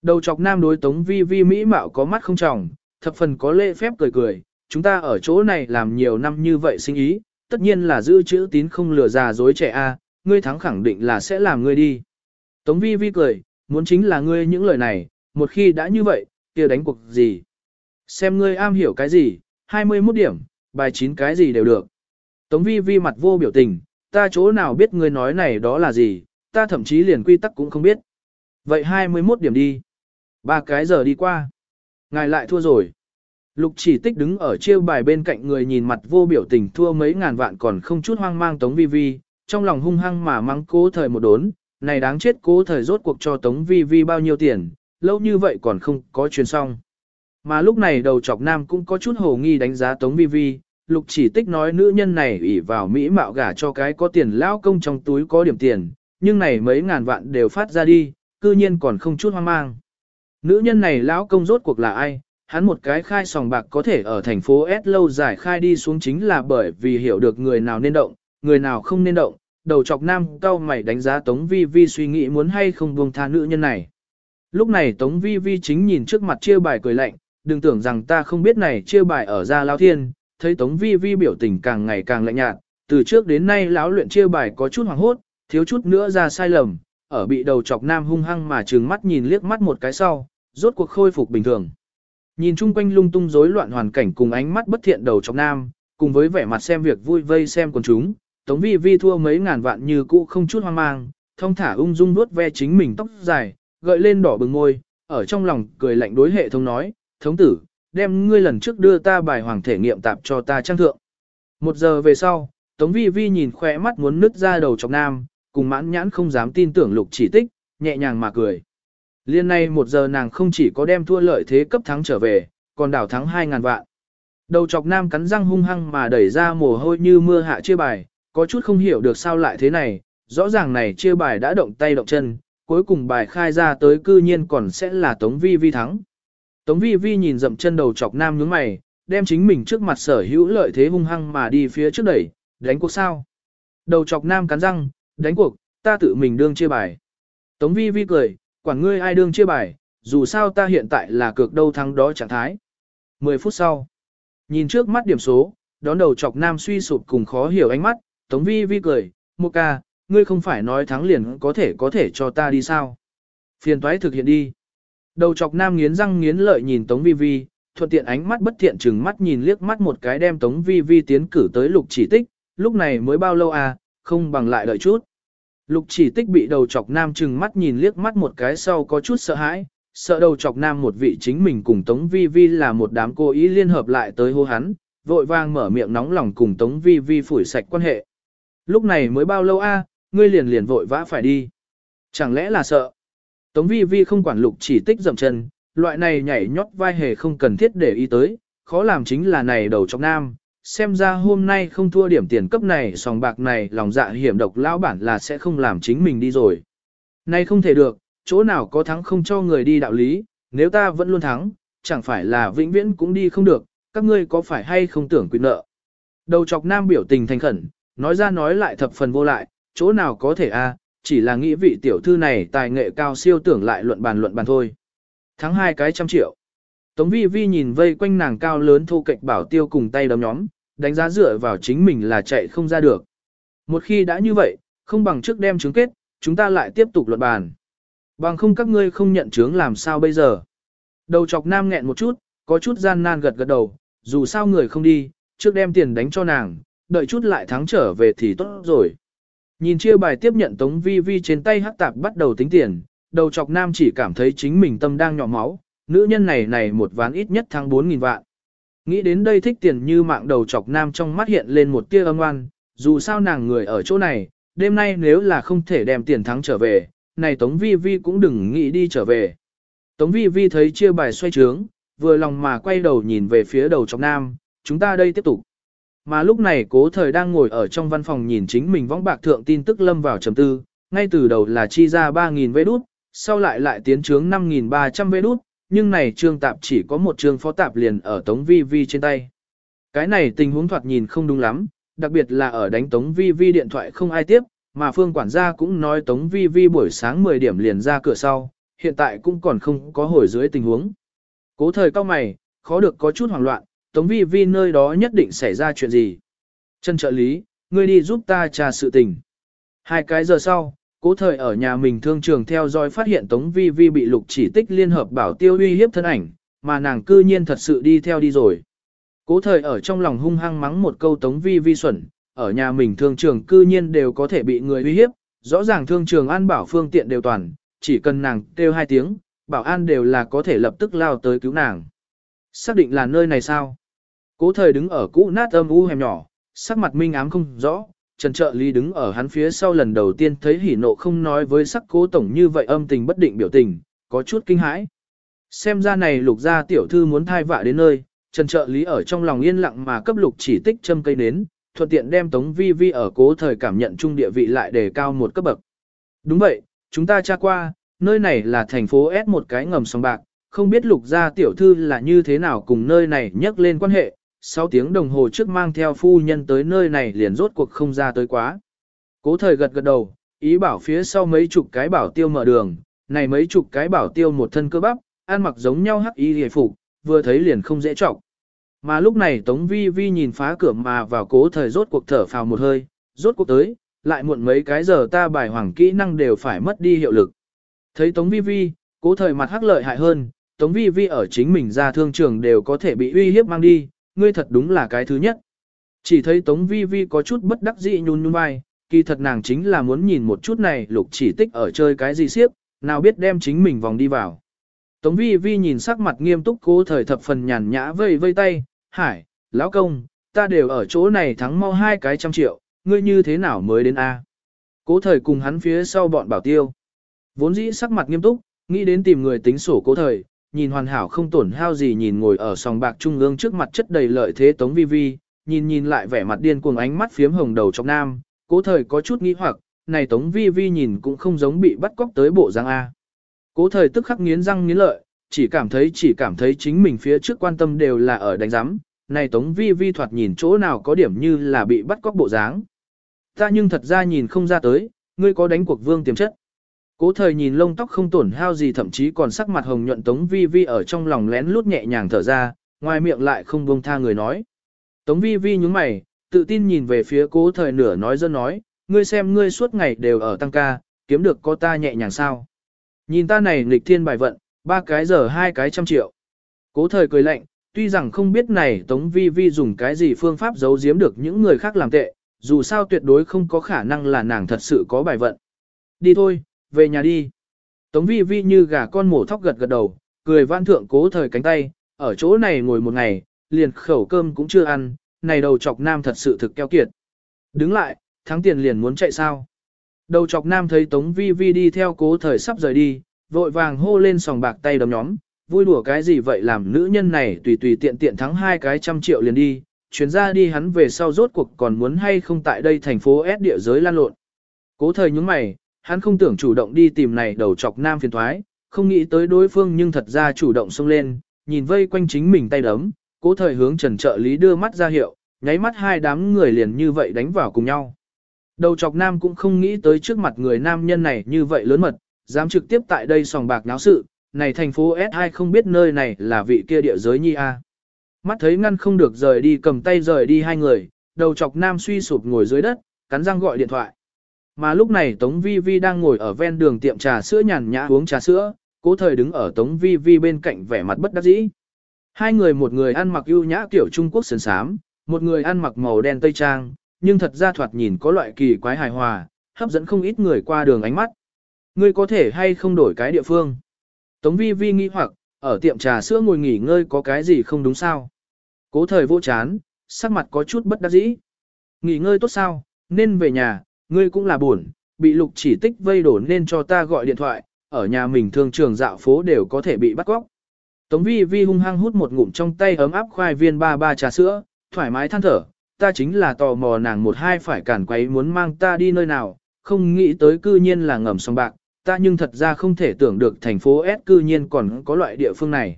Đầu chọc nam đối tống vi vi mỹ mạo có mắt không trọng, thập phần có lễ phép cười cười, chúng ta ở chỗ này làm nhiều năm như vậy sinh ý, tất nhiên là giữ chữ tín không lừa già dối trẻ a, ngươi thắng khẳng định là sẽ làm ngươi đi. Tống vi vi cười, muốn chính là ngươi những lời này, một khi đã như vậy, kia đánh cuộc gì. Xem ngươi am hiểu cái gì, 21 điểm, bài 9 cái gì đều được. Tống vi vi mặt vô biểu tình, ta chỗ nào biết ngươi nói này đó là gì, ta thậm chí liền quy tắc cũng không biết. Vậy 21 điểm đi. Ba cái giờ đi qua. Ngài lại thua rồi. Lục chỉ tích đứng ở chiêu bài bên cạnh người nhìn mặt vô biểu tình thua mấy ngàn vạn còn không chút hoang mang Tống Vi Vi, trong lòng hung hăng mà mắng cố thời một đốn, này đáng chết cố thời rốt cuộc cho Tống Vi Vi bao nhiêu tiền, lâu như vậy còn không có truyền xong. Mà lúc này đầu chọc nam cũng có chút hồ nghi đánh giá Tống Vi Vi, lục chỉ tích nói nữ nhân này ủy vào Mỹ mạo gả cho cái có tiền lão công trong túi có điểm tiền, nhưng này mấy ngàn vạn đều phát ra đi, cư nhiên còn không chút hoang mang. Nữ nhân này lão công rốt cuộc là ai? Hắn một cái khai sòng bạc có thể ở thành phố S lâu dài khai đi xuống chính là bởi vì hiểu được người nào nên động, người nào không nên động. Đầu chọc nam cao mày đánh giá Tống Vi Vi suy nghĩ muốn hay không buông tha nữ nhân này. Lúc này Tống Vi Vi chính nhìn trước mặt chia bài cười lạnh, đừng tưởng rằng ta không biết này chia bài ở ra lao thiên, thấy Tống Vi Vi biểu tình càng ngày càng lạnh nhạt, từ trước đến nay lão luyện chia bài có chút hoảng hốt, thiếu chút nữa ra sai lầm, ở bị đầu chọc nam hung hăng mà trừng mắt nhìn liếc mắt một cái sau, rốt cuộc khôi phục bình thường. Nhìn chung quanh lung tung rối loạn hoàn cảnh cùng ánh mắt bất thiện đầu chọc nam, cùng với vẻ mặt xem việc vui vây xem quần chúng, Tống Vi Vi thua mấy ngàn vạn như cũ không chút hoang mang, thông thả ung dung vuốt ve chính mình tóc dài, gợi lên đỏ bừng môi, ở trong lòng cười lạnh đối hệ thống nói, thống tử, đem ngươi lần trước đưa ta bài hoàng thể nghiệm tạp cho ta trang thượng. Một giờ về sau, Tống Vi Vi nhìn khỏe mắt muốn nứt ra đầu chọc nam, cùng mãn nhãn không dám tin tưởng lục chỉ tích, nhẹ nhàng mà cười. Liên này một giờ nàng không chỉ có đem thua lợi thế cấp thắng trở về, còn đảo thắng 2.000 vạn. Đầu chọc nam cắn răng hung hăng mà đẩy ra mồ hôi như mưa hạ chia bài, có chút không hiểu được sao lại thế này, rõ ràng này chia bài đã động tay động chân, cuối cùng bài khai ra tới cư nhiên còn sẽ là Tống Vi Vi thắng. Tống Vi Vi nhìn dậm chân đầu chọc nam nhướng mày, đem chính mình trước mặt sở hữu lợi thế hung hăng mà đi phía trước đẩy, đánh cuộc sao. Đầu chọc nam cắn răng, đánh cuộc, ta tự mình đương chia bài. Tống Vi Vi cười, quản ngươi ai đương chia bài, dù sao ta hiện tại là cược đâu thắng đó trạng thái. 10 phút sau, nhìn trước mắt điểm số, đón đầu chọc nam suy sụp cùng khó hiểu ánh mắt, Tống Vi Vi cười, một ca, ngươi không phải nói thắng liền có thể có thể cho ta đi sao. Phiền toái thực hiện đi. Đầu chọc nam nghiến răng nghiến lợi nhìn Tống Vi Vi, thuận tiện ánh mắt bất thiện chừng mắt nhìn liếc mắt một cái đem Tống Vi Vi tiến cử tới lục chỉ tích, lúc này mới bao lâu à, không bằng lại đợi chút. Lục chỉ tích bị đầu chọc nam chừng mắt nhìn liếc mắt một cái sau có chút sợ hãi, sợ đầu chọc nam một vị chính mình cùng Tống Vi Vi là một đám cô ý liên hợp lại tới hô hắn, vội vang mở miệng nóng lòng cùng Tống Vi Vi phủi sạch quan hệ. Lúc này mới bao lâu a, ngươi liền liền vội vã phải đi. Chẳng lẽ là sợ? Tống Vi Vi không quản lục chỉ tích dậm chân, loại này nhảy nhót vai hề không cần thiết để ý tới, khó làm chính là này đầu chọc nam. Xem ra hôm nay không thua điểm tiền cấp này sòng bạc này lòng dạ hiểm độc lão bản là sẽ không làm chính mình đi rồi. Nay không thể được, chỗ nào có thắng không cho người đi đạo lý, nếu ta vẫn luôn thắng, chẳng phải là vĩnh viễn cũng đi không được, các ngươi có phải hay không tưởng quyền nợ. Đầu chọc nam biểu tình thành khẩn, nói ra nói lại thập phần vô lại, chỗ nào có thể a, chỉ là nghĩ vị tiểu thư này tài nghệ cao siêu tưởng lại luận bàn luận bàn thôi. Thắng hai cái trăm triệu. Tống vi vi nhìn vây quanh nàng cao lớn thu kệch bảo tiêu cùng tay đấm nhóm, đánh giá dựa vào chính mình là chạy không ra được. Một khi đã như vậy, không bằng trước đem chứng kết, chúng ta lại tiếp tục luận bàn. Bằng không các ngươi không nhận chứng làm sao bây giờ. Đầu chọc nam nghẹn một chút, có chút gian nan gật gật đầu, dù sao người không đi, trước đem tiền đánh cho nàng, đợi chút lại thắng trở về thì tốt rồi. Nhìn chia bài tiếp nhận Tống Vi Vi trên tay hắc tạp bắt đầu tính tiền, đầu chọc nam chỉ cảm thấy chính mình tâm đang nhỏ máu, nữ nhân này này một ván ít nhất thắng 4.000 vạn. Nghĩ đến đây thích tiền như mạng đầu chọc nam trong mắt hiện lên một tia âm oan, dù sao nàng người ở chỗ này, đêm nay nếu là không thể đem tiền thắng trở về, này Tống Vi Vi cũng đừng nghĩ đi trở về. Tống Vi Vi thấy chia bài xoay trướng, vừa lòng mà quay đầu nhìn về phía đầu chọc nam, chúng ta đây tiếp tục. Mà lúc này cố thời đang ngồi ở trong văn phòng nhìn chính mình võng bạc thượng tin tức lâm vào trầm tư, ngay từ đầu là chi ra 3.000 vé đút, sau lại lại tiến trướng 5.300 vé đút, nhưng này trương tạp chỉ có một trương phó tạp liền ở tống vi vi trên tay. Cái này tình huống thoạt nhìn không đúng lắm, đặc biệt là ở đánh tống vi vi điện thoại không ai tiếp, mà phương quản gia cũng nói tống vi vi buổi sáng 10 điểm liền ra cửa sau, hiện tại cũng còn không có hồi dưới tình huống. Cố thời cao mày, khó được có chút hoảng loạn, Tống Vi Vi nơi đó nhất định xảy ra chuyện gì. Trần trợ lý, ngươi đi giúp ta trà sự tình. Hai cái giờ sau, cố thời ở nhà mình thương trường theo dõi phát hiện Tống Vi Vi bị lục chỉ tích liên hợp bảo tiêu uy hiếp thân ảnh, mà nàng cư nhiên thật sự đi theo đi rồi. Cố thời ở trong lòng hung hăng mắng một câu Tống Vi Vi xuẩn, ở nhà mình thương trường cư nhiên đều có thể bị người uy hiếp, rõ ràng thương trường an bảo phương tiện đều toàn, chỉ cần nàng kêu hai tiếng, bảo an đều là có thể lập tức lao tới cứu nàng. Xác định là nơi này sao? Cố thời đứng ở cũ nát âm u hẻm nhỏ, sắc mặt minh ám không rõ, Trần trợ lý đứng ở hắn phía sau lần đầu tiên thấy hỉ nộ không nói với sắc cố tổng như vậy âm tình bất định biểu tình, có chút kinh hãi. Xem ra này lục gia tiểu thư muốn thai vạ đến nơi, Trần trợ lý ở trong lòng yên lặng mà cấp lục chỉ tích châm cây nến, thuận tiện đem tống vi vi ở cố thời cảm nhận trung địa vị lại đề cao một cấp bậc. Đúng vậy, chúng ta tra qua, nơi này là thành phố S một cái ngầm sông bạc, không biết lục gia tiểu thư là như thế nào cùng nơi này nhắc lên quan hệ, 6 tiếng đồng hồ trước mang theo phu nhân tới nơi này liền rốt cuộc không ra tới quá. Cố thời gật gật đầu, ý bảo phía sau mấy chục cái bảo tiêu mở đường, này mấy chục cái bảo tiêu một thân cơ bắp, ăn mặc giống nhau hắc y hề phục, vừa thấy liền không dễ trọng. Mà lúc này Tống Vi Vi nhìn phá cửa mà vào cố thời rốt cuộc thở phào một hơi, rốt cuộc tới, lại muộn mấy cái giờ ta bài hoàng kỹ năng đều phải mất đi hiệu lực. Thấy Tống Vi Vi, cố thời mặt hắc lợi hại hơn, Tống Vi Vi ở chính mình ra thương trường đều có thể bị uy hiếp mang đi, ngươi thật đúng là cái thứ nhất. Chỉ thấy Tống Vi Vi có chút bất đắc dĩ nhún nhún vai, kỳ thật nàng chính là muốn nhìn một chút này lục chỉ tích ở chơi cái gì siếp, nào biết đem chính mình vòng đi vào. Tống Vi Vi nhìn sắc mặt nghiêm túc cố thời thập phần nhàn nhã vây vây tay, hải, lão công, ta đều ở chỗ này thắng mau hai cái trăm triệu, ngươi như thế nào mới đến A. Cố thời cùng hắn phía sau bọn bảo tiêu. Vốn dĩ sắc mặt nghiêm túc, nghĩ đến tìm người tính sổ cố thời, nhìn hoàn hảo không tổn hao gì nhìn ngồi ở sòng bạc trung ương trước mặt chất đầy lợi thế tống vi vi, nhìn nhìn lại vẻ mặt điên cuồng ánh mắt phiếm hồng đầu trong nam, cố thời có chút nghi hoặc, này Tống Vi Vi nhìn cũng không giống bị bắt cóc tới bộ dáng A. Cố thời tức khắc nghiến răng nghiến lợi, chỉ cảm thấy chỉ cảm thấy chính mình phía trước quan tâm đều là ở đánh giám, này Tống Vi Vi thoạt nhìn chỗ nào có điểm như là bị bắt cóc bộ dáng. Ta nhưng thật ra nhìn không ra tới, ngươi có đánh cuộc vương tiềm chất. Cố thời nhìn lông tóc không tổn hao gì thậm chí còn sắc mặt hồng nhuận Tống Vi Vi ở trong lòng lén lút nhẹ nhàng thở ra, ngoài miệng lại không buông tha người nói. Tống Vi Vi nhúng mày, tự tin nhìn về phía cố thời nửa nói dân nói, ngươi xem ngươi suốt ngày đều ở tăng ca, kiếm được có ta nhẹ nhàng sao. Nhìn ta này nghịch thiên bài vận, ba cái giờ hai cái trăm triệu. Cố thời cười lạnh, tuy rằng không biết này Tống Vi Vi dùng cái gì phương pháp giấu giếm được những người khác làm tệ, dù sao tuyệt đối không có khả năng là nàng thật sự có bài vận. Đi thôi, về nhà đi. Tống Vi Vi như gà con mổ thóc gật gật đầu, cười vãn thượng cố thời cánh tay, ở chỗ này ngồi một ngày, liền khẩu cơm cũng chưa ăn, này đầu chọc nam thật sự thực keo kiệt. Đứng lại, thắng tiền liền muốn chạy sao. Đầu chọc nam thấy Tống Vi Vi đi theo cố thời sắp rời đi, vội vàng hô lên sòng bạc tay đấm nhóm, vui đùa cái gì vậy làm nữ nhân này tùy tùy tiện tiện thắng hai cái trăm triệu liền đi, chuyến ra đi hắn về sau rốt cuộc còn muốn hay không tại đây thành phố S địa giới lan lộn. Cố thời nhúng mày, hắn không tưởng chủ động đi tìm này đầu chọc nam phiền thoái, không nghĩ tới đối phương nhưng thật ra chủ động xông lên, nhìn vây quanh chính mình tay đấm, cố thời hướng trần trợ lý đưa mắt ra hiệu, nháy mắt hai đám người liền như vậy đánh vào cùng nhau. Đầu chọc nam cũng không nghĩ tới trước mặt người nam nhân này như vậy lớn mật, dám trực tiếp tại đây sòng bạc náo sự, này thành phố S2 không biết nơi này là vị kia địa giới nhi A. Mắt thấy ngăn không được rời đi cầm tay rời đi hai người, đầu chọc nam suy sụp ngồi dưới đất, cắn răng gọi điện thoại. Mà lúc này Tống Vi Vi đang ngồi ở ven đường tiệm trà sữa nhàn nhã uống trà sữa, cố thời đứng ở Tống Vi Vi bên cạnh vẻ mặt bất đắc dĩ. Hai người một người ăn mặc ưu nhã kiểu Trung Quốc sườn sám, một người ăn mặc màu đen tây trang, nhưng thật ra thoạt nhìn có loại kỳ quái hài hòa, hấp dẫn không ít người qua đường ánh mắt. Ngươi có thể hay không đổi cái địa phương? Tống vi vi nghi hoặc, ở tiệm trà sữa ngồi nghỉ ngơi có cái gì không đúng sao? Cố thời vô chán, sắc mặt có chút bất đắc dĩ. Nghỉ ngơi tốt sao, nên về nhà, ngươi cũng là buồn, bị lục chỉ tích vây đổ nên cho ta gọi điện thoại, ở nhà mình thường trường dạo phố đều có thể bị bắt cóc. Tống vi vi hung hăng hút một ngụm trong tay ấm áp khoai viên ba ba trà sữa, thoải mái than thở, ta chính là tò mò nàng một hai phải cản quấy muốn mang ta đi nơi nào, không nghĩ tới cư nhiên là ngầm song bạc, ta nhưng thật ra không thể tưởng được thành phố S cư nhiên còn có loại địa phương này.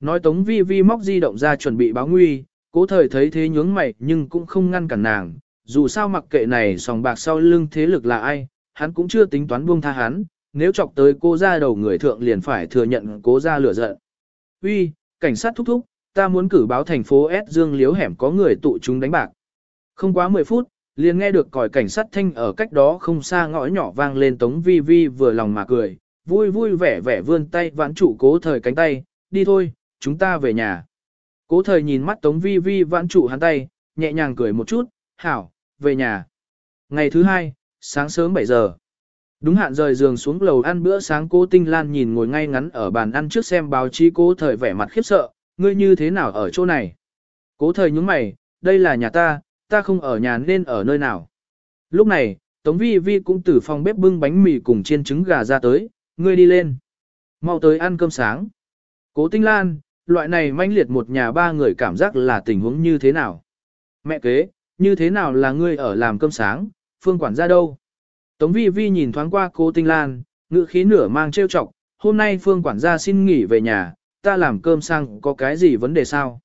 Nói Tống Vi Vi móc di động ra chuẩn bị báo nguy, cố thời thấy thế nhướng mày nhưng cũng không ngăn cản nàng, dù sao mặc kệ này sòng bạc sau lưng thế lực là ai, hắn cũng chưa tính toán buông tha hắn, nếu chọc tới cô ra đầu người thượng liền phải thừa nhận cố ra lửa giận. Uy, cảnh sát thúc thúc, ta muốn cử báo thành phố S Dương Liếu hẻm có người tụ chúng đánh bạc. Không quá 10 phút, liền nghe được còi cảnh sát thanh ở cách đó không xa ngõ nhỏ vang lên tống vi vi vừa lòng mà cười, vui vui vẻ vẻ vươn tay vãn trụ cố thời cánh tay, đi thôi, chúng ta về nhà. Cố thời nhìn mắt tống vi vi vãn trụ hắn tay, nhẹ nhàng cười một chút, hảo, về nhà. Ngày thứ hai, sáng sớm 7 giờ. Đúng hạn rời giường xuống lầu ăn bữa sáng cố tinh lan nhìn ngồi ngay ngắn ở bàn ăn trước xem báo chí cố thời vẻ mặt khiếp sợ, ngươi như thế nào ở chỗ này? Cố thời nhúng mày, đây là nhà ta, ta không ở nhà nên ở nơi nào. Lúc này, Tống Vi Vi cũng từ phòng bếp bưng bánh mì cùng chiên trứng gà ra tới, ngươi đi lên. Mau tới ăn cơm sáng. Cố Tinh Lan, loại này manh liệt một nhà ba người cảm giác là tình huống như thế nào? Mẹ kế, như thế nào là ngươi ở làm cơm sáng, phương quản gia đâu? Tống Vi Vi nhìn thoáng qua cố Tinh Lan, ngữ khí nửa mang trêu chọc, hôm nay phương quản gia xin nghỉ về nhà, ta làm cơm sang có cái gì vấn đề sao?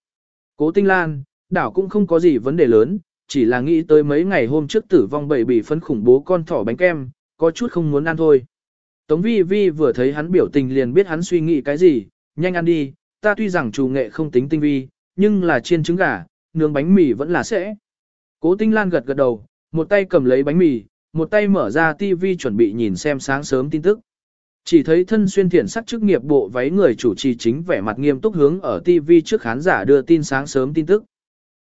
Cố Tinh Lan, đảo cũng không có gì vấn đề lớn, chỉ là nghĩ tới mấy ngày hôm trước tử vong bậy bị phấn khủng bố con thỏ bánh kem, có chút không muốn ăn thôi. Tống vi vi vừa thấy hắn biểu tình liền biết hắn suy nghĩ cái gì, nhanh ăn đi, ta tuy rằng chủ nghệ không tính tinh vi, nhưng là chiên trứng gà, nướng bánh mì vẫn là sẽ. Cố tinh lan gật gật đầu, một tay cầm lấy bánh mì, một tay mở ra TV chuẩn bị nhìn xem sáng sớm tin tức. Chỉ thấy thân xuyên thiện sắc chức nghiệp bộ váy người chủ trì chính vẻ mặt nghiêm túc hướng ở TV trước khán giả đưa tin sáng sớm tin tức.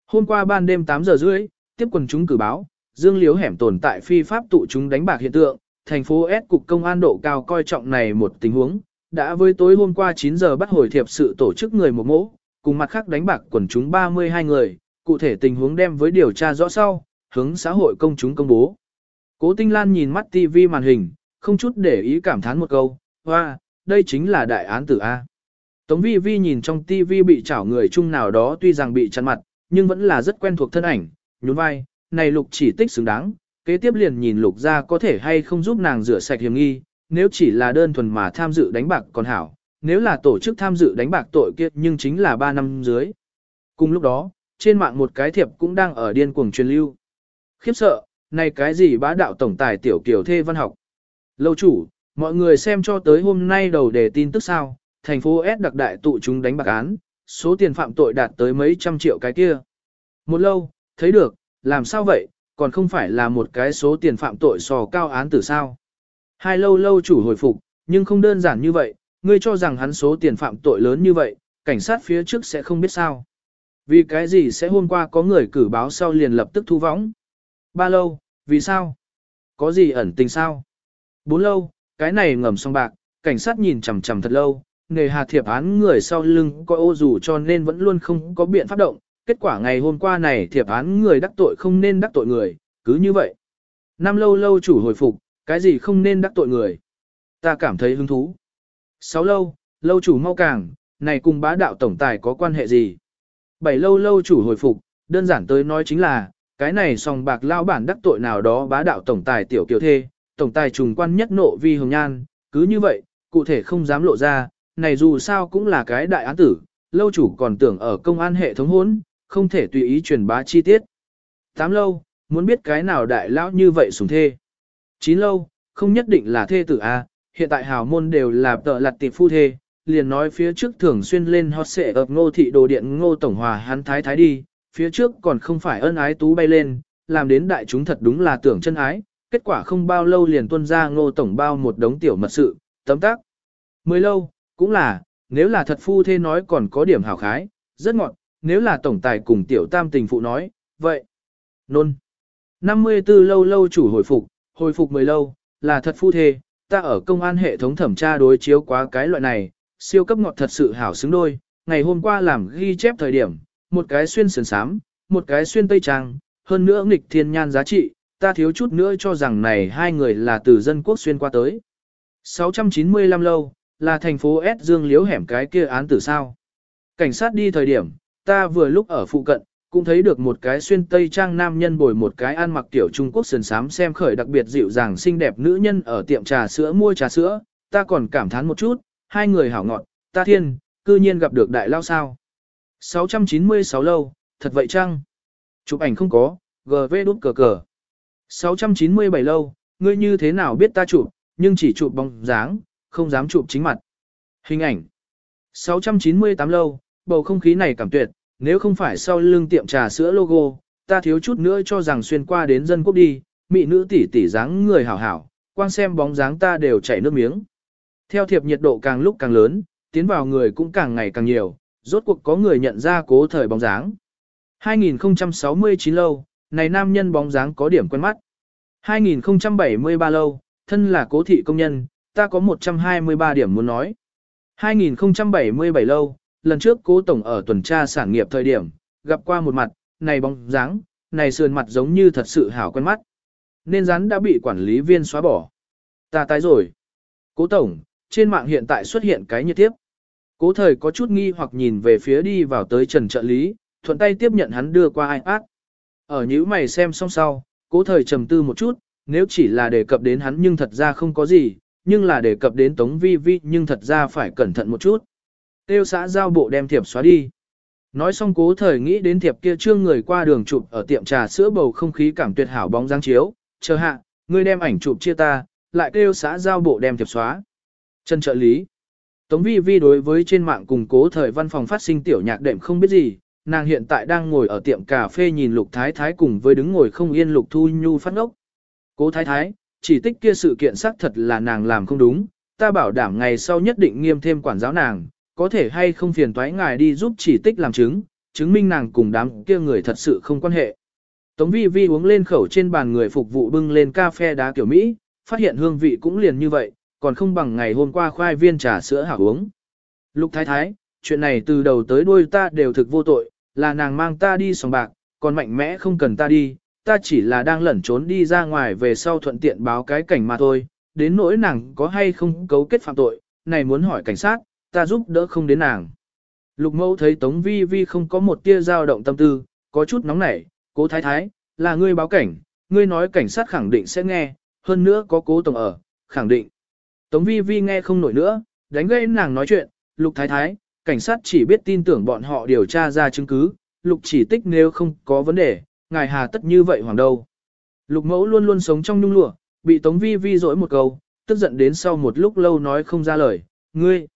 Hôm qua ban đêm 8 giờ rưỡi, tiếp quần chúng cử báo, Dương Liếu hẻm tồn tại phi pháp tụ chúng đánh bạc hiện tượng, thành phố S cục công an độ cao coi trọng này một tình huống, đã với tối hôm qua 9 giờ bắt hồi thiệp sự tổ chức người một mẫu, cùng mặt khác đánh bạc quần chúng 32 người, cụ thể tình huống đem với điều tra rõ sau, hướng xã hội công chúng công bố. Cố Tinh Lan nhìn mắt TV màn hình, không chút để ý cảm thán một câu, hoa, wow, đây chính là đại án tử A. Tống Vi Vi nhìn trong TV bị chảo người chung nào đó tuy rằng bị chặn mặt, nhưng vẫn là rất quen thuộc thân ảnh, nhún vai, này lục chỉ tích xứng đáng, kế tiếp liền nhìn lục ra có thể hay không giúp nàng rửa sạch hiểm nghi, nếu chỉ là đơn thuần mà tham dự đánh bạc còn hảo, nếu là tổ chức tham dự đánh bạc tội kiệt nhưng chính là 3 năm dưới. Cùng lúc đó, trên mạng một cái thiệp cũng đang ở điên cuồng truyền lưu. Khiếp sợ, này cái gì bá đạo tổng tài tiểu kiểu thê văn học. Lâu chủ, mọi người xem cho tới hôm nay đầu đề tin tức sao, thành phố S đặc đại tụ chúng đánh bạc án, số tiền phạm tội đạt tới mấy trăm triệu cái kia. Một lâu, thấy được, làm sao vậy, còn không phải là một cái số tiền phạm tội sò cao án từ sao. Hai lâu lâu chủ hồi phục, nhưng không đơn giản như vậy, ngươi cho rằng hắn số tiền phạm tội lớn như vậy, cảnh sát phía trước sẽ không biết sao. Vì cái gì sẽ hôm qua có người cử báo sau liền lập tức thu võng. Ba lâu, vì sao? Có gì ẩn tình sao? Bốn lâu, cái này ngầm song bạc, cảnh sát nhìn chằm chằm thật lâu, nghề hà thiệp án người sau lưng có ô dù cho nên vẫn luôn không có biện pháp động. Kết quả ngày hôm qua này thiệp án người đắc tội không nên đắc tội người, cứ như vậy. Năm lâu lâu chủ hồi phục, cái gì không nên đắc tội người. Ta cảm thấy hứng thú. Sáu lâu, lâu chủ mau càng, này cùng bá đạo tổng tài có quan hệ gì? Bảy lâu lâu chủ hồi phục, đơn giản tới nói chính là, cái này song bạc lao bản đắc tội nào đó bá đạo tổng tài tiểu kiều thê, tổng tài trùng quan nhất nộ vi hồng nhan, cứ như vậy, cụ thể không dám lộ ra, này dù sao cũng là cái đại án tử, lâu chủ còn tưởng ở công an hệ thống hỗn, không thể tùy ý truyền bá chi tiết. Tám lâu, muốn biết cái nào đại lão như vậy sùng thê. Chín lâu, không nhất định là thê tử A, hiện tại hào môn đều là tợ lặt tịp phu thê, liền nói phía trước thường xuyên lên hot xệ ập ngô thị đồ điện ngô tổng hòa hắn thái thái đi, phía trước còn không phải ân ái tú bay lên, làm đến đại chúng thật đúng là tưởng chân ái, kết quả không bao lâu liền tuân ra ngô tổng bao một đống tiểu mật sự, tấm tác. Mười lâu, cũng là, nếu là thật phu thê nói còn có điểm hảo khái, rất ngọn, nếu là tổng tài cùng tiểu tam tình phụ nói, vậy. Nôn. 54 lâu lâu chủ hồi phục, hồi phục 10 lâu, là thật phu thê, ta ở công an hệ thống thẩm tra đối chiếu quá cái loại này, siêu cấp ngọt thật sự hảo xứng đôi, ngày hôm qua làm ghi chép thời điểm, một cái xuyên sườn sám, một cái xuyên tây trang, hơn nữa nghịch thiên nhan giá trị, ta thiếu chút nữa cho rằng này hai người là từ dân quốc xuyên qua tới. 695 lâu, là thành phố S Dương Liếu hẻm cái kia án tử sao. Cảnh sát đi thời điểm, ta vừa lúc ở phụ cận, cũng thấy được một cái xuyên tây trang nam nhân bồi một cái ăn mặc tiểu Trung Quốc sườn sám xem khởi đặc biệt dịu dàng xinh đẹp nữ nhân ở tiệm trà sữa mua trà sữa, ta còn cảm thán một chút, hai người hảo ngọt, ta thiên, cư nhiên gặp được đại lao sao. 696 lâu, thật vậy chăng? Chụp ảnh không có, GV đút cờ cờ. 697 lâu, ngươi như thế nào biết ta chụp, nhưng chỉ chụp bóng dáng, không dám chụp chính mặt. Hình ảnh. 698 lâu, bầu không khí này cảm tuyệt, nếu không phải sau lưng tiệm trà sữa logo, ta thiếu chút nữa cho rằng xuyên qua đến dân quốc đi, mỹ nữ tỷ tỷ dáng người hảo hảo, quan xem bóng dáng ta đều chảy nước miếng. Theo thiệp nhiệt độ càng lúc càng lớn, tiến vào người cũng càng ngày càng nhiều, rốt cuộc có người nhận ra cố thời bóng dáng. 2069 lâu, này nam nhân bóng dáng có điểm quen mắt. 2073 lâu, thân là cố thị công nhân, ta có 123 điểm muốn nói. 2077 lâu, lần trước cố tổng ở tuần tra sản nghiệp thời điểm, gặp qua một mặt, này bóng dáng, này sườn mặt giống như thật sự hảo quen mắt. Nên rắn đã bị quản lý viên xóa bỏ. Ta tái rồi. Cố tổng, trên mạng hiện tại xuất hiện cái nhiệt tiếp. Cố thời có chút nghi hoặc nhìn về phía đi vào tới trần trợ lý, thuận tay tiếp nhận hắn đưa qua iPad. Ở nhíu mày xem xong sau, cố thời trầm tư một chút, nếu chỉ là đề cập đến hắn nhưng thật ra không có gì, nhưng là đề cập đến Tống Vi Vi nhưng thật ra phải cẩn thận một chút. Tiêu xã giao bộ đem thiệp xóa đi. Nói xong cố thời nghĩ đến thiệp kia trương người qua đường chụp ở tiệm trà sữa bầu không khí cảm tuyệt hảo bóng dáng chiếu, chờ hạ, ngươi đem ảnh chụp chia ta, lại kêu xã giao bộ đem thiệp xóa. Trần trợ lý. Tống vi vi đối với trên mạng cùng cố thời văn phòng phát sinh tiểu nhạc đệm không biết gì, nàng hiện tại đang ngồi ở tiệm cà phê nhìn lục thái thái cùng với đứng ngồi không yên lục thu nhu phát ngốc. Cố thái thái, chỉ tích kia sự kiện xác thật là nàng làm không đúng, ta bảo đảm ngày sau nhất định nghiêm thêm quản giáo nàng, có thể hay không phiền toái ngài đi giúp chỉ tích làm chứng, chứng minh nàng cùng đám kia người thật sự không quan hệ. Tống vi vi uống lên khẩu trên bàn người phục vụ bưng lên cà phê đá kiểu Mỹ, phát hiện hương vị cũng liền như vậy, còn không bằng ngày hôm qua khoai viên trà sữa hảo uống. Lục thái thái, chuyện này từ đầu tới đuôi ta đều thực vô tội, là nàng mang ta đi sòng bạc, còn mạnh mẽ không cần ta đi, ta chỉ là đang lẩn trốn đi ra ngoài về sau thuận tiện báo cái cảnh mà thôi, đến nỗi nàng có hay không cấu kết phạm tội, này muốn hỏi cảnh sát, ta giúp đỡ không đến nàng. Lục mẫu thấy Tống Vi Vi không có một tia dao động tâm tư, có chút nóng nảy, cố thái thái, là ngươi báo cảnh, ngươi nói cảnh sát khẳng định sẽ nghe, hơn nữa có cố tổng ở, khẳng định. Tống vi vi nghe không nổi nữa, đánh gây nàng nói chuyện, lục thái thái, cảnh sát chỉ biết tin tưởng bọn họ điều tra ra chứng cứ, lục chỉ tích nếu không có vấn đề, ngài hà tất như vậy hoàng đâu. Lục mẫu luôn luôn sống trong nhung lụa, bị tống vi vi dỗi một câu, tức giận đến sau một lúc lâu nói không ra lời, ngươi.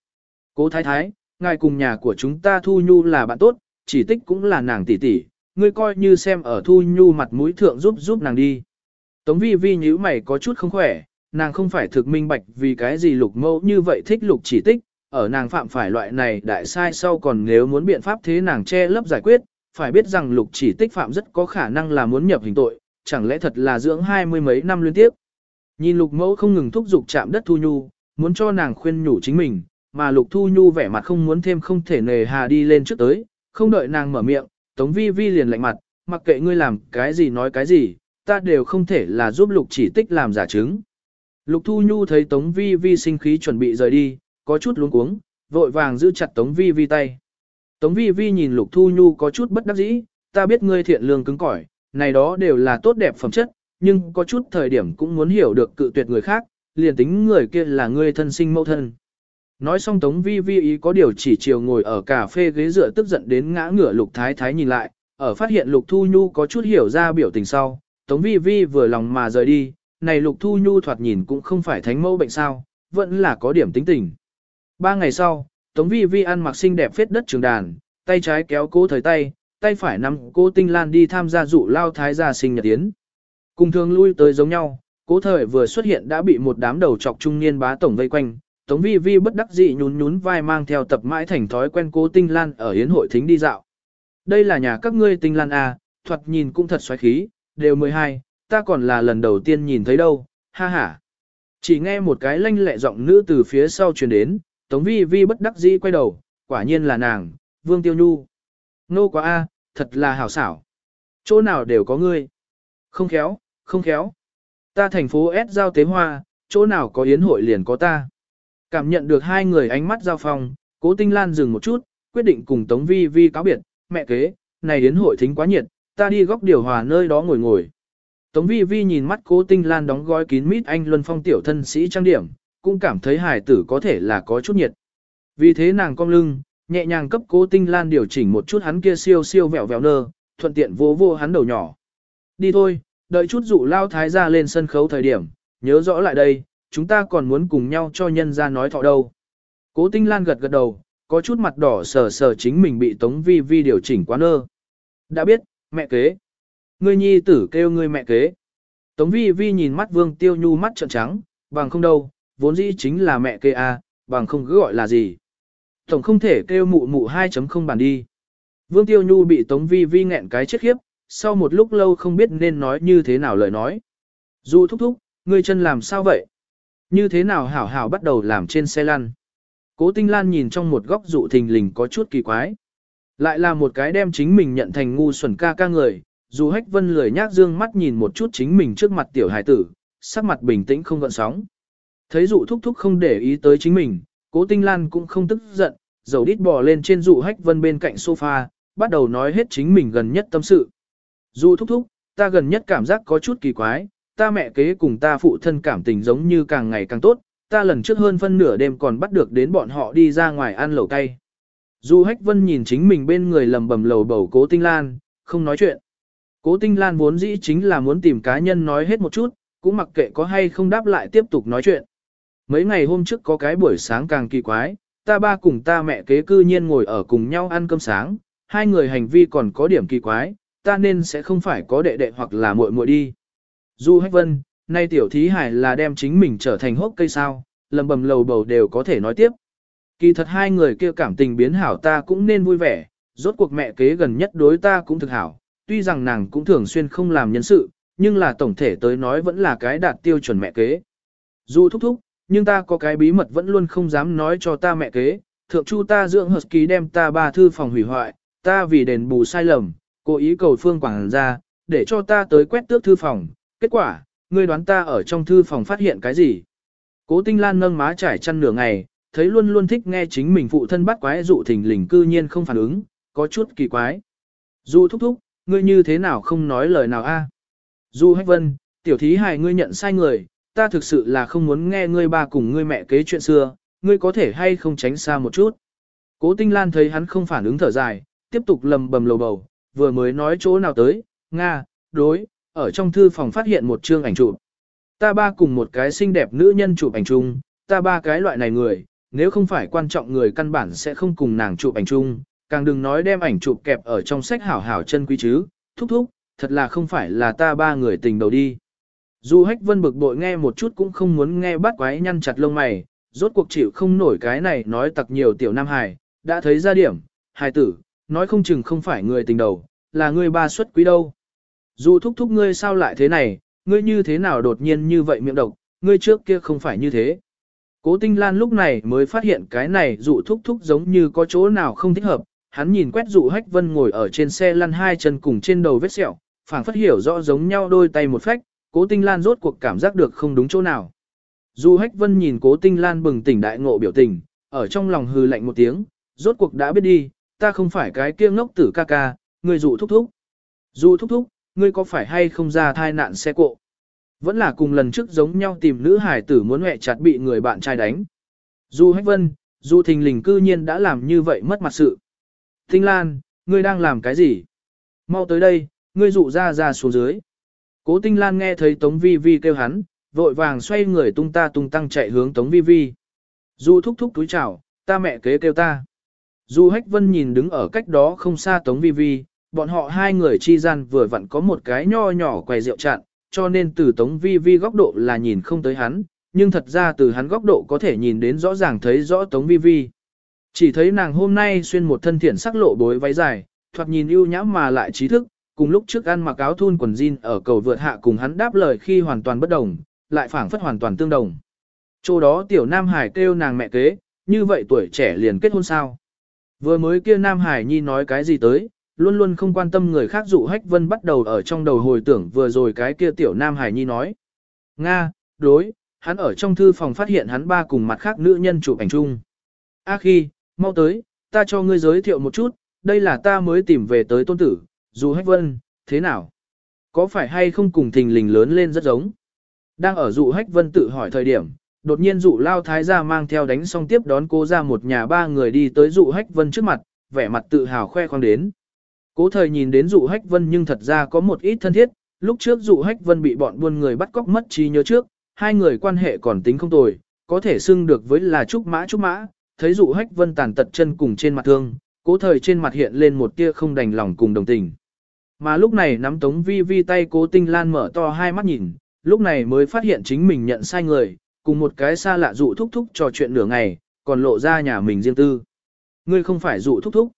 Cố thái thái, ngài cùng nhà của chúng ta thu nhu là bạn tốt, chỉ tích cũng là nàng tỷ tỷ, ngươi coi như xem ở thu nhu mặt mũi thượng giúp giúp nàng đi. Tống vi vi nhíu mày có chút không khỏe, nàng không phải thực minh bạch vì cái gì lục mẫu như vậy thích lục chỉ tích, ở nàng phạm phải loại này đại sai sau còn nếu muốn biện pháp thế nàng che lấp giải quyết, phải biết rằng lục chỉ tích phạm rất có khả năng là muốn nhập hình tội, chẳng lẽ thật là dưỡng hai mươi mấy năm liên tiếp. Nhìn lục mẫu không ngừng thúc giục chạm đất thu nhu, muốn cho nàng khuyên nhủ chính mình, mà lục thu nhu vẻ mặt không muốn thêm không thể nề hà đi lên trước tới, không đợi nàng mở miệng, tống vi vi liền lạnh mặt, mặc kệ ngươi làm cái gì nói cái gì, ta đều không thể là giúp lục chỉ tích làm giả chứng. Lục thu nhu thấy tống vi vi sinh khí chuẩn bị rời đi, có chút luống cuống, vội vàng giữ chặt tống vi vi tay. Tống vi vi nhìn lục thu nhu có chút bất đắc dĩ, ta biết ngươi thiện lương cứng cỏi, này đó đều là tốt đẹp phẩm chất, nhưng có chút thời điểm cũng muốn hiểu được cự tuyệt người khác, liền tính người kia là ngươi thân sinh mẫu thân. Nói xong Tống Vi Vi ý có điều chỉ chiều ngồi ở cà phê ghế dựa tức giận đến ngã ngửa Lục Thái Thái nhìn lại, ở phát hiện Lục Thu Nhu có chút hiểu ra biểu tình sau, Tống Vi Vi vừa lòng mà rời đi, này Lục Thu Nhu thoạt nhìn cũng không phải thánh mẫu bệnh sao, vẫn là có điểm tính tình. Ba ngày sau, Tống Vi Vi ăn mặc xinh đẹp phết đất trường đàn, tay trái kéo cố thời tay, tay phải nắm cô Tinh Lan đi tham gia dụ lao thái gia sinh nhật tiến. Cùng thường lui tới giống nhau, cố thời vừa xuất hiện đã bị một đám đầu trọc trung niên bá tổng vây quanh, Tống Vi Vi bất đắc dĩ nhún nhún vai mang theo tập mãi thành thói quen cố Tinh Lan ở yến hội thính đi dạo. Đây là nhà các ngươi Tinh Lan à, thoạt nhìn cũng thật xoáy khí, đều 12, ta còn là lần đầu tiên nhìn thấy đâu, ha ha. Chỉ nghe một cái lanh lẹ giọng nữ từ phía sau truyền đến, Tống Vi Vi bất đắc dĩ quay đầu, quả nhiên là nàng, Vương Tiêu Nhu. Nô quá a, thật là hảo xảo. Chỗ nào đều có ngươi. Không khéo, không khéo. Ta thành phố S giao tế hoa, chỗ nào có yến hội liền có ta. Cảm nhận được hai người ánh mắt giao phong, cố tinh lan dừng một chút, quyết định cùng Tống Vi Vi cáo biệt, mẹ kế, này yến hội thính quá nhiệt, ta đi góc điều hòa nơi đó ngồi ngồi. Tống Vi Vi nhìn mắt cố tinh lan đóng gói kín mít anh Luân Phong tiểu thân sĩ trang điểm, cũng cảm thấy hài tử có thể là có chút nhiệt. Vì thế nàng cong lưng, nhẹ nhàng cấp cố tinh lan điều chỉnh một chút hắn kia siêu siêu vẹo vẹo nơ, thuận tiện vô vô hắn đầu nhỏ. Đi thôi, đợi chút dụ lao thái ra lên sân khấu thời điểm, nhớ rõ lại đây, chúng ta còn muốn cùng nhau cho nhân ra nói thọ đâu. Cố tinh lan gật gật đầu, có chút mặt đỏ sờ sờ chính mình bị tống vi vi điều chỉnh quá nơ. Đã biết, mẹ kế. Ngươi nhi tử kêu ngươi mẹ kế. Tống vi vi nhìn mắt vương tiêu nhu mắt trợn trắng, bằng không đâu, vốn dĩ chính là mẹ kế a, à, bằng không cứ gọi là gì. Tổng không thể kêu mụ mụ 2.0 bàn đi. Vương tiêu nhu bị tống vi vi nghẹn cái chết khiếp, sau một lúc lâu không biết nên nói như thế nào lời nói. Du thúc thúc, ngươi chân làm sao vậy? Như thế nào hảo hảo bắt đầu làm trên xe lăn? Cố Tinh Lan nhìn trong một góc dụ thình lình có chút kỳ quái. Lại là một cái đem chính mình nhận thành ngu xuẩn ca ca người, dù hách vân lười nhác dương mắt nhìn một chút chính mình trước mặt tiểu hải tử, sắc mặt bình tĩnh không gợn sóng. Thấy dụ thúc thúc không để ý tới chính mình, cố tinh lan cũng không tức giận, dầu đít bò lên trên dụ hách vân bên cạnh sofa, bắt đầu nói hết chính mình gần nhất tâm sự. Dụ thúc thúc, ta gần nhất cảm giác có chút kỳ quái, ta mẹ kế cùng ta phụ thân cảm tình giống như càng ngày càng tốt, ta lần trước hơn phân nửa đêm còn bắt được đến bọn họ đi ra ngoài ăn lẩu cay. Dụ Hách Vân nhìn chính mình bên người lầm bầm lầu bầu Cố Tinh Lan, không nói chuyện. Cố Tinh Lan vốn dĩ chính là muốn tìm cá nhân nói hết một chút, cũng mặc kệ có hay không đáp lại tiếp tục nói chuyện. Mấy ngày hôm trước có cái buổi sáng càng kỳ quái, ta ba cùng ta mẹ kế cư nhiên ngồi ở cùng nhau ăn cơm sáng, hai người hành vi còn có điểm kỳ quái, ta nên sẽ không phải có đệ đệ hoặc là muội muội đi. Du Hách Vân, nay tiểu thí hải là đem chính mình trở thành hốc cây sao, lầm bầm lầu bầu đều có thể nói tiếp. Kỳ thật hai người kia cảm tình biến hảo ta cũng nên vui vẻ, rốt cuộc mẹ kế gần nhất đối ta cũng thực hảo, tuy rằng nàng cũng thường xuyên không làm nhân sự, nhưng là tổng thể tới nói vẫn là cái đạt tiêu chuẩn mẹ kế. dù thúc thúc, nhưng ta có cái bí mật vẫn luôn không dám nói cho ta mẹ kế, thượng chu ta dưỡng hợp ký đem ta ba thư phòng hủy hoại, ta vì đền bù sai lầm, cố ý cầu phương quảng ra, để cho ta tới quét tước thư phòng, kết quả, ngươi đoán ta ở trong thư phòng phát hiện cái gì? Cố Tinh Lan nâng má trải chăn nửa ngày, thấy luôn luôn thích nghe chính mình phụ thân bắt quái dụ thình lình cư nhiên không phản ứng, có chút kỳ quái. dù thúc thúc, ngươi như thế nào không nói lời nào a? Du Hách Vân, tiểu thí hài ngươi nhận sai người, ta thực sự là không muốn nghe ngươi ba cùng ngươi mẹ kế chuyện xưa, ngươi có thể hay không tránh xa một chút. Cố Tinh Lan thấy hắn không phản ứng thở dài, tiếp tục lầm bầm lầu bầu, vừa mới nói chỗ nào tới, Nga, đối, ở trong thư phòng phát hiện một chương ảnh chụp. Ta ba cùng một cái xinh đẹp nữ nhân chụp ảnh chung, ta ba cái loại này người, nếu không phải quan trọng người căn bản sẽ không cùng nàng chụp ảnh chung, càng đừng nói đem ảnh chụp kẹp ở trong sách hảo hảo chân quý chứ, thúc thúc, thật là không phải là ta ba người tình đầu đi. Dù hách vân bực bội nghe một chút cũng không muốn nghe bắt quái nhăn chặt lông mày, rốt cuộc chịu không nổi cái này nói tặc nhiều tiểu nam hài, đã thấy ra điểm, hài tử, nói không chừng không phải người tình đầu, là người ba xuất quý đâu. Dù thúc thúc ngươi sao lại thế này, ngươi như thế nào đột nhiên như vậy miệng độc, ngươi trước kia không phải như thế. Cố Tinh Lan lúc này mới phát hiện cái này dụ thúc thúc giống như có chỗ nào không thích hợp, hắn nhìn quét dụ hách vân ngồi ở trên xe lăn hai chân cùng trên đầu vết sẹo, phảng phất hiểu rõ giống nhau đôi tay một phách, cố Tinh Lan rốt cuộc cảm giác được không đúng chỗ nào. Dụ hách vân nhìn cố Tinh Lan bừng tỉnh đại ngộ biểu tình, ở trong lòng hừ lạnh một tiếng, rốt cuộc đã biết đi, ta không phải cái kia ngốc tử ca ca, người dụ thúc thúc. Dụ thúc thúc, ngươi có phải hay không ra thai nạn xe cộ? Vẫn là cùng lần trước giống nhau tìm nữ hải tử muốn hẹ chặt bị người bạn trai đánh. Dù Hách Vân, dù Thình Lình cư nhiên đã làm như vậy mất mặt sự. Tinh Lan, ngươi đang làm cái gì? Mau tới đây, ngươi dụ ra ra xuống dưới. Cố Tinh Lan nghe thấy Tống Vi Vi kêu hắn, vội vàng xoay người tung ta tung tăng chạy hướng Tống Vi Vi. Du thúc thúc túi chào, ta mẹ kế kêu ta. Du Hách Vân nhìn đứng ở cách đó không xa Tống Vi Vi, bọn họ hai người chi gian vừa vặn có một cái nho nhỏ quầy rượu chặn, cho nên từ Tống Vi Vi góc độ là nhìn không tới hắn, nhưng thật ra từ hắn góc độ có thể nhìn đến rõ ràng thấy rõ Tống Vi Vi. Chỉ thấy nàng hôm nay xuyên một thân thiện sắc lộ bối váy dài, thoạt nhìn ưu nhã mà lại trí thức, cùng lúc trước ăn mặc áo thun quần jean ở cầu vượt hạ cùng hắn đáp lời khi hoàn toàn bất đồng, lại phảng phất hoàn toàn tương đồng. Chỗ đó tiểu Nam Hải kêu nàng mẹ kế, như vậy tuổi trẻ liền kết hôn sao. Vừa mới kia Nam Hải Nhi nói cái gì tới, luôn luôn không quan tâm người khác dụ hách vân bắt đầu ở trong đầu hồi tưởng vừa rồi cái kia tiểu nam hải nhi nói. Nga, đối, hắn ở trong thư phòng phát hiện hắn ba cùng mặt khác nữ nhân chụp ảnh chung. A khi, mau tới, ta cho ngươi giới thiệu một chút, đây là ta mới tìm về tới tôn tử, dù hách vân, thế nào? Có phải hay không cùng thình lình lớn lên rất giống? Đang ở dụ hách vân tự hỏi thời điểm, đột nhiên dụ lao thái gia mang theo đánh xong tiếp đón cô ra một nhà ba người đi tới dụ hách vân trước mặt, vẻ mặt tự hào khoe khoang đến. Cố thời nhìn đến dụ hách vân nhưng thật ra có một ít thân thiết, lúc trước dụ hách vân bị bọn buôn người bắt cóc mất trí nhớ trước, hai người quan hệ còn tính không tồi, có thể xưng được với là trúc mã trúc mã, thấy dụ hách vân tàn tật chân cùng trên mặt thương, cố thời trên mặt hiện lên một tia không đành lòng cùng đồng tình. Mà lúc này nắm tống vi vi tay cố tinh lan mở to hai mắt nhìn, lúc này mới phát hiện chính mình nhận sai người, cùng một cái xa lạ dụ thúc thúc trò chuyện nửa ngày, còn lộ ra nhà mình riêng tư. Ngươi không phải dụ thúc thúc.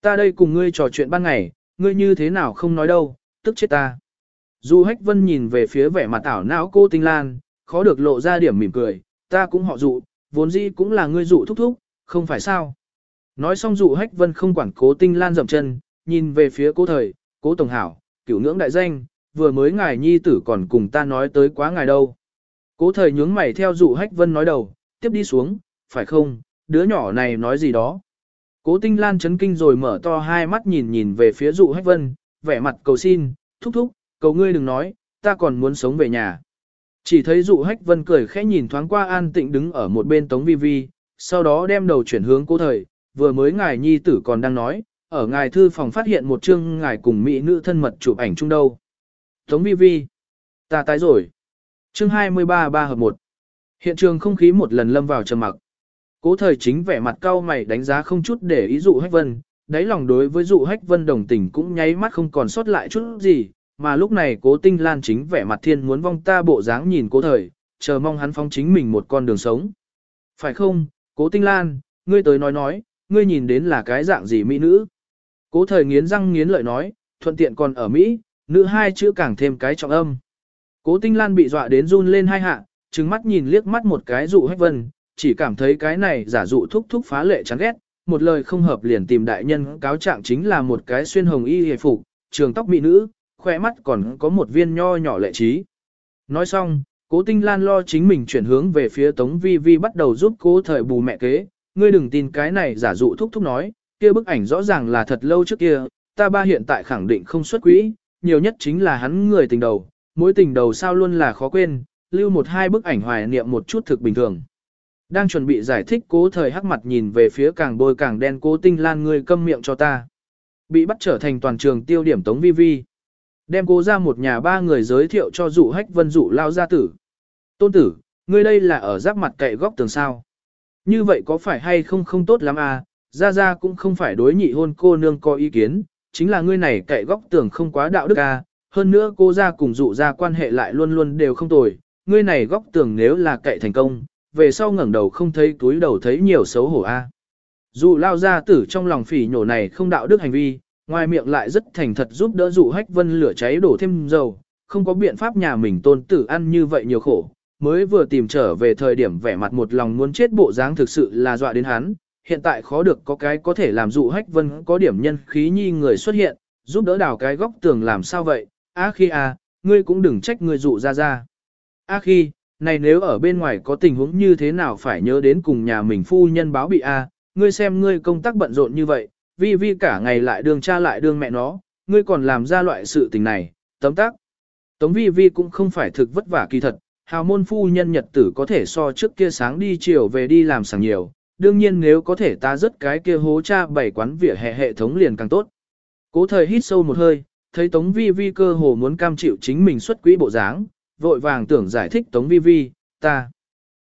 Ta đây cùng ngươi trò chuyện ban ngày, ngươi như thế nào không nói đâu, tức chết ta. dụ Hách Vân nhìn về phía vẻ mặt ảo não cô Tinh Lan, khó được lộ ra điểm mỉm cười, ta cũng họ dụ, vốn dĩ cũng là ngươi dụ thúc thúc, không phải sao. Nói xong dụ Hách Vân không quản cố Tinh Lan dậm chân, nhìn về phía cố thời, cố Tổng Hảo, cửu ngưỡng đại danh, vừa mới ngài nhi tử còn cùng ta nói tới quá ngài đâu. Cố thời nhướng mày theo dụ Hách Vân nói đầu, tiếp đi xuống, phải không, đứa nhỏ này nói gì đó. Cố Tinh Lan chấn kinh rồi mở to hai mắt nhìn nhìn về phía dụ hách vân, vẻ mặt cầu xin, thúc thúc, cầu ngươi đừng nói, ta còn muốn sống về nhà. Chỉ thấy dụ hách vân cười khẽ nhìn thoáng qua an tịnh đứng ở một bên tống vi vi, sau đó đem đầu chuyển hướng cố thời, vừa mới ngài nhi tử còn đang nói, ở ngài thư phòng phát hiện một chương ngài cùng mỹ nữ thân mật chụp ảnh chung đâu. Tống vi vi, ta tái rồi. Chương 23 ba hợp 1. Hiện trường không khí một lần lâm vào trầm mặc. Cố thời chính vẻ mặt cao mày đánh giá không chút để ý dụ hách vân, đáy lòng đối với dụ hách vân đồng tình cũng nháy mắt không còn sót lại chút gì, mà lúc này cố tinh lan chính vẻ mặt thiên muốn vong ta bộ dáng nhìn cố thời, chờ mong hắn phong chính mình một con đường sống. Phải không, cố tinh lan, ngươi tới nói nói, ngươi nhìn đến là cái dạng gì mỹ nữ. Cố thời nghiến răng nghiến lợi nói, thuận tiện còn ở Mỹ, nữ hai chữ càng thêm cái trọng âm. Cố tinh lan bị dọa đến run lên hai hạ, trừng mắt nhìn liếc mắt một cái dụ hách vân, chỉ cảm thấy cái này giả dụ thúc thúc phá lệ chán ghét, một lời không hợp liền tìm đại nhân cáo trạng chính là một cái xuyên hồng y hề phục, trường tóc mỹ nữ, khoe mắt còn có một viên nho nhỏ lệ trí. Nói xong, cố tinh lan lo chính mình chuyển hướng về phía tống vi vi bắt đầu giúp cố thời bù mẹ kế, ngươi đừng tin cái này giả dụ thúc thúc nói, kia bức ảnh rõ ràng là thật lâu trước kia, ta ba hiện tại khẳng định không xuất quỹ, nhiều nhất chính là hắn người tình đầu, Mỗi tình đầu sao luôn là khó quên, lưu một hai bức ảnh hoài niệm một chút thực bình thường. Đang chuẩn bị giải thích cố thời hắc mặt nhìn về phía càng bôi càng đen cố tinh lan ngươi câm miệng cho ta. Bị bắt trở thành toàn trường tiêu điểm tống vi vi. Đem cố ra một nhà ba người giới thiệu cho dụ hách vân dụ lao gia tử. Tôn tử, ngươi đây là ở giáp mặt cậy góc tường sao. Như vậy có phải hay không không tốt lắm à, ra ra cũng không phải đối nhị hôn cô nương có ý kiến, chính là ngươi này cậy góc tường không quá đạo đức à, hơn nữa cô ra cùng dụ ra quan hệ lại luôn luôn đều không tồi, ngươi này góc tường nếu là cậy thành công, về sau ngẩng đầu không thấy túi đầu thấy nhiều xấu hổ a. Dụ lao ra tử trong lòng phỉ nhổ này không đạo đức hành vi, ngoài miệng lại rất thành thật giúp đỡ dụ hách vân lửa cháy đổ thêm dầu, không có biện pháp nhà mình tôn tử ăn như vậy nhiều khổ, mới vừa tìm trở về thời điểm vẻ mặt một lòng muốn chết bộ dáng thực sự là dọa đến hắn, hiện tại khó được có cái có thể làm dụ hách vân có điểm nhân khí nhi người xuất hiện, giúp đỡ đào cái góc tường làm sao vậy, á khi à, ngươi cũng đừng trách ngươi dụ ra ra. A khi, này nếu ở bên ngoài có tình huống như thế nào phải nhớ đến cùng nhà mình phu nhân báo bị A, ngươi xem ngươi công tác bận rộn như vậy, vi vi cả ngày lại đương cha lại đương mẹ nó, ngươi còn làm ra loại sự tình này, tấm tác. Tống vi vi cũng không phải thực vất vả kỳ thật, hào môn phu nhân nhật tử có thể so trước kia sáng đi chiều về đi làm sàng nhiều, đương nhiên nếu có thể ta rất cái kia hố cha bảy quán vỉa hè hệ thống liền càng tốt. Cố thời hít sâu một hơi, thấy Tống Vi Vi cơ hồ muốn cam chịu chính mình xuất quỹ bộ dáng, vội vàng tưởng giải thích Tống Vi Vi, ta.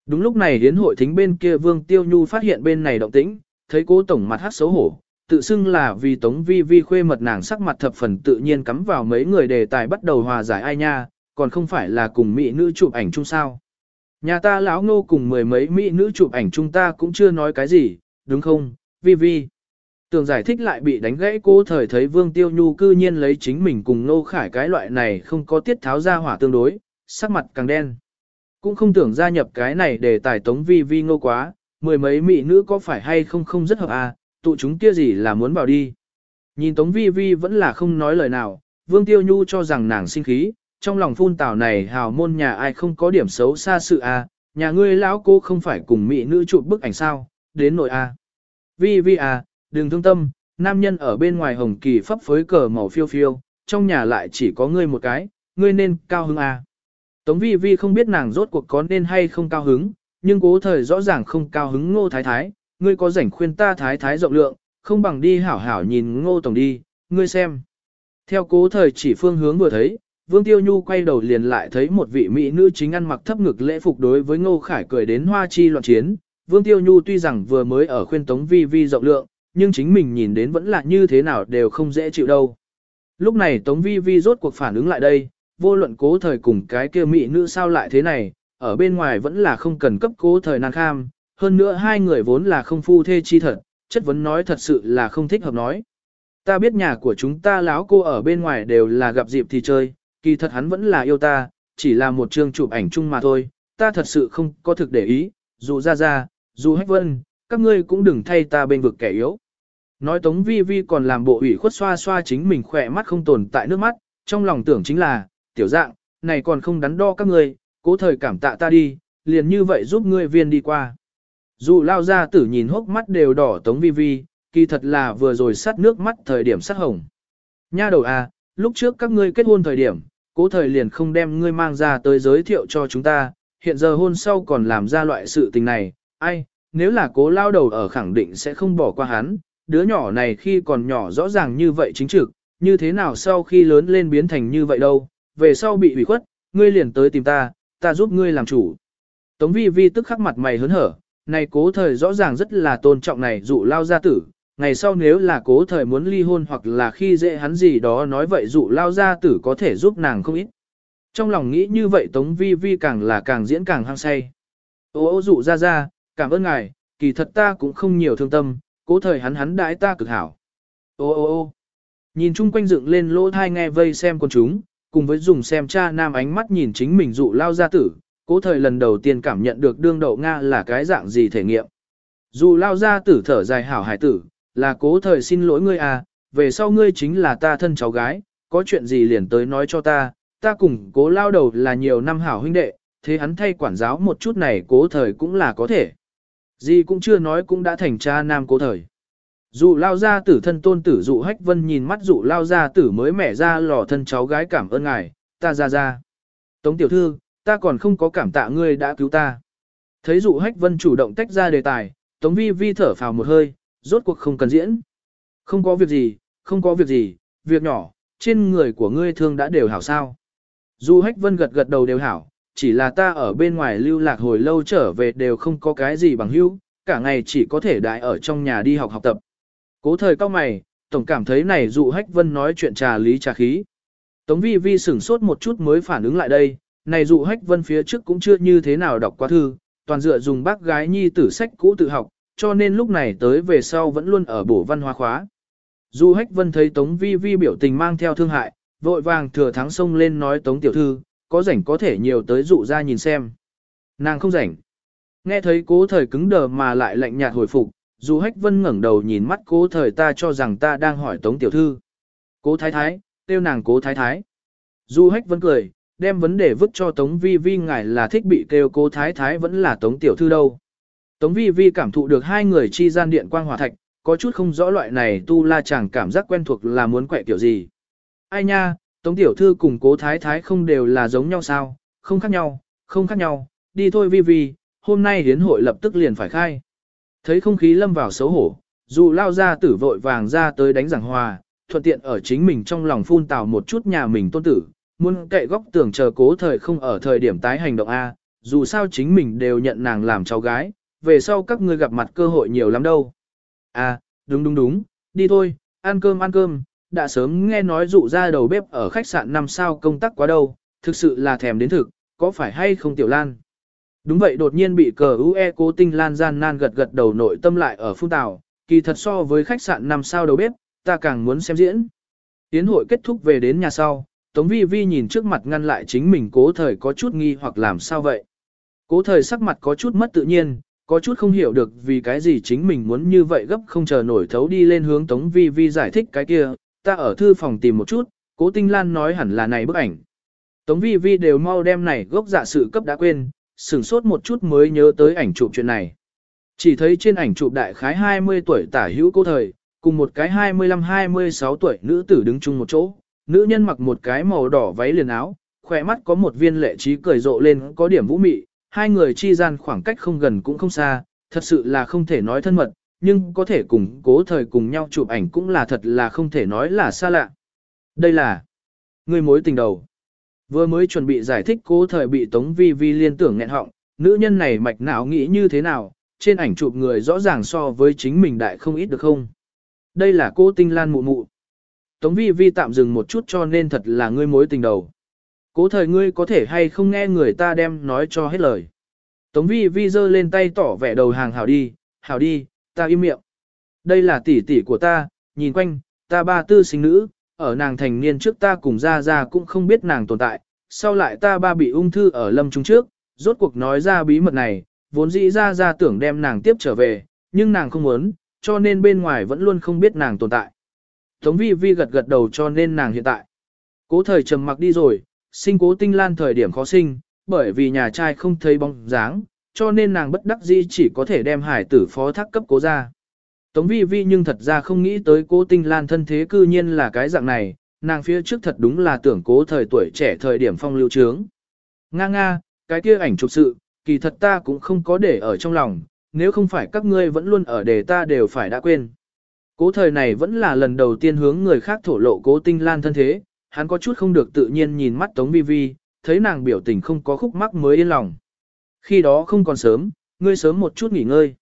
Đúng lúc này đến hội thính bên kia Vương Tiêu Nhu phát hiện bên này động tĩnh, thấy cố tổng mặt hát xấu hổ, tự xưng là vì Tống Vi Vi khuê mật nàng sắc mặt thập phần tự nhiên cắm vào mấy người đề tài bắt đầu hòa giải ai nha, còn không phải là cùng mỹ nữ chụp ảnh chung sao. Nhà ta lão ngô cùng mười mấy mỹ nữ chụp ảnh chung ta cũng chưa nói cái gì, đúng không, Vi Vi. Tường giải thích lại bị đánh gãy cô thời thấy Vương Tiêu Nhu cư nhiên lấy chính mình cùng Ngô Khải cái loại này không có tiết tháo ra hỏa tương đối, sắc mặt càng đen. Cũng không tưởng gia nhập cái này để tài tống vi vi ngô quá, mười mấy mỹ nữ có phải hay không không rất hợp à, tụ chúng kia gì là muốn bảo đi. Nhìn tống vi vi vẫn là không nói lời nào, Vương Tiêu Nhu cho rằng nàng sinh khí, trong lòng phun tảo này hào môn nhà ai không có điểm xấu xa sự à, nhà ngươi lão cô không phải cùng mỹ nữ chụp bức ảnh sao, đến nội à. Vi vi à, đừng thương tâm, nam nhân ở bên ngoài hồng kỳ phấp phới cờ màu phiêu phiêu, trong nhà lại chỉ có ngươi một cái, ngươi nên cao hứng à. Tống vi vi không biết nàng rốt cuộc có nên hay không cao hứng, nhưng cố thời rõ ràng không cao hứng ngô thái thái, ngươi có rảnh khuyên ta thái thái rộng lượng, không bằng đi hảo hảo nhìn ngô tổng đi, ngươi xem. Theo cố thời chỉ phương hướng vừa thấy, Vương Tiêu Nhu quay đầu liền lại thấy một vị mỹ nữ chính ăn mặc thấp ngực lễ phục đối với Ngô Khải cười đến hoa chi loạn chiến. Vương Tiêu Nhu tuy rằng vừa mới ở khuyên Tống Vi Vi rộng lượng, nhưng chính mình nhìn đến vẫn là như thế nào đều không dễ chịu đâu. Lúc này Tống Vi Vi rốt cuộc phản ứng lại đây, vô luận cố thời cùng cái kia mỹ nữ sao lại thế này, ở bên ngoài vẫn là không cần cấp cố thời nan kham, hơn nữa hai người vốn là không phu thê chi thật, chất vấn nói thật sự là không thích hợp nói. Ta biết nhà của chúng ta láo cô ở bên ngoài đều là gặp dịp thì chơi, kỳ thật hắn vẫn là yêu ta, chỉ là một chương chụp ảnh chung mà thôi, ta thật sự không có thực để ý, dù ra ra, dù hách vân, các ngươi cũng đừng thay ta bên vực kẻ yếu. Nói Tống Vi Vi còn làm bộ ủy khuất xoa xoa chính mình khỏe mắt không tồn tại nước mắt, trong lòng tưởng chính là, tiểu dạng, này còn không đắn đo các ngươi, cố thời cảm tạ ta đi, liền như vậy giúp ngươi viên đi qua. Dù lao ra tử nhìn hốc mắt đều đỏ Tống Vi Vi, kỳ thật là vừa rồi sát nước mắt thời điểm sát hồng. Nha đầu à, lúc trước các ngươi kết hôn thời điểm, cố thời liền không đem ngươi mang ra tới giới thiệu cho chúng ta, hiện giờ hôn sau còn làm ra loại sự tình này, ai, nếu là cố lao đầu ở khẳng định sẽ không bỏ qua hắn, đứa nhỏ này khi còn nhỏ rõ ràng như vậy chính trực, như thế nào sau khi lớn lên biến thành như vậy đâu, về sau bị ủy khuất, ngươi liền tới tìm ta, ta giúp ngươi làm chủ. Tống vi vi tức khắc mặt mày hớn hở, này cố thời rõ ràng rất là tôn trọng này dụ lao gia tử, ngày sau nếu là cố thời muốn ly hôn hoặc là khi dễ hắn gì đó nói vậy dụ lao gia tử có thể giúp nàng không ít. Trong lòng nghĩ như vậy Tống vi vi càng là càng diễn càng hăng say. Ô ô dụ ra ra, cảm ơn ngài, kỳ thật ta cũng không nhiều thương tâm, cố thời hắn hắn đãi ta cực hảo. Ô ô ô nhìn chung quanh dựng lên lỗ thai nghe vây xem con chúng, cùng với dùng xem cha nam ánh mắt nhìn chính mình dụ lao gia tử, cố thời lần đầu tiên cảm nhận được đương đậu Nga là cái dạng gì thể nghiệm. Dù lao gia tử thở dài hảo hải tử, là cố thời xin lỗi ngươi à, về sau ngươi chính là ta thân cháu gái, có chuyện gì liền tới nói cho ta, ta cùng cố lao đầu là nhiều năm hảo huynh đệ, thế hắn thay quản giáo một chút này cố thời cũng là có thể. Gì cũng chưa nói cũng đã thành cha nam cố thời. Dụ lao ra tử thân tôn tử dụ hách vân nhìn mắt dụ lao ra tử mới mẻ ra lò thân cháu gái cảm ơn ngài, ta ra ra. Tống tiểu thư, ta còn không có cảm tạ ngươi đã cứu ta. Thấy dụ hách vân chủ động tách ra đề tài, Tống vi vi thở phào một hơi, rốt cuộc không cần diễn. Không có việc gì, không có việc gì, việc nhỏ, trên người của ngươi thương đã đều hảo sao. Dụ hách vân gật gật đầu đều hảo, chỉ là ta ở bên ngoài lưu lạc hồi lâu trở về đều không có cái gì bằng hữu, cả ngày chỉ có thể đại ở trong nhà đi học học tập. Cố thời cao mày, tổng cảm thấy này dụ hách vân nói chuyện trà lý trà khí. Tống vi vi sửng sốt một chút mới phản ứng lại đây, này dụ hách vân phía trước cũng chưa như thế nào đọc qua thư, toàn dựa dùng bác gái nhi tử sách cũ tự học, cho nên lúc này tới về sau vẫn luôn ở bổ văn hóa khóa. Dụ hách vân thấy Tống vi vi biểu tình mang theo thương hại, vội vàng thừa thắng sông lên nói Tống tiểu thư, có rảnh có thể nhiều tới dụ ra nhìn xem. Nàng không rảnh. Nghe thấy cố thời cứng đờ mà lại lạnh nhạt hồi phục, dù hách vân ngẩng đầu nhìn mắt cố thời ta cho rằng ta đang hỏi tống tiểu thư. Cố thái thái, tiêu nàng cố thái thái. Dù hách vân cười, đem vấn đề vứt cho tống vi vi ngài là thích bị kêu cố thái thái vẫn là tống tiểu thư đâu. Tống vi vi cảm thụ được hai người chi gian điện quang hỏa thạch, có chút không rõ loại này tu la chẳng cảm giác quen thuộc là muốn quẹ kiểu gì. Ai nha, tống tiểu thư cùng cố thái thái không đều là giống nhau sao, không khác nhau, không khác nhau, đi thôi vi vi, hôm nay hiến hội lập tức liền phải khai. Thấy không khí lâm vào xấu hổ, dù lao ra tử vội vàng ra tới đánh giảng hòa, thuận tiện ở chính mình trong lòng phun tào một chút nhà mình tôn tử, muốn cậy góc tưởng chờ cố thời không ở thời điểm tái hành động A, dù sao chính mình đều nhận nàng làm cháu gái, về sau các ngươi gặp mặt cơ hội nhiều lắm đâu. À, đúng đúng đúng, đi thôi, ăn cơm ăn cơm, đã sớm nghe nói dụ ra đầu bếp ở khách sạn năm sao công tác quá đâu, thực sự là thèm đến thực, có phải hay không tiểu lan? Đúng vậy đột nhiên bị cờ UE cố tinh lan gian nan gật gật đầu nội tâm lại ở phun tàu, kỳ thật so với khách sạn năm sao đầu bếp, ta càng muốn xem diễn. Tiến hội kết thúc về đến nhà sau, Tống Vi Vi nhìn trước mặt ngăn lại chính mình cố thời có chút nghi hoặc làm sao vậy. Cố thời sắc mặt có chút mất tự nhiên, có chút không hiểu được vì cái gì chính mình muốn như vậy gấp không chờ nổi thấu đi lên hướng Tống Vi Vi giải thích cái kia, ta ở thư phòng tìm một chút, cố tinh lan nói hẳn là này bức ảnh. Tống Vi Vi đều mau đem này gốc dạ sự cấp đã quên, sửng sốt một chút mới nhớ tới ảnh chụp chuyện này. Chỉ thấy trên ảnh chụp đại khái 20 tuổi tả hữu Cố thời, cùng một cái 25-26 tuổi nữ tử đứng chung một chỗ, nữ nhân mặc một cái màu đỏ váy liền áo, khỏe mắt có một viên lệ trí cười rộ lên có điểm vũ mị, hai người chi gian khoảng cách không gần cũng không xa, thật sự là không thể nói thân mật, nhưng có thể cùng cố thời cùng nhau chụp ảnh cũng là thật là không thể nói là xa lạ. Đây là người mối tình đầu. Vừa mới chuẩn bị giải thích cố thời bị Tống Vi Vi liên tưởng nghẹn họng, nữ nhân này mạch não nghĩ như thế nào, trên ảnh chụp người rõ ràng so với chính mình đại không ít được không. Đây là cô tinh lan mụ mụ. Tống Vi Vi tạm dừng một chút cho nên thật là ngươi mối tình đầu. Cố thời ngươi có thể hay không nghe người ta đem nói cho hết lời. Tống Vi Vi giơ lên tay tỏ vẻ đầu hàng hảo đi, hảo đi, ta im miệng. Đây là tỷ tỷ của ta, nhìn quanh, ta ba tư sinh nữ, ở nàng thành niên trước ta cùng ra ra cũng không biết nàng tồn tại, sau lại ta ba bị ung thư ở lâm trung trước, rốt cuộc nói ra bí mật này, vốn dĩ ra ra tưởng đem nàng tiếp trở về, nhưng nàng không muốn, cho nên bên ngoài vẫn luôn không biết nàng tồn tại. Tống vi vi gật gật đầu cho nên nàng hiện tại. Cố thời trầm mặc đi rồi, sinh cố tinh lan thời điểm khó sinh, bởi vì nhà trai không thấy bóng dáng, cho nên nàng bất đắc dĩ chỉ có thể đem hải tử phó thác cấp cố ra. Tống vi vi nhưng thật ra không nghĩ tới cố tinh lan thân thế cư nhiên là cái dạng này, nàng phía trước thật đúng là tưởng cố thời tuổi trẻ thời điểm phong lưu trướng. Nga nga, cái kia ảnh chụp sự, kỳ thật ta cũng không có để ở trong lòng, nếu không phải các ngươi vẫn luôn ở để ta đều phải đã quên. Cố thời này vẫn là lần đầu tiên hướng người khác thổ lộ cố tinh lan thân thế, hắn có chút không được tự nhiên nhìn mắt Tống Vi Vi, thấy nàng biểu tình không có khúc mắc mới yên lòng. Khi đó không còn sớm, ngươi sớm một chút nghỉ ngơi.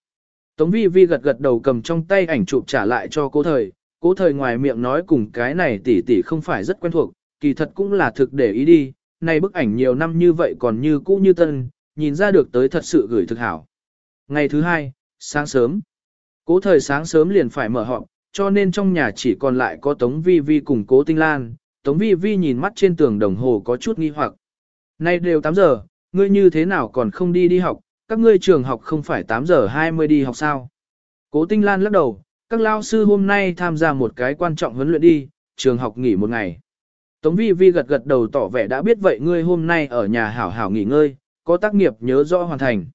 Tống vi vi gật gật đầu cầm trong tay ảnh chụp trả lại cho cố thời, cố thời ngoài miệng nói cùng cái này tỷ tỷ không phải rất quen thuộc, kỳ thật cũng là thực để ý đi, này bức ảnh nhiều năm như vậy còn như cũ như tân, nhìn ra được tới thật sự gửi thực hảo. Ngày thứ hai, sáng sớm, cố thời sáng sớm liền phải mở họp, cho nên trong nhà chỉ còn lại có Tống Vi Vi cùng cố Tinh Lan, Tống Vi Vi nhìn mắt trên tường đồng hồ có chút nghi hoặc. Nay đều 8 giờ, ngươi như thế nào còn không đi đi học, các ngươi trường học không phải 8 giờ 20 đi học sao. Cố Tinh Lan lắc đầu, các lao sư hôm nay tham gia một cái quan trọng huấn luyện đi, trường học nghỉ một ngày. Tống Vi Vi gật gật đầu tỏ vẻ đã biết vậy ngươi hôm nay ở nhà hảo hảo nghỉ ngơi, có tác nghiệp nhớ rõ hoàn thành.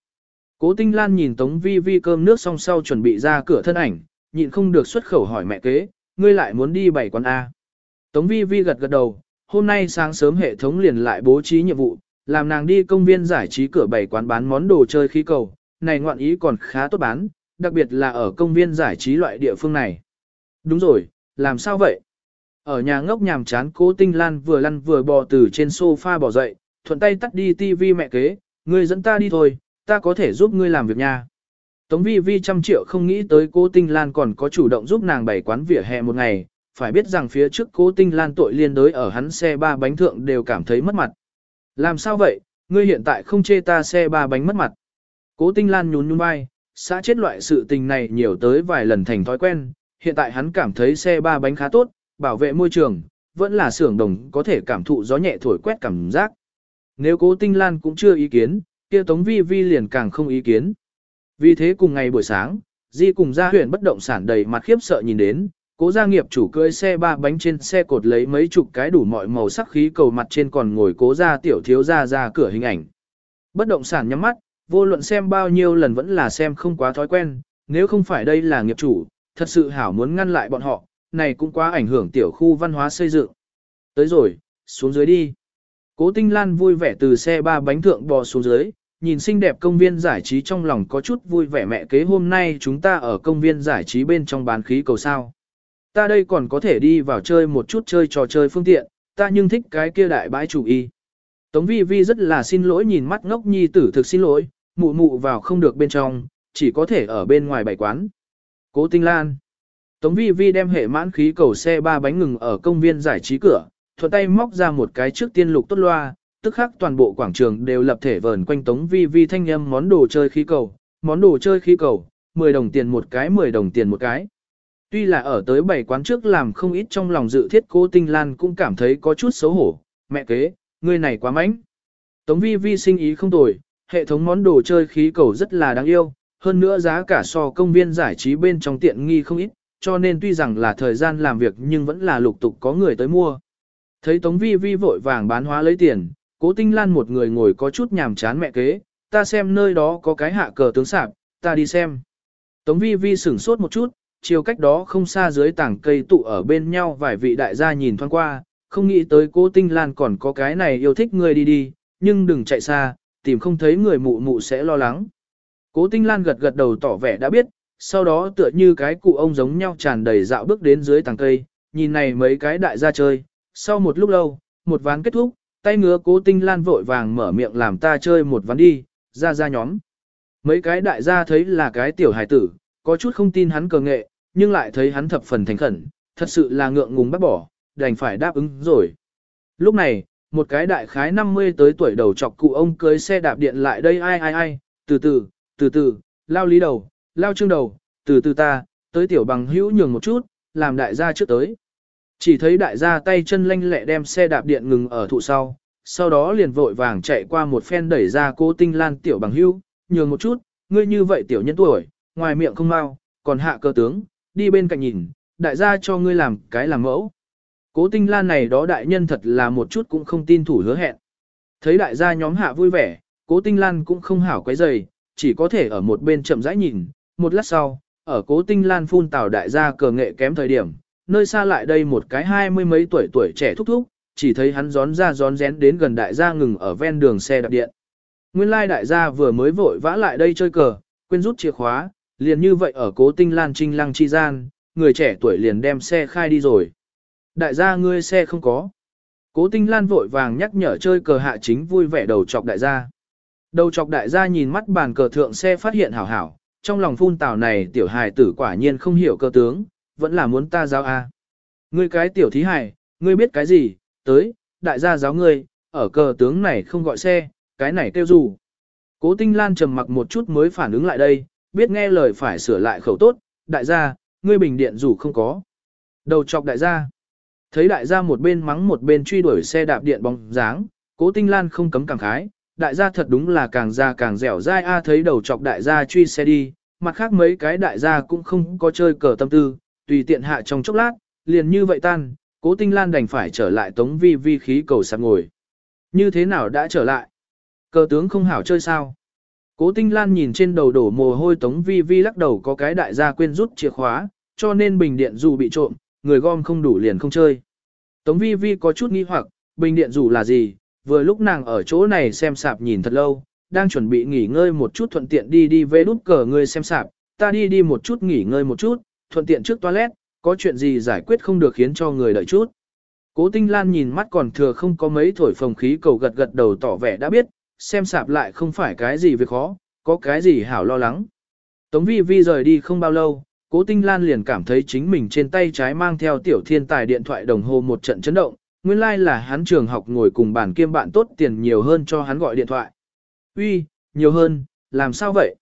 Cố Tinh Lan nhìn Tống Vi Vi cơm nước xong sau chuẩn bị ra cửa thân ảnh, nhịn không được xuất khẩu hỏi mẹ kế, ngươi lại muốn đi bảy quán A. Tống Vi Vi gật gật đầu, hôm nay sáng sớm hệ thống liền lại bố trí nhiệm vụ, Làm nàng đi công viên giải trí cửa bảy quán bán món đồ chơi khí cầu, này ngoạn ý còn khá tốt bán, đặc biệt là ở công viên giải trí loại địa phương này. Đúng rồi, làm sao vậy? Ở nhà ngốc nhàm chán cố tinh lan vừa lăn vừa bò từ trên sofa bỏ dậy, thuận tay tắt đi tivi mẹ kế, ngươi dẫn ta đi thôi, ta có thể giúp ngươi làm việc nha. Tống vi vi trăm triệu không nghĩ tới cố tinh lan còn có chủ động giúp nàng bày quán vỉa hè một ngày, phải biết rằng phía trước cố tinh lan tội liên đối ở hắn xe ba bánh thượng đều cảm thấy mất mặt. Làm sao vậy, ngươi hiện tại không chê ta xe ba bánh mất mặt. Cố tinh lan nhún nhún vai, xã chết loại sự tình này nhiều tới vài lần thành thói quen, hiện tại hắn cảm thấy xe ba bánh khá tốt, bảo vệ môi trường, vẫn là xưởng đồng có thể cảm thụ gió nhẹ thổi quét cảm giác. Nếu cố tinh lan cũng chưa ý kiến, kia tống vi vi liền càng không ý kiến. Vì thế cùng ngày buổi sáng, Di cùng gia huyện bất động sản đầy mặt khiếp sợ nhìn đến, cố gia nghiệp chủ cưỡi xe ba bánh trên xe cột lấy mấy chục cái đủ mọi màu sắc khí cầu mặt trên còn ngồi cố gia tiểu thiếu gia ra cửa hình ảnh. Bất động sản nhắm mắt, vô luận xem bao nhiêu lần vẫn là xem không quá thói quen, nếu không phải đây là nghiệp chủ, thật sự hảo muốn ngăn lại bọn họ, này cũng quá ảnh hưởng tiểu khu văn hóa xây dựng. Tới rồi, xuống dưới đi. Cố Tinh Lan vui vẻ từ xe ba bánh thượng bò xuống dưới, nhìn xinh đẹp công viên giải trí trong lòng có chút vui vẻ mẹ kế hôm nay chúng ta ở công viên giải trí bên trong bán khí cầu sao. Ta đây còn có thể đi vào chơi một chút chơi trò chơi phương tiện, ta nhưng thích cái kia đại bãi chủ y. Tống vi vi rất là xin lỗi nhìn mắt ngốc nhi tử thực xin lỗi, mụ mụ vào không được bên trong, chỉ có thể ở bên ngoài bảy quán. Cố Tinh Lan Tống vi vi đem hệ mãn khí cầu xe ba bánh ngừng ở công viên giải trí cửa, thuận tay móc ra một cái trước tiên lục tốt loa, tức khắc toàn bộ quảng trường đều lập thể vờn quanh Tống vi vi thanh âm món đồ chơi khí cầu, món đồ chơi khí cầu, 10 đồng tiền một cái 10 đồng tiền một cái. Tuy là ở tới bảy quán trước làm không ít trong lòng dự thiết cố tinh lan cũng cảm thấy có chút xấu hổ, mẹ kế, người này quá mánh. Tống vi vi sinh ý không tồi, hệ thống món đồ chơi khí cầu rất là đáng yêu, hơn nữa giá cả so công viên giải trí bên trong tiện nghi không ít, cho nên tuy rằng là thời gian làm việc nhưng vẫn là lục tục có người tới mua. Thấy Tống Vi Vi vội vàng bán hóa lấy tiền, cố tinh lan một người ngồi có chút nhàm chán mẹ kế, ta xem nơi đó có cái hạ cờ tướng sạp, ta đi xem. Tống Vi Vi sửng sốt một chút, chiều cách đó không xa dưới tảng cây tụ ở bên nhau vài vị đại gia nhìn thoáng qua, không nghĩ tới cố tinh lan còn có cái này yêu thích người đi đi, nhưng đừng chạy xa, tìm không thấy người mụ mụ sẽ lo lắng. Cố tinh lan gật gật đầu tỏ vẻ đã biết, sau đó tựa như cái cụ ông giống nhau tràn đầy dạo bước đến dưới tàng cây, nhìn này mấy cái đại gia chơi, sau một lúc lâu, một ván kết thúc, tay ngứa cố tinh lan vội vàng mở miệng làm ta chơi một ván đi, ra ra nhóm. Mấy cái đại gia thấy là cái tiểu hài tử, có chút không tin hắn cờ nghệ, nhưng lại thấy hắn thập phần thành khẩn, thật sự là ngượng ngùng bắt bỏ, đành phải đáp ứng rồi. Lúc này, một cái đại khái 50 tới tuổi đầu chọc cụ ông cưới xe đạp điện lại đây ai ai ai, từ từ, từ từ, lao lý đầu, lao trương đầu, từ từ ta, tới tiểu bằng hữu nhường một chút, làm đại gia trước tới. Chỉ thấy đại gia tay chân lanh lẹ đem xe đạp điện ngừng ở thụ sau, sau đó liền vội vàng chạy qua một phen đẩy ra cố tinh lan tiểu bằng hữu, nhường một chút, ngươi như vậy tiểu nhân tuổi, ngoài miệng không mau, còn hạ cơ tướng, đi bên cạnh nhìn, đại gia cho ngươi làm cái làm mẫu. Cố tinh lan này đó đại nhân thật là một chút cũng không tin thủ hứa hẹn. Thấy đại gia nhóm hạ vui vẻ, cố tinh lan cũng không hảo quấy dày, chỉ có thể ở một bên chậm rãi nhìn, một lát sau, ở cố tinh lan phun tào đại gia cờ nghệ kém thời điểm, nơi xa lại đây một cái hai mươi mấy tuổi tuổi trẻ thúc thúc, chỉ thấy hắn gión ra gión rén đến gần đại gia ngừng ở ven đường xe đạp điện. Nguyên lai đại gia vừa mới vội vã lại đây chơi cờ, quên rút chìa khóa, liền như vậy ở cố tinh lan trinh lăng chi gian, người trẻ tuổi liền đem xe khai đi rồi. Đại gia ngươi xe không có. Cố tinh lan vội vàng nhắc nhở chơi cờ hạ chính vui vẻ đầu chọc đại gia. Đầu chọc đại gia nhìn mắt bàn cờ thượng xe phát hiện hảo hảo, trong lòng phun tào này tiểu hài tử quả nhiên không hiểu cơ tướng, vẫn là muốn ta giáo a. Ngươi cái tiểu thí hải ngươi biết cái gì, tới, đại gia giáo ngươi, ở cờ tướng này không gọi xe, cái này kêu dù. Cố tinh lan trầm mặc một chút mới phản ứng lại đây, biết nghe lời phải sửa lại khẩu tốt, đại gia, ngươi bình điện dù không có. Đầu chọc đại gia. Thấy đại gia một bên mắng một bên truy đuổi xe đạp điện bóng dáng, cố tinh lan không cấm cảm khái, đại gia thật đúng là càng già càng dẻo dai a thấy đầu chọc đại gia truy xe đi, mặt khác mấy cái đại gia cũng không có chơi cờ tâm tư, tùy tiện hạ trong chốc lát, liền như vậy tan, cố tinh lan đành phải trở lại tống vi vi khí cầu sạc ngồi. Như thế nào đã trở lại? Cờ tướng không hảo chơi sao? Cố tinh lan nhìn trên đầu đổ mồ hôi tống vi vi lắc đầu có cái đại gia quên rút chìa khóa, cho nên bình điện dù bị trộm, người gom không đủ liền không chơi. Tống vi vi có chút nghi hoặc, bình điện dù là gì, vừa lúc nàng ở chỗ này xem sạp nhìn thật lâu, đang chuẩn bị nghỉ ngơi một chút thuận tiện đi đi về đút cờ ngươi xem sạp, ta đi đi một chút nghỉ ngơi một chút, thuận tiện trước toilet, có chuyện gì giải quyết không được khiến cho người đợi chút. Cố Tinh Lan nhìn mắt còn thừa không có mấy thổi phồng khí cầu gật gật đầu tỏ vẻ đã biết, xem sạp lại không phải cái gì việc khó, có cái gì hảo lo lắng. Tống Vi Vi rời đi không bao lâu, Cố Tinh Lan liền cảm thấy chính mình trên tay trái mang theo tiểu thiên tài điện thoại đồng hồ một trận chấn động, nguyên lai like là hắn trường học ngồi cùng bàn kiêm bạn tốt tiền nhiều hơn cho hắn gọi điện thoại. Uy, nhiều hơn, làm sao vậy?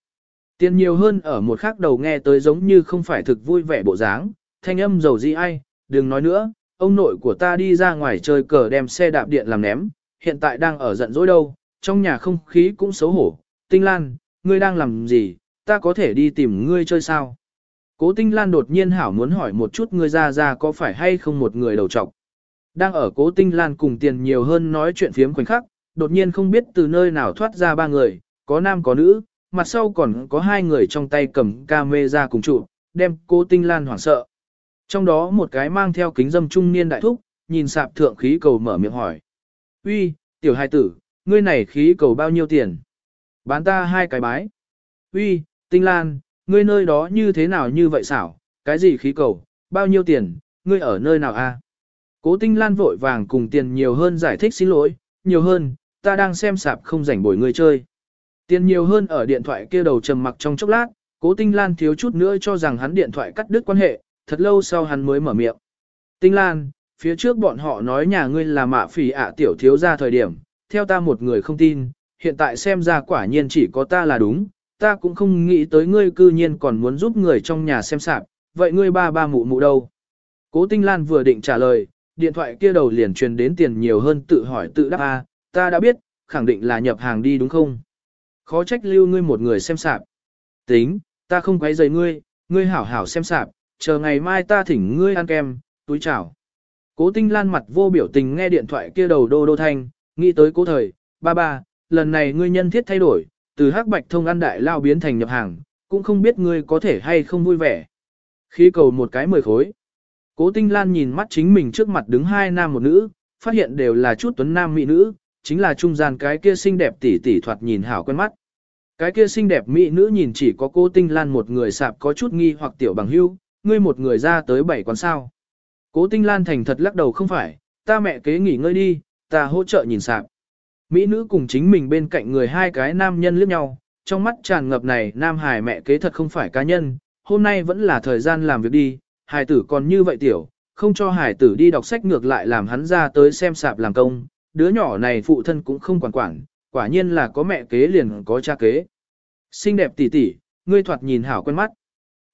Tiền nhiều hơn ở một khắc đầu nghe tới giống như không phải thực vui vẻ bộ dáng, thanh âm dầu gì ai, đừng nói nữa, ông nội của ta đi ra ngoài chơi cờ đem xe đạp điện làm ném, hiện tại đang ở giận dỗi đâu, trong nhà không khí cũng xấu hổ. Tinh Lan, ngươi đang làm gì, ta có thể đi tìm ngươi chơi sao? Cố Tinh Lan đột nhiên hảo muốn hỏi một chút ngươi ra ra có phải hay không một người đầu trọc. Đang ở Cố Tinh Lan cùng tiền nhiều hơn nói chuyện phiếm khoảnh khắc, đột nhiên không biết từ nơi nào thoát ra ba người, có nam có nữ, mặt sau còn có hai người trong tay cầm camera cùng trụ, đem Cố Tinh Lan hoảng sợ. Trong đó một cái mang theo kính dâm trung niên đại thúc, nhìn sạp thượng khí cầu mở miệng hỏi. Uy, tiểu hai tử, ngươi này khí cầu bao nhiêu tiền? Bán ta hai cái bái. Uy, Tinh Lan, ngươi nơi đó như thế nào như vậy xảo, cái gì khí cầu, bao nhiêu tiền, ngươi ở nơi nào a? Cố Tinh Lan vội vàng cùng tiền nhiều hơn giải thích xin lỗi, nhiều hơn, ta đang xem sạp không rảnh bồi ngươi chơi. Tiền nhiều hơn ở điện thoại kia đầu trầm mặc trong chốc lát, Cố Tinh Lan thiếu chút nữa cho rằng hắn điện thoại cắt đứt quan hệ, thật lâu sau hắn mới mở miệng. Tinh Lan, phía trước bọn họ nói nhà ngươi là mạ phỉ ạ tiểu thiếu ra thời điểm, theo ta một người không tin, hiện tại xem ra quả nhiên chỉ có ta là đúng, ta cũng không nghĩ tới ngươi cư nhiên còn muốn giúp người trong nhà xem sạp, vậy ngươi ba ba mụ mụ đâu? Cố Tinh Lan vừa định trả lời, điện thoại kia đầu liền truyền đến tiền nhiều hơn tự hỏi tự đáp a, ta đã biết, khẳng định là nhập hàng đi đúng không? Khó trách lưu ngươi một người xem sạp. Tính, ta không quấy rầy ngươi, ngươi hảo hảo xem sạp, chờ ngày mai ta thỉnh ngươi ăn kem, túi chào. Cố Tinh Lan mặt vô biểu tình nghe điện thoại kia đầu đô đô thanh, nghĩ tới cố thời, ba ba, lần này ngươi nhân thiết thay đổi, từ hắc bạch thông ăn đại lao biến thành nhập hàng, cũng không biết ngươi có thể hay không vui vẻ. Khí cầu một cái mười khối. Cố Tinh Lan nhìn mắt chính mình trước mặt đứng hai nam một nữ, phát hiện đều là chút tuấn nam mỹ nữ, chính là trung gian cái kia xinh đẹp tỷ tỷ thoạt nhìn hảo quen mắt. Cái kia xinh đẹp mỹ nữ nhìn chỉ có cô Tinh Lan một người sạp có chút nghi hoặc tiểu bằng hưu, ngươi một người ra tới bảy quán sao. Cố Tinh Lan thành thật lắc đầu không phải, ta mẹ kế nghỉ ngơi đi, ta hỗ trợ nhìn sạp. Mỹ nữ cùng chính mình bên cạnh người hai cái nam nhân liếc nhau, trong mắt tràn ngập này nam hài mẹ kế thật không phải cá nhân, hôm nay vẫn là thời gian làm việc đi, hài tử còn như vậy tiểu, không cho hài tử đi đọc sách ngược lại làm hắn ra tới xem sạp làm công, đứa nhỏ này phụ thân cũng không quản quản, quả nhiên là có mẹ kế liền có cha kế. Xinh đẹp tỷ tỷ, ngươi thoạt nhìn hảo quen mắt.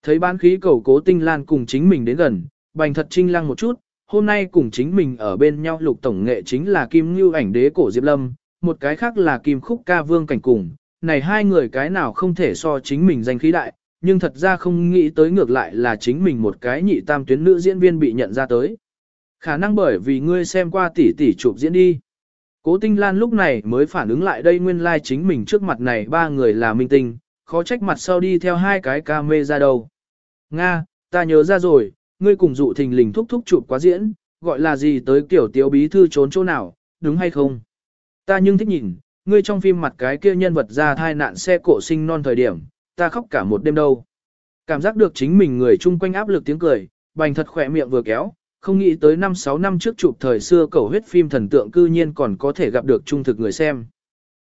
Thấy bán khí cầu cố tinh lan cùng chính mình đến gần, bành thật trinh lăng một chút, hôm nay cùng chính mình ở bên nhau lục tổng nghệ chính là Kim Ngưu ảnh đế cổ Diệp Lâm, một cái khác là Kim Khúc ca vương cảnh cùng, này hai người cái nào không thể so chính mình danh khí đại, nhưng thật ra không nghĩ tới ngược lại là chính mình một cái nhị tam tuyến nữ diễn viên bị nhận ra tới. Khả năng bởi vì ngươi xem qua tỷ tỷ chụp diễn đi. Cố Tinh Lan lúc này mới phản ứng lại đây nguyên lai like chính mình trước mặt này ba người là minh tinh, khó trách mặt sau đi theo hai cái ca mê ra đâu. Nga, ta nhớ ra rồi, ngươi cùng dụ thình lình thúc thúc chụp quá diễn, gọi là gì tới kiểu tiểu bí thư trốn chỗ nào, đúng hay không? Ta nhưng thích nhìn, ngươi trong phim mặt cái kia nhân vật ra thai nạn xe cộ sinh non thời điểm, ta khóc cả một đêm đâu. Cảm giác được chính mình người chung quanh áp lực tiếng cười, bành thật khỏe miệng vừa kéo, không nghĩ tới 5-6 năm trước chụp thời xưa cầu huyết phim thần tượng cư nhiên còn có thể gặp được trung thực người xem.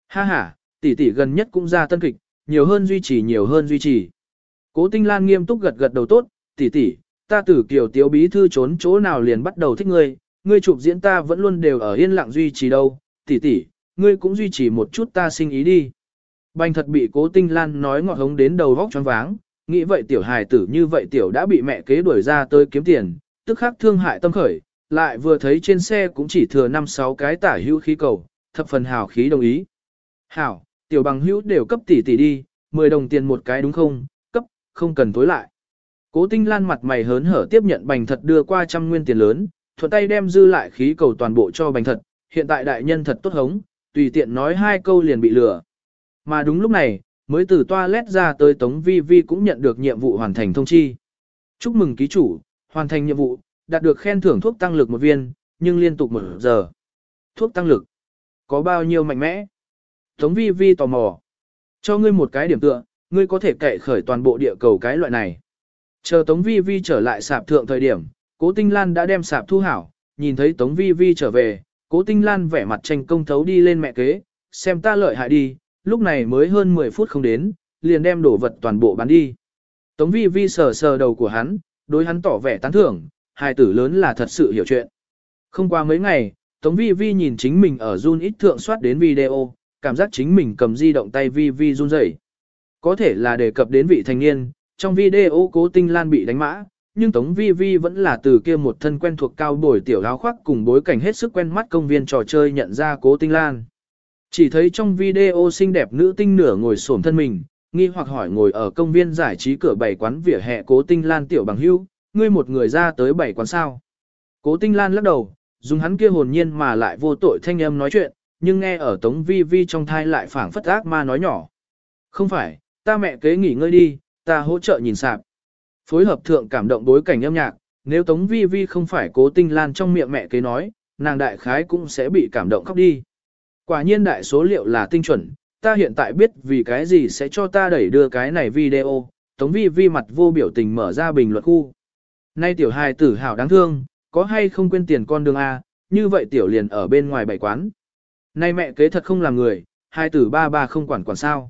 Ha ha, tỷ tỷ gần nhất cũng ra tân kịch, nhiều hơn duy trì nhiều hơn duy trì. Cố Tinh Lan nghiêm túc gật gật đầu tốt, tỷ tỷ, ta tử kiểu tiếu bí thư trốn chỗ nào liền bắt đầu thích ngươi, ngươi chụp diễn ta vẫn luôn đều ở yên lặng duy trì đâu, tỷ tỷ, ngươi cũng duy trì một chút ta sinh ý đi. Bành thật bị cố tinh lan nói ngọt hống đến đầu vóc choáng váng, nghĩ vậy tiểu hài tử như vậy tiểu đã bị mẹ kế đuổi ra tới kiếm tiền, tức khắc thương hại tâm khởi, lại vừa thấy trên xe cũng chỉ thừa 5-6 cái tả hữu khí cầu, thập phần hào khí đồng ý. Hảo, tiểu bằng hữu đều cấp tỷ tỷ đi, 10 đồng tiền một cái đúng không, cấp, không cần tối lại. Cố tinh lan mặt mày hớn hở tiếp nhận bành thật đưa qua trăm nguyên tiền lớn, thuận tay đem dư lại khí cầu toàn bộ cho bành thật, hiện tại đại nhân thật tốt hống, tùy tiện nói hai câu liền bị lừa. Mà đúng lúc này, mới từ toilet ra tới Tống Vi Vi cũng nhận được nhiệm vụ hoàn thành thông chi. Chúc mừng ký chủ, hoàn thành nhiệm vụ, đạt được khen thưởng thuốc tăng lực một viên, nhưng liên tục một giờ. Thuốc tăng lực. Có bao nhiêu mạnh mẽ? Tống vi vi tò mò. Cho ngươi một cái điểm tựa, ngươi có thể cậy khởi toàn bộ địa cầu cái loại này. Chờ Tống vi vi trở lại sạp thượng thời điểm, cố tinh lan đã đem sạp thu hảo, nhìn thấy Tống vi vi trở về, cố tinh lan vẻ mặt tranh công thấu đi lên mẹ kế, xem ta lợi hại đi, lúc này mới hơn 10 phút không đến, liền đem đổ vật toàn bộ bán đi. Tống vi vi sờ sờ đầu của hắn, đối hắn tỏ vẻ tán thưởng, hài tử lớn là thật sự hiểu chuyện. Không qua mấy ngày, Tống vi vi nhìn chính mình ở run ít thượng soát đến video, cảm giác chính mình cầm di động tay vi vi run rẩy. Có thể là đề cập đến vị thanh niên, trong video cố tinh lan bị đánh mã, nhưng Tống Vi Vi vẫn là từ kia một thân quen thuộc cao bồi tiểu áo khoác cùng bối cảnh hết sức quen mắt công viên trò chơi nhận ra cố tinh lan. Chỉ thấy trong video xinh đẹp nữ tinh nửa ngồi xổm thân mình, nghi hoặc hỏi ngồi ở công viên giải trí cửa bảy quán vỉa hè cố tinh lan tiểu bằng hưu, ngươi một người ra tới bảy quán sao. Cố tinh lan lắc đầu, dùng hắn kia hồn nhiên mà lại vô tội thanh âm nói chuyện, nhưng nghe ở tống vi vi trong thai lại phảng phất ác ma nói nhỏ. Không phải, ta mẹ kế nghỉ ngơi đi, ta hỗ trợ nhìn sạp. Phối hợp thượng cảm động bối cảnh âm nhạc, nếu tống vi vi không phải cố tinh lan trong miệng mẹ kế nói, nàng đại khái cũng sẽ bị cảm động khóc đi. Quả nhiên đại số liệu là tinh chuẩn, ta hiện tại biết vì cái gì sẽ cho ta đẩy đưa cái này video, tống vi vi mặt vô biểu tình mở ra bình luận khu. Nay tiểu hài tử hảo đáng thương, có hay không quên tiền con đường A, như vậy tiểu liền ở bên ngoài bảy quán. Nay mẹ kế thật không làm người, hai tử ba ba không quản quản sao.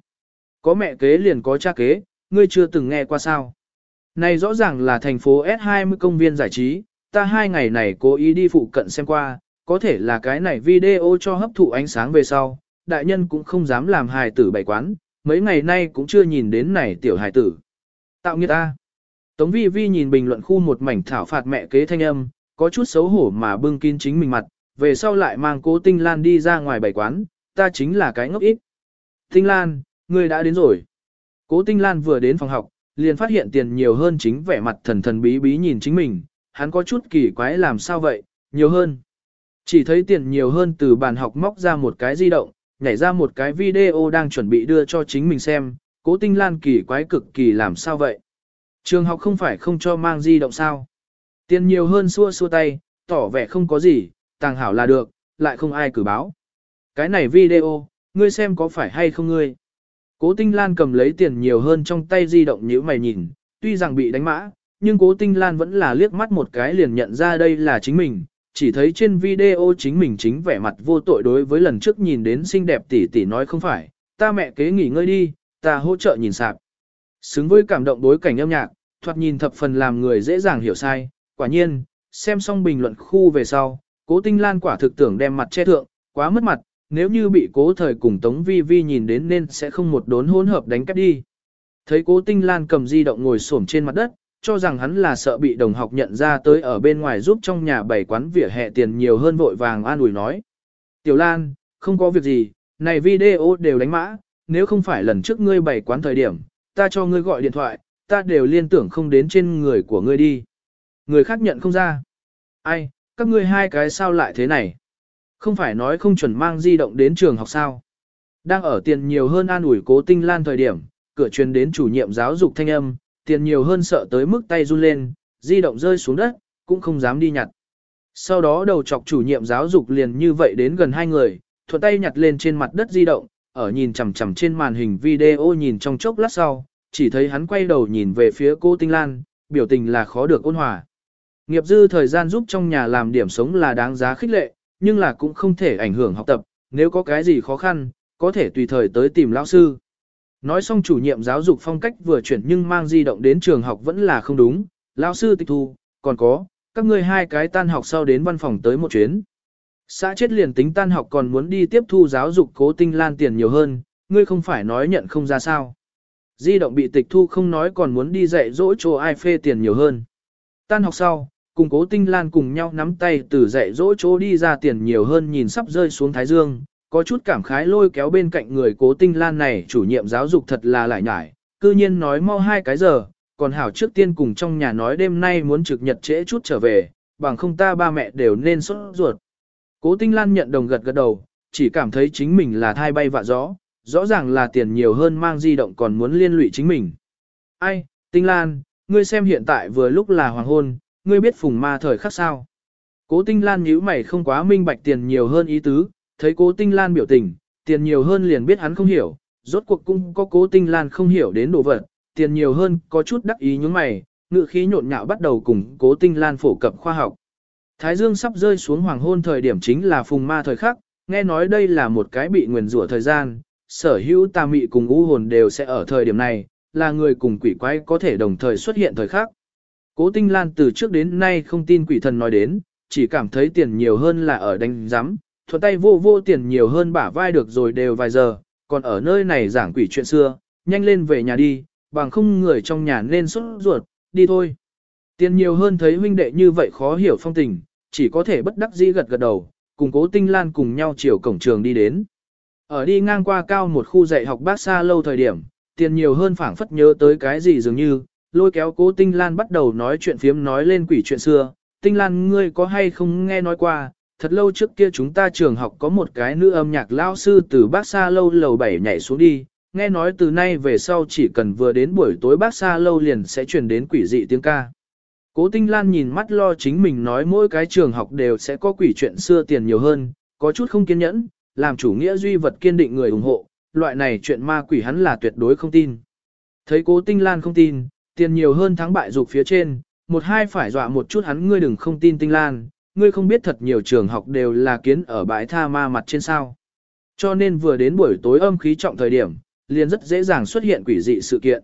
Có mẹ kế liền có cha kế, ngươi chưa từng nghe qua sao. Này rõ ràng là thành phố S20 công viên giải trí, ta hai ngày này cố ý đi phụ cận xem qua, có thể là cái này video cho hấp thụ ánh sáng về sau, đại nhân cũng không dám làm hài tử bày quán, mấy ngày nay cũng chưa nhìn đến này tiểu hài tử. Tạo nghiệt ta. Tống vi vi nhìn bình luận khu một mảnh thảo phạt mẹ kế thanh âm, có chút xấu hổ mà bưng kín chính mình mặt, về sau lại mang cố tinh lan đi ra ngoài bày quán, ta chính là cái ngốc ít. Tinh lan, ngươi đã đến rồi. Cố tinh lan vừa đến phòng học, liền phát hiện tiền nhiều hơn chính vẻ mặt thần thần bí bí nhìn chính mình, hắn có chút kỳ quái làm sao vậy, nhiều hơn. Chỉ thấy tiền nhiều hơn từ bàn học móc ra một cái di động, nhảy ra một cái video đang chuẩn bị đưa cho chính mình xem, cố tinh lan kỳ quái cực kỳ làm sao vậy. Trường học không phải không cho mang di động sao. Tiền nhiều hơn xua xua tay, tỏ vẻ không có gì, tàng hảo là được, lại không ai cử báo. Cái này video, ngươi xem có phải hay không ngươi. Cố Tinh Lan cầm lấy tiền nhiều hơn trong tay di động như mày nhìn, tuy rằng bị đánh mã, nhưng Cố Tinh Lan vẫn là liếc mắt một cái liền nhận ra đây là chính mình, chỉ thấy trên video chính mình chính vẻ mặt vô tội đối với lần trước nhìn đến xinh đẹp tỷ tỷ nói không phải, ta mẹ kế nghỉ ngơi đi, ta hỗ trợ nhìn sạp. Xứng với cảm động bối cảnh âm nhạc, thoạt nhìn thập phần làm người dễ dàng hiểu sai, quả nhiên, xem xong bình luận khu về sau, Cố Tinh Lan quả thực tưởng đem mặt che thượng, quá mất mặt, nếu như bị cố thời cùng Tống Vi Vi nhìn đến nên sẽ không một đốn hỗn hợp đánh cắp đi. Thấy cố tinh lan cầm di động ngồi xổm trên mặt đất, cho rằng hắn là sợ bị đồng học nhận ra tới ở bên ngoài giúp trong nhà bảy quán vỉa hè tiền nhiều hơn vội vàng an ủi nói. Tiểu Lan, không có việc gì, này video đều đánh mã, nếu không phải lần trước ngươi bảy quán thời điểm, ta cho ngươi gọi điện thoại, ta đều liên tưởng không đến trên người của ngươi đi. Người khác nhận không ra. Ai, các ngươi hai cái sao lại thế này? Không phải nói không chuẩn mang di động đến trường học sao. Đang ở tiền nhiều hơn an ủi cố tinh lan thời điểm, cửa truyền đến chủ nhiệm giáo dục thanh âm, tiền nhiều hơn sợ tới mức tay run lên, di động rơi xuống đất, cũng không dám đi nhặt. Sau đó đầu chọc chủ nhiệm giáo dục liền như vậy đến gần hai người, thuận tay nhặt lên trên mặt đất di động, ở nhìn chằm chằm trên màn hình video nhìn trong chốc lát sau, chỉ thấy hắn quay đầu nhìn về phía cô Tinh Lan, biểu tình là khó được ôn hòa. Nghiệp dư thời gian giúp trong nhà làm điểm sống là đáng giá khích lệ, nhưng là cũng không thể ảnh hưởng học tập, nếu có cái gì khó khăn, có thể tùy thời tới tìm lão sư. Nói xong chủ nhiệm giáo dục phong cách vừa chuyển nhưng mang di động đến trường học vẫn là không đúng, lão sư tịch thu, còn có, các ngươi hai cái tan học sau đến văn phòng tới một chuyến. Xã chết liền tính tan học còn muốn đi tiếp thu giáo dục cố tinh lan tiền nhiều hơn, ngươi không phải nói nhận không ra sao. Di động bị tịch thu không nói còn muốn đi dạy dỗ chỗ ai phê tiền nhiều hơn. Tan học sau, cùng cố tinh lan cùng nhau nắm tay từ dạy dỗ chỗ đi ra tiền nhiều hơn nhìn sắp rơi xuống thái dương, có chút cảm khái lôi kéo bên cạnh người cố tinh lan này chủ nhiệm giáo dục thật là lại nhải, cư nhiên nói mau hai cái giờ, còn hảo trước tiên cùng trong nhà nói đêm nay muốn trực nhật trễ chút trở về, bằng không ta ba mẹ đều nên sốt ruột. Cố tinh lan nhận đồng gật gật đầu, chỉ cảm thấy chính mình là thai bay vạ gió, rõ ràng là tiền nhiều hơn mang di động còn muốn liên lụy chính mình. Ai, tinh lan, ngươi xem hiện tại vừa lúc là hoàng hôn, ngươi biết phùng ma thời khắc sao. Cố tinh lan nhíu mày không quá minh bạch tiền nhiều hơn ý tứ, Thấy cố tinh lan biểu tình, tiền nhiều hơn liền biết hắn không hiểu, rốt cuộc cũng có cố tinh lan không hiểu đến đồ vật, tiền nhiều hơn có chút đắc ý những mày, ngự khí nhộn nhạo bắt đầu cùng cố tinh lan phổ cập khoa học. Thái dương sắp rơi xuống hoàng hôn thời điểm chính là phùng ma thời khắc, nghe nói đây là một cái bị nguyền rủa thời gian, sở hữu tà mị cùng u hồn đều sẽ ở thời điểm này, là người cùng quỷ quái có thể đồng thời xuất hiện thời khắc. Cố Tinh Lan từ trước đến nay không tin quỷ thần nói đến, chỉ cảm thấy tiền nhiều hơn là ở đánh giám, thuận tay vô vô tiền nhiều hơn bả vai được rồi đều vài giờ, còn ở nơi này giảng quỷ chuyện xưa, nhanh lên về nhà đi, bằng không người trong nhà nên sốt ruột, đi thôi. Tiền nhiều hơn thấy huynh đệ như vậy khó hiểu phong tình, chỉ có thể bất đắc dĩ gật gật đầu, cùng cố tinh lan cùng nhau chiều cổng trường đi đến. Ở đi ngang qua cao một khu dạy học bác xa lâu thời điểm, tiền nhiều hơn phảng phất nhớ tới cái gì dường như, lôi kéo cố tinh lan bắt đầu nói chuyện phiếm nói lên quỷ chuyện xưa. Tinh lan ngươi có hay không nghe nói qua, thật lâu trước kia chúng ta trường học có một cái nữ âm nhạc lao sư từ bác xa lâu lầu 7 nhảy xuống đi, nghe nói từ nay về sau chỉ cần vừa đến buổi tối bác xa lâu liền sẽ truyền đến quỷ dị tiếng ca. Cố Tinh Lan nhìn mắt lo chính mình nói mỗi cái trường học đều sẽ có quỷ chuyện xưa tiền nhiều hơn, có chút không kiên nhẫn, làm chủ nghĩa duy vật kiên định người ủng hộ, loại này chuyện ma quỷ hắn là tuyệt đối không tin. Thấy Cố Tinh Lan không tin, tiền nhiều hơn thắng bại dục phía trên, một hai phải dọa một chút hắn ngươi đừng không tin Tinh Lan, ngươi không biết thật nhiều trường học đều là kiến ở bãi tha ma mặt trên sao. Cho nên vừa đến buổi tối âm khí trọng thời điểm, liền rất dễ dàng xuất hiện quỷ dị sự kiện.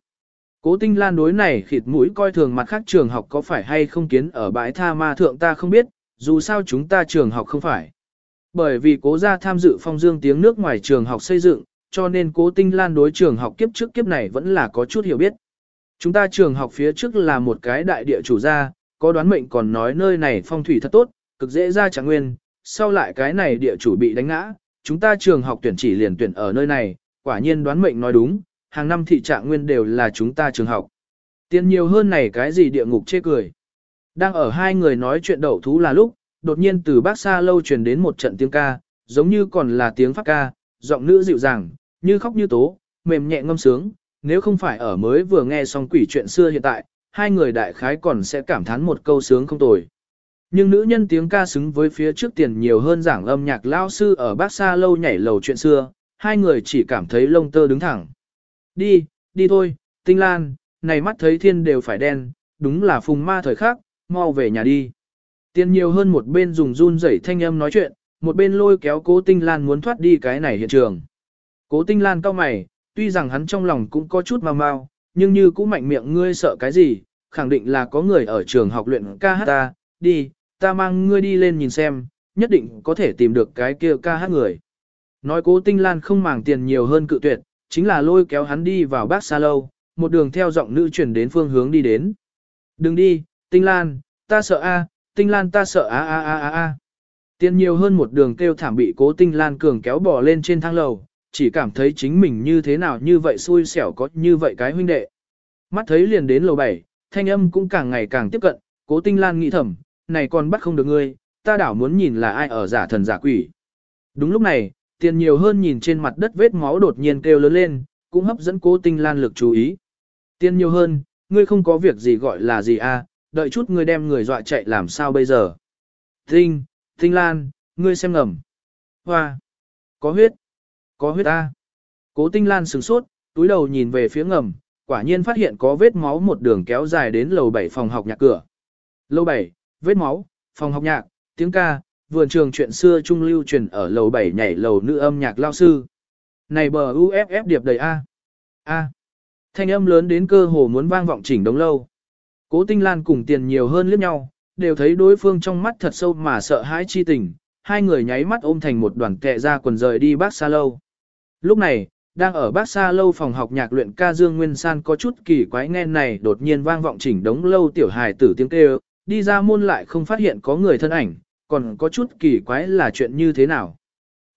Cố tinh lan đối này khịt mũi coi thường mặt khác trường học có phải hay không kiến ở bãi tha ma thượng ta không biết, dù sao chúng ta trường học không phải. Bởi vì cố gia tham dự phong dương tiếng nước ngoài trường học xây dựng, cho nên cố tinh lan đối trường học kiếp trước kiếp này vẫn là có chút hiểu biết. Chúng ta trường học phía trước là một cái đại địa chủ gia, có đoán mệnh còn nói nơi này phong thủy thật tốt, cực dễ ra trạng nguyên, sau lại cái này địa chủ bị đánh ngã, chúng ta trường học tuyển chỉ liền tuyển ở nơi này, quả nhiên đoán mệnh nói đúng, hàng năm thị trạng nguyên đều là chúng ta trường học. Tiền nhiều hơn này cái gì địa ngục chê cười. Đang ở hai người nói chuyện đậu thú là lúc, đột nhiên từ bác xa lâu truyền đến một trận tiếng ca, giống như còn là tiếng pháp ca, giọng nữ dịu dàng, như khóc như tố, mềm nhẹ ngâm sướng. Nếu không phải ở mới vừa nghe xong quỷ chuyện xưa hiện tại, hai người đại khái còn sẽ cảm thán một câu sướng không tồi. Nhưng nữ nhân tiếng ca xứng với phía trước tiền nhiều hơn giảng âm nhạc lao sư ở bác xa lâu nhảy lầu chuyện xưa, hai người chỉ cảm thấy lông tơ đứng thẳng. Đi, đi thôi, tinh lan, này mắt thấy thiên đều phải đen, đúng là phùng ma thời khắc, mau về nhà đi. Tiền nhiều hơn một bên dùng run rẩy thanh âm nói chuyện, một bên lôi kéo cố tinh lan muốn thoát đi cái này hiện trường. Cố tinh lan cao mày, tuy rằng hắn trong lòng cũng có chút mau mau, nhưng như cũng mạnh miệng ngươi sợ cái gì, khẳng định là có người ở trường học luyện ca hát ta, đi, ta mang ngươi đi lên nhìn xem, nhất định có thể tìm được cái kia ca hát người. Nói cố tinh lan không màng tiền nhiều hơn cự tuyệt, chính là lôi kéo hắn đi vào bác xa lâu, một đường theo giọng nữ chuyển đến phương hướng đi đến. Đừng đi, tinh lan, ta sợ a, tinh lan ta sợ a a a a a. Tiền nhiều hơn một đường kêu thảm bị cố tinh lan cường kéo bò lên trên thang lầu, chỉ cảm thấy chính mình như thế nào như vậy xui xẻo có như vậy cái huynh đệ. Mắt thấy liền đến lầu 7, thanh âm cũng càng ngày càng tiếp cận, cố tinh lan nghĩ thầm, này còn bắt không được ngươi, ta đảo muốn nhìn là ai ở giả thần giả quỷ. Đúng lúc này, tiền nhiều hơn nhìn trên mặt đất vết máu đột nhiên kêu lớn lên, cũng hấp dẫn cố tinh lan lực chú ý. Tiền nhiều hơn, ngươi không có việc gì gọi là gì à, đợi chút ngươi đem người dọa chạy làm sao bây giờ. Tinh, tinh lan, ngươi xem ngầm. Hoa, có huyết, có huyết a. Cố tinh lan sửng sốt, túi đầu nhìn về phía ngầm, quả nhiên phát hiện có vết máu một đường kéo dài đến lầu 7 phòng học nhà cửa. Lầu 7, vết máu, phòng học nhạc, tiếng ca, vườn trường chuyện xưa trung lưu truyền ở lầu 7 nhảy lầu nữ âm nhạc lao sư. Này bờ UFF điệp đầy A. A. Thanh âm lớn đến cơ hồ muốn vang vọng chỉnh đống lâu. Cố Tinh Lan cùng tiền nhiều hơn liếc nhau, đều thấy đối phương trong mắt thật sâu mà sợ hãi chi tình, hai người nháy mắt ôm thành một đoàn kẹ ra quần rời đi bác xa lâu. Lúc này, đang ở bác xa lâu phòng học nhạc luyện ca Dương Nguyên San có chút kỳ quái nghe này đột nhiên vang vọng chỉnh đống lâu tiểu hài tử tiếng kêu, đi ra môn lại không phát hiện có người thân ảnh, còn có chút kỳ quái là chuyện như thế nào.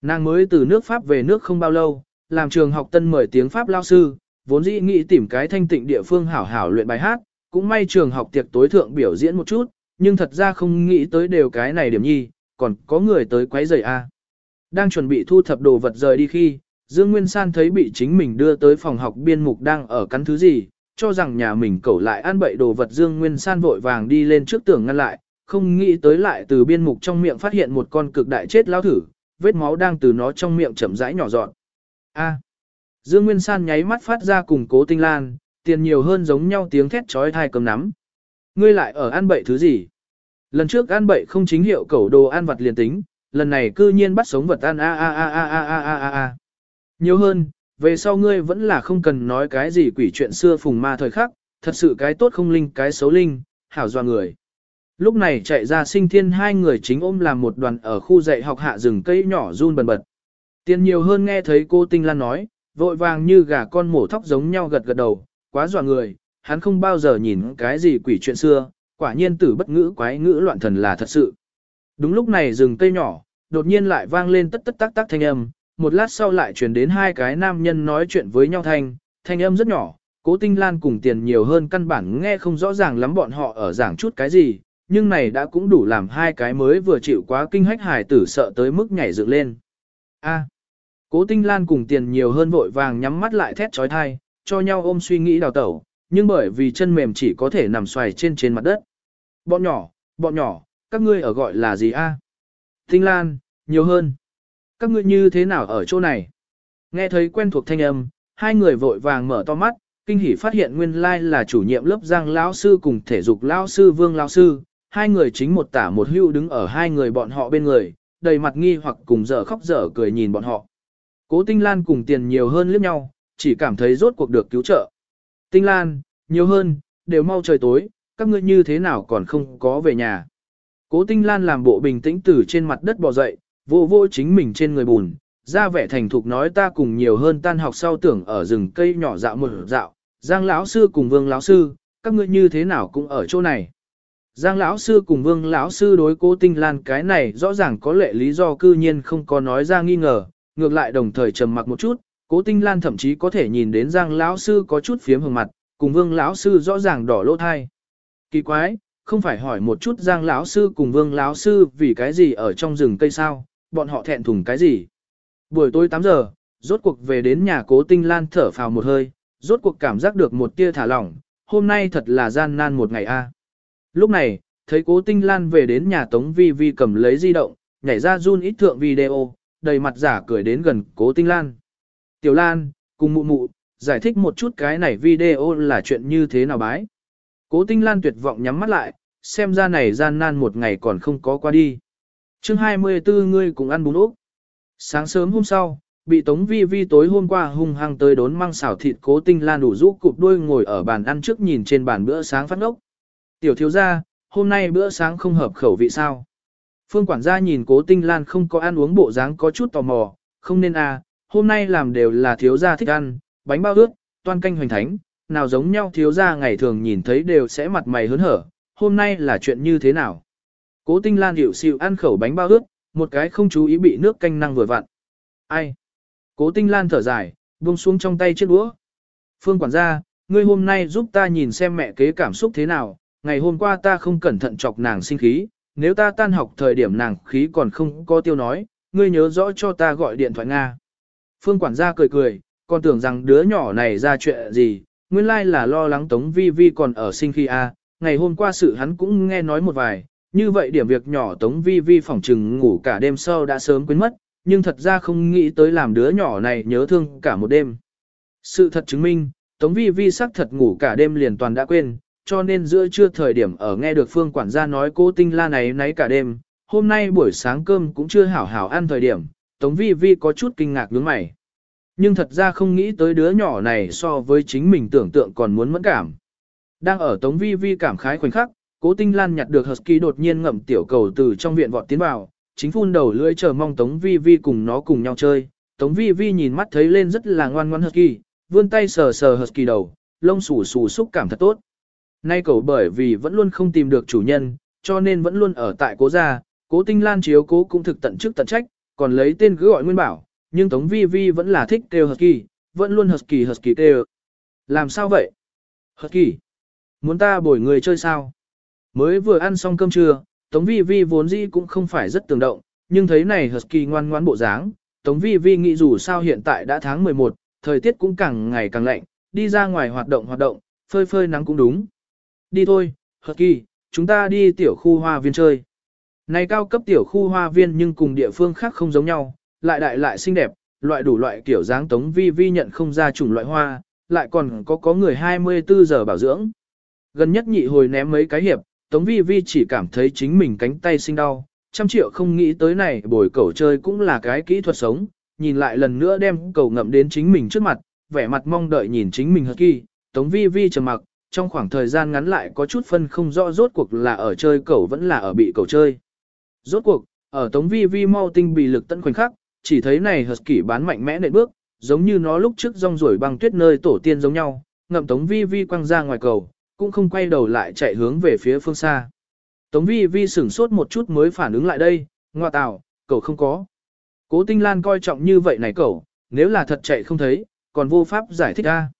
Nàng mới từ nước Pháp về nước không bao lâu, làm trường học tân mời tiếng Pháp lao sư, vốn dĩ nghĩ tìm cái thanh tịnh địa phương hảo hảo luyện bài hát, cũng may trường học tiệc tối thượng biểu diễn một chút, nhưng thật ra không nghĩ tới đều cái này điểm nhi, còn có người tới quấy rầy a. Đang chuẩn bị thu thập đồ vật rời đi khi, Dương Nguyên San thấy bị chính mình đưa tới phòng học biên mục đang ở cắn thứ gì, cho rằng nhà mình cẩu lại ăn bậy đồ vật Dương Nguyên San vội vàng đi lên trước tường ngăn lại, không nghĩ tới lại từ biên mục trong miệng phát hiện một con cực đại chết lao thử, vết máu đang từ nó trong miệng chậm rãi nhỏ giọt. A. Dương Nguyên San nháy mắt phát ra cùng cố tinh lan, tiền nhiều hơn giống nhau tiếng thét chói tai cầm nắm. Ngươi lại ở ăn bậy thứ gì? Lần trước ăn bậy không chính hiệu cẩu đồ ăn vật liền tính, lần này cư nhiên bắt sống vật ăn a a a a a a a a. Nhiều hơn, về sau ngươi vẫn là không cần nói cái gì quỷ chuyện xưa phùng ma thời khắc, thật sự cái tốt không linh cái xấu linh, hảo doa người. Lúc này chạy ra sinh thiên hai người chính ôm làm một đoàn ở khu dạy học hạ rừng cây nhỏ run bần bật. Tiền nhiều hơn nghe thấy cô Tinh Lan nói, vội vàng như gà con mổ thóc giống nhau gật gật đầu, quá dọa người, hắn không bao giờ nhìn cái gì quỷ chuyện xưa, quả nhiên tử bất ngữ quái ngữ loạn thần là thật sự. Đúng lúc này rừng cây nhỏ, đột nhiên lại vang lên tất tất tác tác thanh âm, một lát sau lại truyền đến hai cái nam nhân nói chuyện với nhau thanh, thanh âm rất nhỏ, cố tinh lan cùng tiền nhiều hơn căn bản nghe không rõ ràng lắm bọn họ ở giảng chút cái gì, nhưng này đã cũng đủ làm hai cái mới vừa chịu quá kinh hách hài tử sợ tới mức nhảy dựng lên. A. cố tinh lan cùng tiền nhiều hơn vội vàng nhắm mắt lại thét trói thai, cho nhau ôm suy nghĩ đào tẩu, nhưng bởi vì chân mềm chỉ có thể nằm xoài trên trên mặt đất. Bọn nhỏ, bọn nhỏ, các ngươi ở gọi là gì a? Tinh Lan, nhiều hơn. Các ngươi như thế nào ở chỗ này? Nghe thấy quen thuộc thanh âm, hai người vội vàng mở to mắt, kinh hỉ phát hiện nguyên lai là chủ nhiệm lớp Giang lão sư cùng thể dục lão sư Vương lão sư, hai người chính một tả một hưu đứng ở hai người bọn họ bên người, đầy mặt nghi hoặc cùng dở khóc dở cười nhìn bọn họ. Cố Tinh Lan cùng tiền nhiều hơn liếc nhau, chỉ cảm thấy rốt cuộc được cứu trợ. Tinh Lan, nhiều hơn, đều mau trời tối, các ngươi như thế nào còn không có về nhà. Cố Tinh Lan làm bộ bình tĩnh từ trên mặt đất bò dậy, vô vô chính mình trên người bùn, ra vẻ thành thục nói ta cùng nhiều hơn tan học sau tưởng ở rừng cây nhỏ dạo một dạo, Giang lão sư cùng Vương lão sư, các ngươi như thế nào cũng ở chỗ này. Giang lão sư cùng Vương lão sư đối Cố Tinh Lan cái này rõ ràng có lệ lý do cư nhiên không có nói ra nghi ngờ, ngược lại đồng thời trầm mặc một chút, Cố Tinh Lan thậm chí có thể nhìn đến Giang lão sư có chút phiếm hồng mặt, cùng Vương lão sư rõ ràng đỏ lỗ thai. Kỳ quái, không phải hỏi một chút Giang lão sư cùng Vương lão sư vì cái gì ở trong rừng cây sao, bọn họ thẹn thùng cái gì. Buổi tối 8 giờ, rốt cuộc về đến nhà Cố Tinh Lan thở phào một hơi, rốt cuộc cảm giác được một tia thả lỏng, hôm nay thật là gian nan một ngày a. À. Lúc này, thấy Cố Tinh Lan về đến nhà Tống Vi Vi cầm lấy di động, nhảy ra run ít thượng video, đầy mặt giả cười đến gần Cố Tinh Lan. Tiểu Lan, cùng mụ mụ, giải thích một chút cái này video là chuyện như thế nào bái. Cố Tinh Lan tuyệt vọng nhắm mắt lại, xem ra này gian nan một ngày còn không có qua đi chương 24 ngươi cùng ăn bún ốc. Sáng sớm hôm sau, bị Tống Vi Vi tối hôm qua hung hăng tới đốn măng xào thịt Cố Tinh Lan đủ rũ cụp đuôi ngồi ở bàn ăn trước nhìn trên bàn bữa sáng phát ngốc. Tiểu thiếu gia, hôm nay bữa sáng không hợp khẩu vị sao? Phương quản gia nhìn Cố Tinh Lan không có ăn uống bộ dáng có chút tò mò, không nên à, hôm nay làm đều là thiếu gia thích ăn, bánh bao ướt, toan canh hoành thánh, nào giống nhau thiếu gia ngày thường nhìn thấy đều sẽ mặt mày hớn hở, hôm nay là chuyện như thế nào. Cố tinh lan hiệu xịu ăn khẩu bánh bao ướt, một cái không chú ý bị nước canh năng vừa vặn. Ai? Cố tinh lan thở dài, buông xuống trong tay chiếc đũa. Phương quản gia, ngươi hôm nay giúp ta nhìn xem mẹ kế cảm xúc thế nào, ngày hôm qua ta không cẩn thận chọc nàng sinh khí, nếu ta tan học thời điểm nàng khí còn không có tiêu nói, ngươi nhớ rõ cho ta gọi điện thoại Nga. Phương quản gia cười cười, còn tưởng rằng đứa nhỏ này ra chuyện gì, nguyên lai là lo lắng Tống Vi Vi còn ở sinh khi a. À, ngày hôm qua sự hắn cũng nghe nói một vài, như vậy điểm việc nhỏ Tống Vi Vi phỏng trừng ngủ cả đêm sau đã sớm quên mất, nhưng thật ra không nghĩ tới làm đứa nhỏ này nhớ thương cả một đêm. Sự thật chứng minh, Tống Vi Vi sắc thật ngủ cả đêm liền toàn đã quên, cho nên giữa trưa thời điểm ở nghe được phương quản gia nói cô tinh la này nấy cả đêm, hôm nay buổi sáng cơm cũng chưa hảo hảo ăn thời điểm, Tống Vi Vi có chút kinh ngạc đứng mày. Nhưng thật ra không nghĩ tới đứa nhỏ này so với chính mình tưởng tượng còn muốn mẫn cảm. Đang ở Tống Vi Vi cảm khái khoảnh khắc, Cố Tinh Lan nhặt được Husky đột nhiên ngậm tiểu cầu từ trong viện vọt tiến vào, chính phun đầu lưỡi chờ mong Tống Vi Vi cùng nó cùng nhau chơi. Tống Vi Vi nhìn mắt thấy lên rất là ngoan ngoãn Husky, vươn tay sờ sờ Husky đầu, lông xù xù xúc cảm thật tốt. Nay cậu bởi vì vẫn luôn không tìm được chủ nhân, cho nên vẫn luôn ở tại cố gia, cố tinh lan chiếu cố cũng thực tận chức tận trách, còn lấy tên cứ gọi nguyên bảo, nhưng Tống Vi Vi vẫn là thích kêu Husky, vẫn luôn Husky Husky kêu. Làm sao vậy? Husky, muốn ta bồi người chơi sao? Mới vừa ăn xong cơm trưa, Tống Vi Vi vốn dĩ cũng không phải rất tường động, nhưng thấy này Husky ngoan ngoãn bộ dáng, Tống Vi Vi nghĩ dù sao hiện tại đã tháng 11, thời tiết cũng càng ngày càng lạnh, đi ra ngoài hoạt động hoạt động, phơi phơi nắng cũng đúng. Đi thôi, Husky, chúng ta đi tiểu khu hoa viên chơi. Này cao cấp tiểu khu hoa viên nhưng cùng địa phương khác không giống nhau, lại đại lại xinh đẹp, loại đủ loại kiểu dáng tống vi vi nhận không ra chủng loại hoa, lại còn có có người 24 giờ bảo dưỡng. Gần nhất nhị hồi ném mấy cái hiệp, tống vi vi chỉ cảm thấy chính mình cánh tay sinh đau, trăm triệu không nghĩ tới này bồi cẩu chơi cũng là cái kỹ thuật sống, nhìn lại lần nữa đem cầu ngậm đến chính mình trước mặt, vẻ mặt mong đợi nhìn chính mình hợp kỳ, tống vi vi trầm mặc, trong khoảng thời gian ngắn lại có chút phân không rõ rốt cuộc là ở chơi cẩu vẫn là ở bị cẩu chơi. Rốt cuộc, ở tống vi vi mau tinh bị lực tận khoảnh khắc, chỉ thấy này hợp kỳ bán mạnh mẽ nệ bước, giống như nó lúc trước rong ruổi băng tuyết nơi tổ tiên giống nhau, ngậm tống vi vi quăng ra ngoài cầu, cũng không quay đầu lại chạy hướng về phía phương xa. Tống vi vi sửng sốt một chút mới phản ứng lại đây, ngoa tào, cậu không có. Cố tinh lan coi trọng như vậy này cậu, nếu là thật chạy không thấy, còn vô pháp giải thích ra.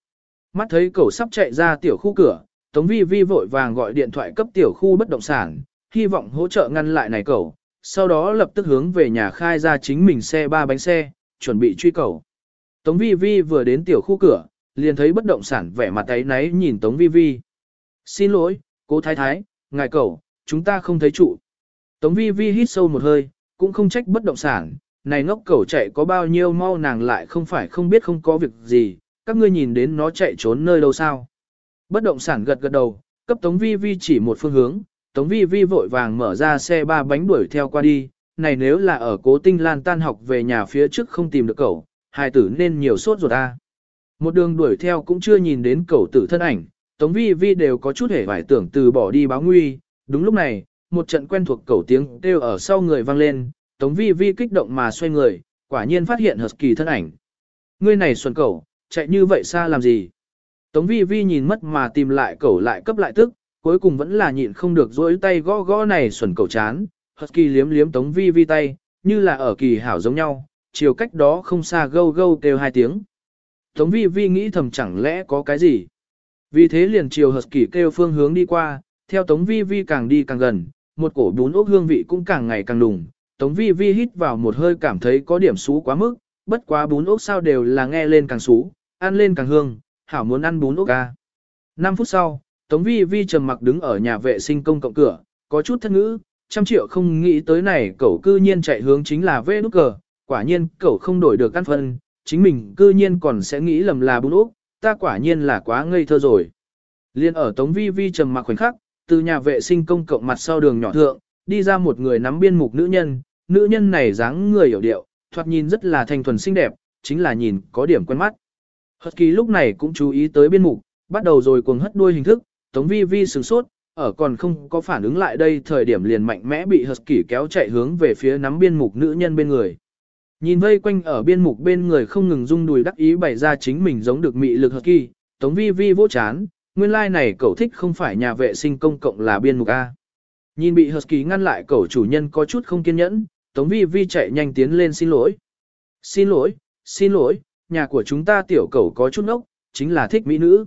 Mắt thấy cậu sắp chạy ra tiểu khu cửa, Tống vi vi vội vàng gọi điện thoại cấp tiểu khu bất động sản, hy vọng hỗ trợ ngăn lại này cậu, sau đó lập tức hướng về nhà khai ra chính mình xe ba bánh xe, chuẩn bị truy cầu. Tống vi vi vừa đến tiểu khu cửa, liền thấy bất động sản vẻ mặt ấy náy nhìn Tống vi vi. Xin lỗi, cố thái thái, ngài cậu, chúng ta không thấy trụ. Tống vi vi hít sâu một hơi, cũng không trách bất động sản, này ngốc cẩu chạy có bao nhiêu mau nàng lại không phải không biết không có việc gì, các ngươi nhìn đến nó chạy trốn nơi đâu sao. Bất động sản gật gật đầu, cấp Tống vi vi chỉ một phương hướng, Tống vi vi vội vàng mở ra xe ba bánh đuổi theo qua đi, này nếu là ở cố tinh lan tan học về nhà phía trước không tìm được cậu, hài tử nên nhiều sốt ruột ta. Một đường đuổi theo cũng chưa nhìn đến cậu tử thân ảnh, Tống vi vi đều có chút hề vải tưởng từ bỏ đi báo nguy, Đúng lúc này, một trận quen thuộc cẩu tiếng kêu ở sau người vang lên, Tống Vi Vi kích động mà xoay người, quả nhiên phát hiện Husky thân ảnh. Ngươi này xuân cẩu, chạy như vậy xa làm gì? Tống Vi Vi nhìn mất mà tìm lại cẩu lại cấp lại tức, cuối cùng vẫn là nhịn không được dỗi tay gõ gõ này xuân cẩu chán. Husky liếm liếm Tống Vi Vi tay, như là ở kỳ hảo giống nhau, chiều cách đó không xa gâu gâu kêu hai tiếng. Tống Vi Vi nghĩ thầm chẳng lẽ có cái gì? Vì thế liền chiều Husky kêu phương hướng đi qua, theo Tống Vi Vi càng đi càng gần, một cổ bún ốc hương vị cũng càng ngày càng đùng. Tống Vi Vi hít vào một hơi cảm thấy có điểm xú quá mức, bất quá bún ốc sao đều là nghe lên càng xú, ăn lên càng hương, hảo muốn ăn bún ốc à. ca. 5 phút sau, Tống Vi Vi trầm mặc đứng ở nhà vệ sinh công cộng cửa, có chút thất ngữ, trăm triệu không nghĩ tới này cậu cư nhiên chạy hướng chính là vê nút cờ, quả nhiên cậu không đổi được căn phân, chính mình cư nhiên còn sẽ nghĩ lầm là bún ốc, ta quả nhiên là quá ngây thơ rồi. Liên ở Tống Vi Vi trầm mặc khoảnh khắc, từ nhà vệ sinh công cộng mặt sau đường nhỏ thượng, đi ra một người nắm biên mục nữ nhân, nữ nhân này dáng người hiểu điệu, thoạt nhìn rất là thanh thuần xinh đẹp, chính là nhìn có điểm quen mắt. Hất kỳ lúc này cũng chú ý tới biên mục, bắt đầu rồi cuồng hất đuôi hình thức, tống vi vi sửng sốt, ở còn không có phản ứng lại đây thời điểm liền mạnh mẽ bị hất kỳ kéo chạy hướng về phía nắm biên mục nữ nhân bên người. Nhìn vây quanh ở biên mục bên người không ngừng rung đùi đắc ý bày ra chính mình giống được mị lực hợp kỳ, tống vi vi vô chán, nguyên lai like này cậu thích không phải nhà vệ sinh công cộng là biên mục A. Nhìn bị Husky ngăn lại cậu chủ nhân có chút không kiên nhẫn, Tống Vi Vi chạy nhanh tiến lên xin lỗi. Xin lỗi, xin lỗi, nhà của chúng ta tiểu cậu có chút ốc, chính là thích mỹ nữ.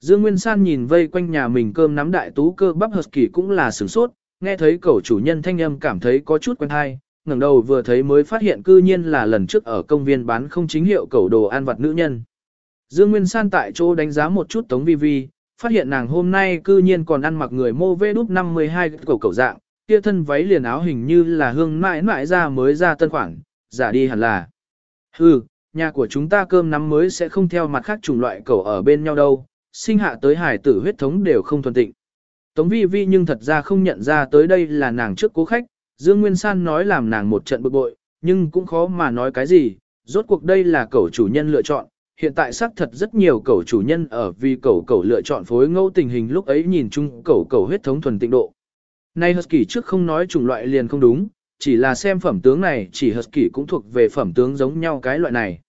Dương Nguyên San nhìn vây quanh nhà mình cơm nắm đại tú cơ bắp Husky cũng là sửng sốt, nghe thấy cậu chủ nhân thanh âm cảm thấy có chút quen hay, ngẩng đầu vừa thấy mới phát hiện cư nhiên là lần trước ở công viên bán không chính hiệu cầu đồ ăn vặt nữ nhân. Dương Nguyên San tại chỗ đánh giá một chút Tống Vi Vi, phát hiện nàng hôm nay cư nhiên còn ăn mặc người mô vê đút 52 cầu cầu dạng, kia thân váy liền áo hình như là hương mãi mãi ra mới ra tân khoản, giả đi hẳn là. Hừ, nhà của chúng ta cơm nắm mới sẽ không theo mặt khác chủng loại cầu ở bên nhau đâu, sinh hạ tới hải tử huyết thống đều không thuần tịnh. Tống vi vi nhưng thật ra không nhận ra tới đây là nàng trước cố khách, Dương Nguyên San nói làm nàng một trận bực bội, nhưng cũng khó mà nói cái gì, rốt cuộc đây là cậu chủ nhân lựa chọn, hiện tại xác thật rất nhiều cẩu chủ nhân ở vì cẩu cẩu lựa chọn phối ngẫu tình hình lúc ấy nhìn chung cẩu cẩu huyết thống thuần tịnh độ. Nay Husky trước không nói chủng loại liền không đúng, chỉ là xem phẩm tướng này chỉ Husky cũng thuộc về phẩm tướng giống nhau cái loại này.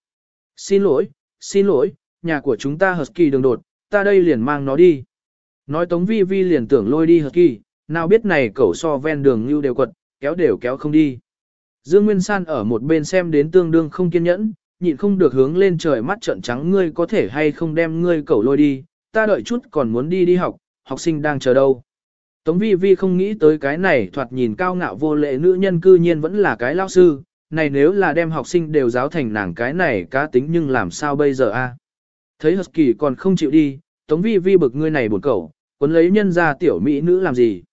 Xin lỗi, xin lỗi, nhà của chúng ta Husky đường đột, ta đây liền mang nó đi. Nói Tống Vi Vi liền tưởng lôi đi Husky, nào biết này cẩu so ven đường như đều quật, kéo đều kéo không đi. Dương Nguyên San ở một bên xem đến tương đương không kiên nhẫn, nhịn không được hướng lên trời mắt trợn trắng ngươi có thể hay không đem ngươi cẩu lôi đi, ta đợi chút còn muốn đi đi học, học sinh đang chờ đâu. Tống vi vi không nghĩ tới cái này thoạt nhìn cao ngạo vô lệ nữ nhân cư nhiên vẫn là cái lao sư, này nếu là đem học sinh đều giáo thành nàng cái này cá tính nhưng làm sao bây giờ a? Thấy Husky còn không chịu đi, Tống vi vi bực ngươi này buồn cẩu, quấn lấy nhân ra tiểu mỹ nữ làm gì.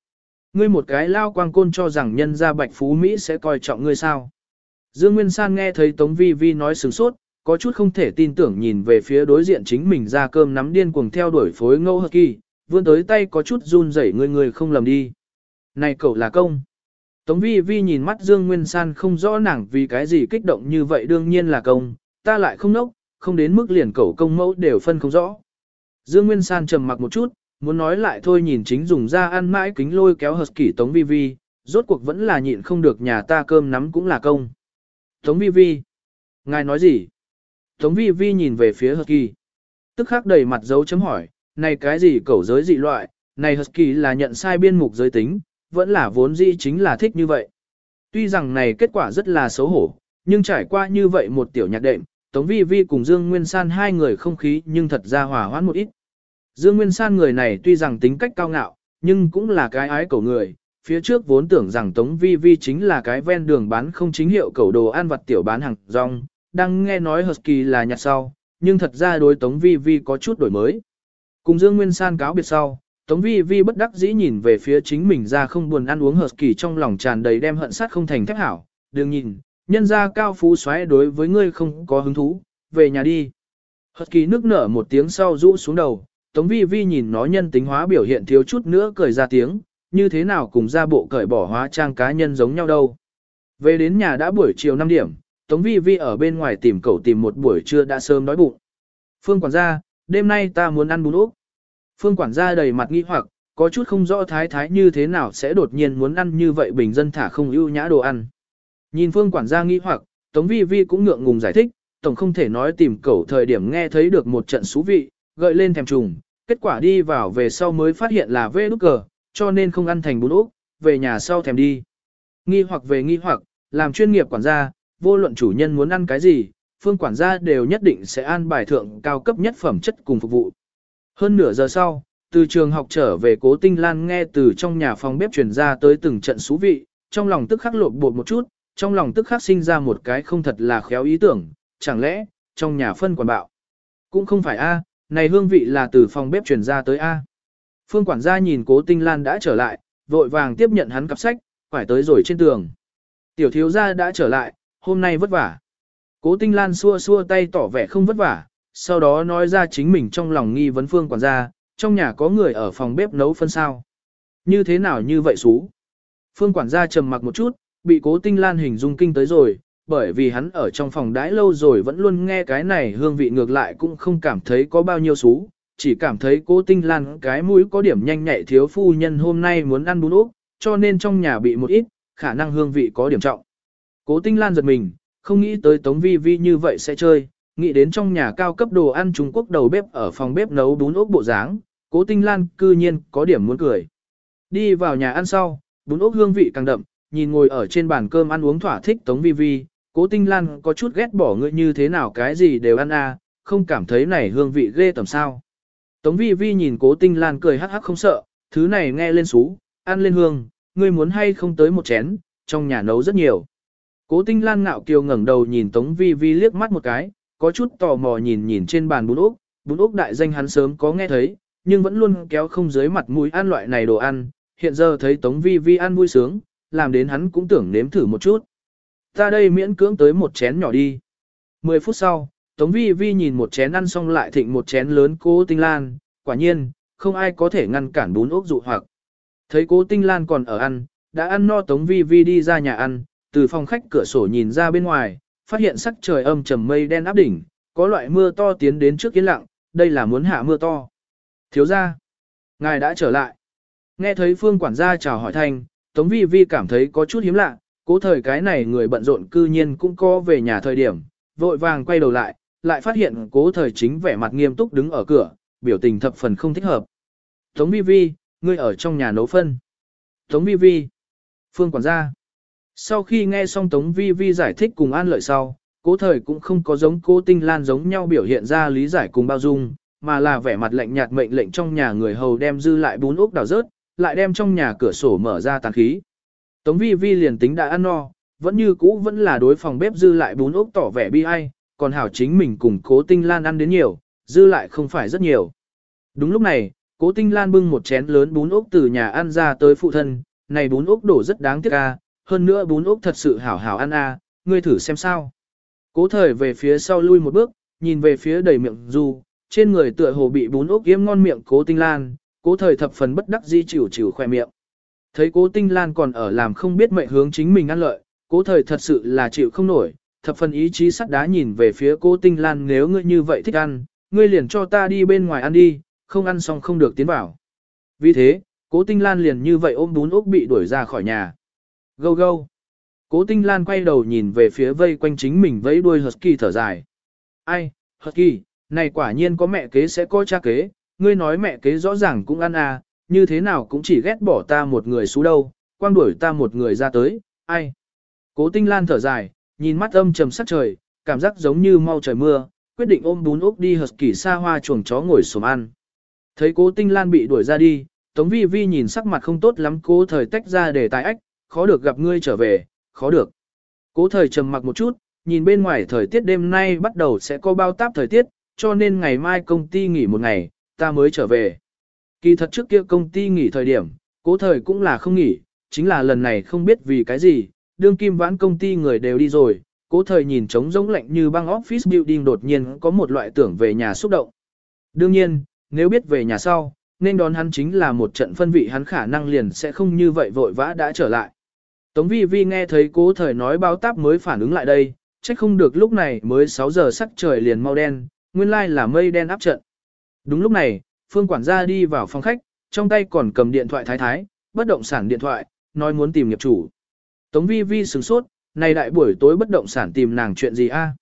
Ngươi một cái lao quang côn cho rằng nhân gia bạch phú Mỹ sẽ coi trọng ngươi sao. Dương Nguyên San nghe thấy Tống Vi Vi nói sừng sốt, có chút không thể tin tưởng nhìn về phía đối diện chính mình ra cơm nắm điên cuồng theo đuổi phối ngẫu hợp kỳ, vươn tới tay có chút run rẩy người người không lầm đi. Này cậu là công. Tống Vi Vi nhìn mắt Dương Nguyên San không rõ nàng vì cái gì kích động như vậy đương nhiên là công, ta lại không nốc, không đến mức liền cậu công mẫu đều phân không rõ. Dương Nguyên San trầm mặc một chút, muốn nói lại thôi nhìn chính dùng ra ăn mãi kính lôi kéo hợp kỷ Tống Vi Vi, rốt cuộc vẫn là nhịn không được nhà ta cơm nắm cũng là công. Tống Vi Vi, ngài nói gì? Tống Vi Vi nhìn về phía Husky. Tức khắc đầy mặt dấu chấm hỏi, này cái gì cẩu giới dị loại, này Husky là nhận sai biên mục giới tính, vẫn là vốn dĩ chính là thích như vậy. Tuy rằng này kết quả rất là xấu hổ, nhưng trải qua như vậy một tiểu nhạc đệm, Tống Vi Vi cùng Dương Nguyên San hai người không khí nhưng thật ra hòa hoãn một ít. Dương Nguyên San người này tuy rằng tính cách cao ngạo, nhưng cũng là cái ái cầu người. Phía trước vốn tưởng rằng Tống Vi Vi chính là cái ven đường bán không chính hiệu cầu đồ ăn vặt tiểu bán hàng rong, đang nghe nói Husky là nhặt sau, nhưng thật ra đối Tống Vi Vi có chút đổi mới. Cùng Dương Nguyên San cáo biệt sau, Tống Vi Vi bất đắc dĩ nhìn về phía chính mình ra không buồn ăn uống Husky trong lòng tràn đầy đem hận sát không thành thép hảo, đừng nhìn, nhân ra cao phú xoáy đối với ngươi không có hứng thú, về nhà đi. Husky nước nở một tiếng sau rũ xuống đầu, Tống Vi Vi nhìn nó nhân tính hóa biểu hiện thiếu chút nữa cười ra tiếng, như thế nào cùng ra bộ cởi bỏ hóa trang cá nhân giống nhau đâu. Về đến nhà đã buổi chiều 5 điểm, Tống Vi Vi ở bên ngoài tìm cậu tìm một buổi trưa đã sớm đói bụng. Phương quản gia, đêm nay ta muốn ăn bún ốc. Phương quản gia đầy mặt nghi hoặc, có chút không rõ thái thái như thế nào sẽ đột nhiên muốn ăn như vậy bình dân thả không ưu nhã đồ ăn. Nhìn phương quản gia nghi hoặc, Tống Vi Vi cũng ngượng ngùng giải thích, tổng không thể nói tìm cậu thời điểm nghe thấy được một trận xú vị, gợi lên thèm trùng, kết quả đi vào về sau mới phát hiện là vê nút cờ, cho nên không ăn thành bún ốc, về nhà sau thèm đi. Nghi hoặc về nghi hoặc, làm chuyên nghiệp quản gia, vô luận chủ nhân muốn ăn cái gì, phương quản gia đều nhất định sẽ an bài thượng cao cấp nhất phẩm chất cùng phục vụ. Hơn nửa giờ sau, từ trường học trở về cố tinh lan nghe từ trong nhà phòng bếp truyền ra tới từng trận xú vị, trong lòng tức khắc lột bột một chút, trong lòng tức khắc sinh ra một cái không thật là khéo ý tưởng, chẳng lẽ, trong nhà phân quản bạo. Cũng không phải a, này hương vị là từ phòng bếp truyền ra tới a. Phương quản gia nhìn cố tinh lan đã trở lại, vội vàng tiếp nhận hắn cặp sách, phải tới rồi trên tường. Tiểu thiếu gia đã trở lại, hôm nay vất vả. Cố Tinh Lan xua xua tay tỏ vẻ không vất vả, sau đó nói ra chính mình trong lòng nghi vấn phương quản gia, trong nhà có người ở phòng bếp nấu phân sao. Như thế nào như vậy xú? Phương quản gia trầm mặc một chút, bị cố Tinh Lan hình dung kinh tới rồi, bởi vì hắn ở trong phòng đãi lâu rồi vẫn luôn nghe cái này hương vị ngược lại cũng không cảm thấy có bao nhiêu xú, chỉ cảm thấy cố Tinh Lan cái mũi có điểm nhanh nhạy thiếu phu nhân hôm nay muốn ăn bún ốc, cho nên trong nhà bị một ít, khả năng hương vị có điểm trọng. Cố Tinh Lan giật mình, không nghĩ tới Tống Vi Vi như vậy sẽ chơi, nghĩ đến trong nhà cao cấp đồ ăn Trung Quốc đầu bếp ở phòng bếp nấu bún ốc bộ dáng, Cố Tinh Lan cư nhiên có điểm muốn cười. Đi vào nhà ăn sau, bún ốc hương vị càng đậm, nhìn ngồi ở trên bàn cơm ăn uống thỏa thích Tống Vi Vi, Cố Tinh Lan có chút ghét bỏ ngươi như thế nào cái gì đều ăn à, không cảm thấy này hương vị ghê tầm sao. Tống Vi Vi nhìn Cố Tinh Lan cười hắc hắc không sợ, thứ này nghe lên xú, ăn lên hương, ngươi muốn hay không tới một chén, trong nhà nấu rất nhiều. Cố Tinh Lan ngạo kiều ngẩng đầu nhìn Tống Vi Vi liếc mắt một cái, có chút tò mò nhìn nhìn trên bàn bún ốc, bún ốc đại danh hắn sớm có nghe thấy, nhưng vẫn luôn kéo không dưới mặt mũi ăn loại này đồ ăn, hiện giờ thấy Tống Vi Vi ăn vui sướng, làm đến hắn cũng tưởng nếm thử một chút. Ta đây miễn cưỡng tới một chén nhỏ đi. Mười phút sau, Tống Vi Vi nhìn một chén ăn xong lại thịnh một chén lớn Cố Tinh Lan, quả nhiên, không ai có thể ngăn cản bún ốc dụ hoặc. Thấy Cố Tinh Lan còn ở ăn, đã ăn no Tống Vi Vi đi ra nhà ăn, từ phòng khách cửa sổ nhìn ra bên ngoài, phát hiện sắc trời âm trầm mây đen áp đỉnh, có loại mưa to tiến đến trước kiến lặng, đây là muốn hạ mưa to. Thiếu gia, ngài đã trở lại. Nghe thấy phương quản gia chào hỏi thanh, Tống Vi Vi cảm thấy có chút hiếm lạ, cố thời cái này người bận rộn cư nhiên cũng có về nhà thời điểm, vội vàng quay đầu lại, lại phát hiện cố thời chính vẻ mặt nghiêm túc đứng ở cửa, biểu tình thập phần không thích hợp. Tống Vi Vi, ngươi ở trong nhà nấu phân. Tống Vi Vi, phương quản gia. Sau khi nghe xong Tống Vi Vi giải thích cùng an lợi sau, cố thời cũng không có giống cố tinh lan giống nhau biểu hiện ra lý giải cùng bao dung, mà là vẻ mặt lạnh nhạt mệnh lệnh trong nhà người hầu đem dư lại bún úc đào rớt, lại đem trong nhà cửa sổ mở ra tàn khí. Tống Vi Vi liền tính đã ăn no, vẫn như cũ vẫn là đối phòng bếp dư lại bún ốc tỏ vẻ bi ai, còn hảo chính mình cùng cố tinh lan ăn đến nhiều, dư lại không phải rất nhiều. Đúng lúc này, cố tinh lan bưng một chén lớn bún ốc từ nhà ăn ra tới phụ thân, này bún ốc đổ rất đáng tiếc a, hơn nữa bún ốc thật sự hảo hảo ăn a, ngươi thử xem sao. Cố thời về phía sau lui một bước, nhìn về phía đầy miệng du, trên người tựa hồ bị bún ốc yếm ngon miệng cố tinh lan, cố thời thập phần bất đắc di chịu chịu khoe miệng. Thấy cố tinh lan còn ở làm không biết mệnh hướng chính mình ăn lợi, cố thời thật sự là chịu không nổi, thập phần ý chí sắt đá nhìn về phía cố tinh lan nếu ngươi như vậy thích ăn, ngươi liền cho ta đi bên ngoài ăn đi, không ăn xong không được tiến vào. Vì thế, cố tinh lan liền như vậy ôm bún ốc bị đuổi ra khỏi nhà. Gâu gâu. Cố tinh lan quay đầu nhìn về phía vây quanh chính mình vẫy đuôi Husky thở dài. Ai, Husky, này quả nhiên có mẹ kế sẽ có cha kế, ngươi nói mẹ kế rõ ràng cũng ăn à, như thế nào cũng chỉ ghét bỏ ta một người xú đâu, quang đuổi ta một người ra tới, ai. Cố tinh lan thở dài, nhìn mắt âm trầm sắc trời, cảm giác giống như mau trời mưa, quyết định ôm bún úc đi Husky xa hoa chuồng chó ngồi xổm ăn. Thấy cố tinh lan bị đuổi ra đi, Tống Vi Vi nhìn sắc mặt không tốt lắm cố thời tách ra để tài ách, khó được gặp ngươi trở về, khó được. Cố thời trầm mặc một chút, nhìn bên ngoài thời tiết đêm nay bắt đầu sẽ có bao táp thời tiết, cho nên ngày mai công ty nghỉ một ngày, ta mới trở về. Kỳ thật trước kia công ty nghỉ thời điểm, cố thời cũng là không nghỉ, chính là lần này không biết vì cái gì, đương kim vãn công ty người đều đi rồi, cố thời nhìn trống rỗng lạnh như băng office building đột nhiên có một loại tưởng về nhà xúc động. Đương nhiên, nếu biết về nhà sau, nên đón hắn chính là một trận phân vị hắn khả năng liền sẽ không như vậy vội vã đã trở lại. Tống vi vi nghe thấy cố thời nói báo táp mới phản ứng lại đây, trách không được lúc này mới 6 giờ sắc trời liền mau đen, nguyên lai là mây đen áp trận. Đúng lúc này, phương quản gia đi vào phòng khách, trong tay còn cầm điện thoại thái thái, bất động sản điện thoại, nói muốn tìm nghiệp chủ. Tống vi vi sửng sốt, này đại buổi tối bất động sản tìm nàng chuyện gì a?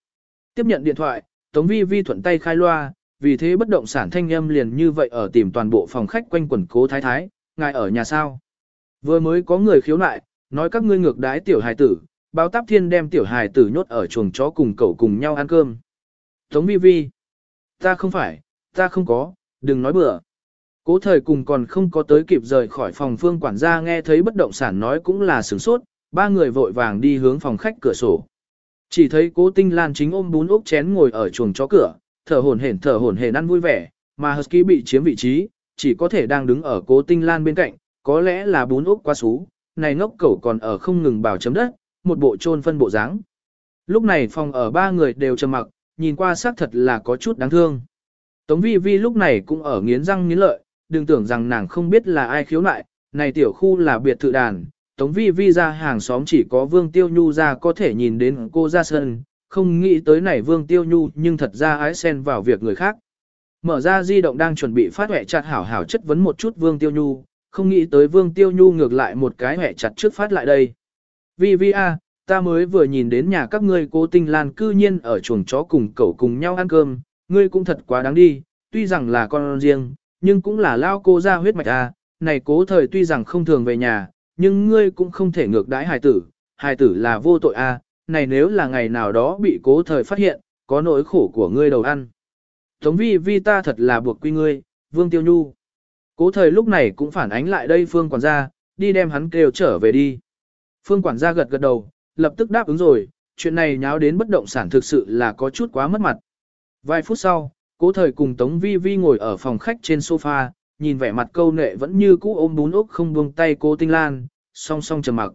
Tiếp nhận điện thoại, Tống vi vi thuận tay khai loa, vì thế bất động sản thanh âm liền như vậy ở tìm toàn bộ phòng khách quanh quần cố thái thái, ngài ở nhà sao. Vừa mới có người khiếu nại, nói các ngươi ngược đái tiểu hài tử, báo táp thiên đem tiểu hài tử nhốt ở chuồng chó cùng cậu cùng nhau ăn cơm. Tống vi vi, ta không phải, ta không có, đừng nói bừa. Cố thời cùng còn không có tới kịp rời khỏi phòng phương quản gia nghe thấy bất động sản nói cũng là sửng sốt, ba người vội vàng đi hướng phòng khách cửa sổ. Chỉ thấy cố tinh lan chính ôm bún ốc chén ngồi ở chuồng chó cửa, thở hổn hển thở hổn hển ăn vui vẻ, mà Husky bị chiếm vị trí, chỉ có thể đang đứng ở cố tinh lan bên cạnh, có lẽ là bún ốc quá xú, này ngốc cẩu còn ở không ngừng bảo chấm đất, một bộ trôn phân bộ dáng. Lúc này phòng ở ba người đều trầm mặc, nhìn qua xác thật là có chút đáng thương. Tống vi vi lúc này cũng ở nghiến răng nghiến lợi, đừng tưởng rằng nàng không biết là ai khiếu nại, này tiểu khu là biệt thự đàn, Tống vi vi ra hàng xóm chỉ có Vương Tiêu Nhu ra có thể nhìn đến cô ra sân, không nghĩ tới này Vương Tiêu Nhu nhưng thật ra ái xen vào việc người khác. Mở ra di động đang chuẩn bị phát hẹ chặt hảo hảo chất vấn một chút Vương Tiêu Nhu, không nghĩ tới Vương Tiêu Nhu ngược lại một cái hẹ chặt trước phát lại đây. Vi Vi a, ta mới vừa nhìn đến nhà các ngươi cố tinh lan cư nhiên ở chuồng chó cùng cậu cùng nhau ăn cơm, ngươi cũng thật quá đáng đi, tuy rằng là con riêng, nhưng cũng là lao cô ra huyết mạch a, này cố thời tuy rằng không thường về nhà, nhưng ngươi cũng không thể ngược đãi hài tử, hài tử là vô tội a, này nếu là ngày nào đó bị cố thời phát hiện, có nỗi khổ của ngươi đầu ăn. Tống vi vi ta thật là buộc quy ngươi, Vương Tiêu Nhu. Cố thời lúc này cũng phản ánh lại đây Phương quản gia, đi đem hắn kêu trở về đi. Phương quản gia gật gật đầu, lập tức đáp ứng rồi, chuyện này nháo đến bất động sản thực sự là có chút quá mất mặt. Vài phút sau, cố thời cùng Tống Vi Vi ngồi ở phòng khách trên sofa, nhìn vẻ mặt câu nệ vẫn như cũ ôm bún ốc không buông tay cố Tinh Lan, song song trầm mặc.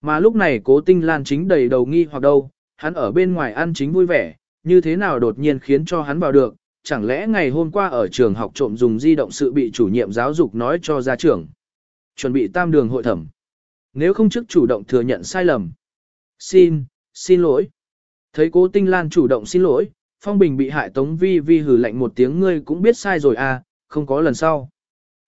Mà lúc này cố Tinh Lan chính đầy đầu nghi hoặc đâu, hắn ở bên ngoài ăn chính vui vẻ, như thế nào đột nhiên khiến cho hắn vào được, chẳng lẽ ngày hôm qua ở trường học trộm dùng di động sự bị chủ nhiệm giáo dục nói cho gia trưởng. Chuẩn bị tam đường hội thẩm. Nếu không trước chủ động thừa nhận sai lầm. Xin, xin lỗi. Thấy cố tinh lan chủ động xin lỗi, Phong Bình bị hại Tống Vi Vi hừ lạnh một tiếng ngươi cũng biết sai rồi à, không có lần sau.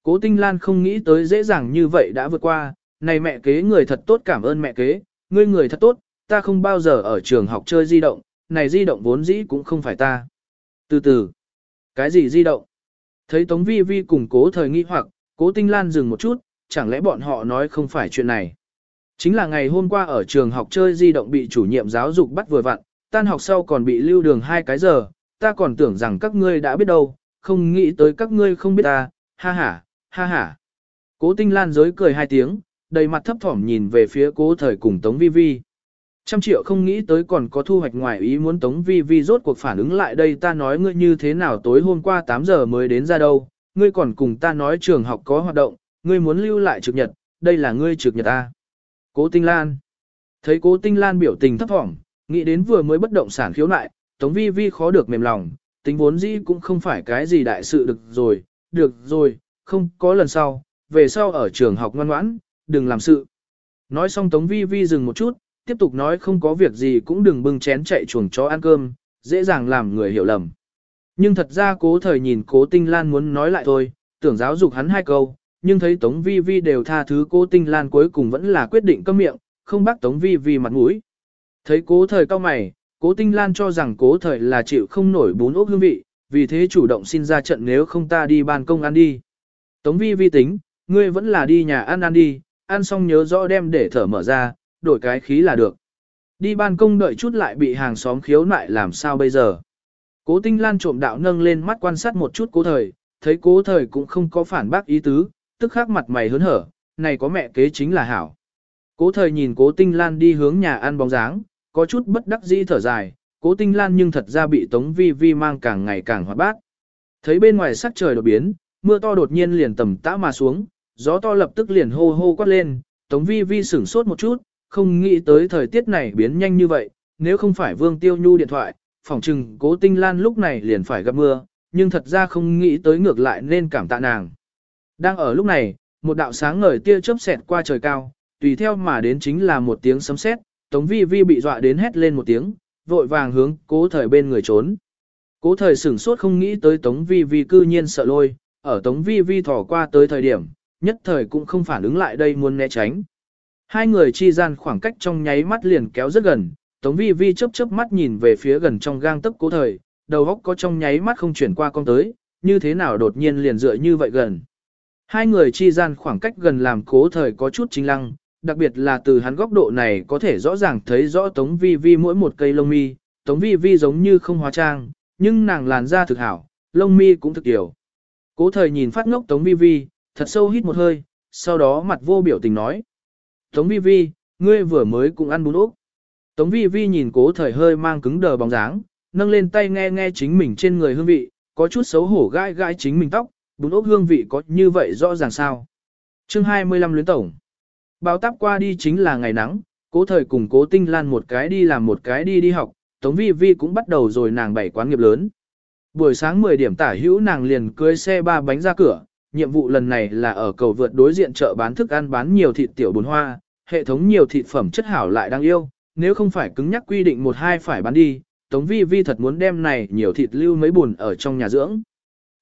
Cố tinh lan không nghĩ tới dễ dàng như vậy đã vượt qua, này mẹ kế người thật tốt cảm ơn mẹ kế, ngươi người thật tốt, ta không bao giờ ở trường học chơi di động, này di động vốn dĩ cũng không phải ta. Từ từ, cái gì di động? Thấy Tống Vi Vi cùng cố thời nghi hoặc, cố tinh lan dừng một chút, chẳng lẽ bọn họ nói không phải chuyện này. Chính là ngày hôm qua ở trường học chơi di động bị chủ nhiệm giáo dục bắt vừa vặn, tan học sau còn bị lưu đường hai cái giờ, ta còn tưởng rằng các ngươi đã biết đâu, không nghĩ tới các ngươi không biết ta, ha ha, ha ha. Cố tinh lan giới cười hai tiếng, đầy mặt thấp thỏm nhìn về phía cố thời cùng Tống Vi Vi. Trăm triệu không nghĩ tới còn có thu hoạch ngoài ý muốn Tống Vi Vi rốt cuộc phản ứng lại đây ta nói ngươi như thế nào tối hôm qua 8 giờ mới đến ra đâu, ngươi còn cùng ta nói trường học có hoạt động, ngươi muốn lưu lại trực nhật, đây là ngươi trực nhật ta. Cố Tinh Lan. Thấy Cố Tinh Lan biểu tình thấp thỏm, nghĩ đến vừa mới bất động sản khiếu nại, Tống Vi Vi khó được mềm lòng, tính vốn dĩ cũng không phải cái gì đại sự được rồi, được rồi, không có lần sau, về sau ở trường học ngoan ngoãn, đừng làm sự. Nói xong Tống Vi Vi dừng một chút, tiếp tục nói không có việc gì cũng đừng bưng chén chạy chuồng chó ăn cơm, dễ dàng làm người hiểu lầm. Nhưng thật ra cố thời nhìn cố tinh lan muốn nói lại thôi, tưởng giáo dục hắn hai câu, nhưng thấy Tống Vi Vi đều tha thứ cố tinh lan cuối cùng vẫn là quyết định câm miệng, không bác Tống Vi Vi mặt mũi. Thấy cố thời cao mày, cố tinh lan cho rằng cố thời là chịu không nổi bún ốc hương vị, vì thế chủ động xin ra trận nếu không ta đi ban công ăn đi. Tống Vi Vi tính, ngươi vẫn là đi nhà ăn ăn đi, ăn xong nhớ rõ đem để thở mở ra, đổi cái khí là được. Đi ban công đợi chút lại bị hàng xóm khiếu nại làm sao bây giờ. Cố tinh lan trộm đạo nâng lên mắt quan sát một chút cố thời, thấy cố thời cũng không có phản bác ý tứ, tức khắc mặt mày hớn hở, này có mẹ kế chính là hảo. Cố thời nhìn cố tinh lan đi hướng nhà ăn bóng dáng, có chút bất đắc dĩ thở dài, cố tinh lan nhưng thật ra bị tống vi vi mang càng ngày càng hoạt bát. Thấy bên ngoài sắc trời đột biến, mưa to đột nhiên liền tầm tã mà xuống, gió to lập tức liền hô hô quát lên, tống vi vi sửng sốt một chút, không nghĩ tới thời tiết này biến nhanh như vậy, nếu không phải vương tiêu nhu điện thoại, phỏng chừng cố tinh lan lúc này liền phải gặp mưa, nhưng thật ra không nghĩ tới ngược lại nên cảm tạ nàng. Đang ở lúc này, một đạo sáng ngời tia chớp xẹt qua trời cao, tùy theo mà đến chính là một tiếng sấm sét, Tống Vi Vi bị dọa đến hét lên một tiếng, vội vàng hướng cố thời bên người trốn. Cố thời sửng sốt không nghĩ tới Tống Vi Vi cư nhiên sợ lôi, ở Tống Vi Vi thỏ qua tới thời điểm, nhất thời cũng không phản ứng lại đây muốn né tránh. Hai người chi gian khoảng cách trong nháy mắt liền kéo rất gần, Tống Vi Vi chớp chớp mắt nhìn về phía gần trong gang tấc cố thời, đầu óc có trong nháy mắt không chuyển qua con tới, như thế nào đột nhiên liền dựa như vậy gần. Hai người chi gian khoảng cách gần làm cố thời có chút chính lăng, đặc biệt là từ hắn góc độ này có thể rõ ràng thấy rõ Tống Vi Vi mỗi một cây lông mi, Tống Vi Vi giống như không hóa trang, nhưng nàng làn da thực hảo, lông mi cũng thực tiểu. Cố thời nhìn phát ngốc Tống Vi Vi, thật sâu hít một hơi, sau đó mặt vô biểu tình nói. Tống Vi Vi, ngươi vừa mới cũng ăn bún ốc. Tống Vi Vi nhìn cố thời hơi mang cứng đờ bóng dáng, nâng lên tay nghe nghe chính mình trên người hương vị, có chút xấu hổ gai gai chính mình tóc, bún ốc hương vị có như vậy rõ ràng sao. chương 25 luyến tổng. Báo táp qua đi chính là ngày nắng, cố thời cùng cố tinh lan một cái đi làm một cái đi đi học, Tống Vi Vi cũng bắt đầu rồi nàng bảy quán nghiệp lớn. Buổi sáng 10 điểm tả hữu nàng liền cưới xe ba bánh ra cửa, nhiệm vụ lần này là ở cầu vượt đối diện chợ bán thức ăn bán nhiều thịt tiểu bún hoa, hệ thống nhiều thịt phẩm chất hảo lại đang yêu, nếu không phải cứng nhắc quy định một hai phải bán đi, Tống Vi Vi thật muốn đem này nhiều thịt lưu mấy buồn ở trong nhà dưỡng.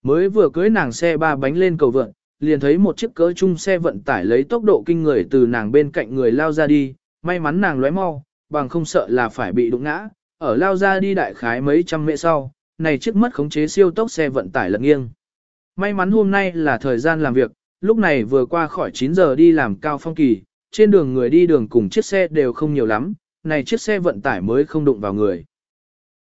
Mới vừa cưới nàng xe ba bánh lên cầu vượt, liền thấy một chiếc cỡ chung xe vận tải lấy tốc độ kinh người từ nàng bên cạnh người lao ra đi, may mắn nàng lóe mau, bằng không sợ là phải bị đụng ngã, ở lao ra đi đại khái mấy trăm mệ sau, này chiếc mất khống chế siêu tốc xe vận tải lật nghiêng. May mắn hôm nay là thời gian làm việc, lúc này vừa qua khỏi 9 giờ đi làm cao phong kỳ, trên đường người đi đường cùng chiếc xe đều không nhiều lắm, này chiếc xe vận tải mới không đụng vào người.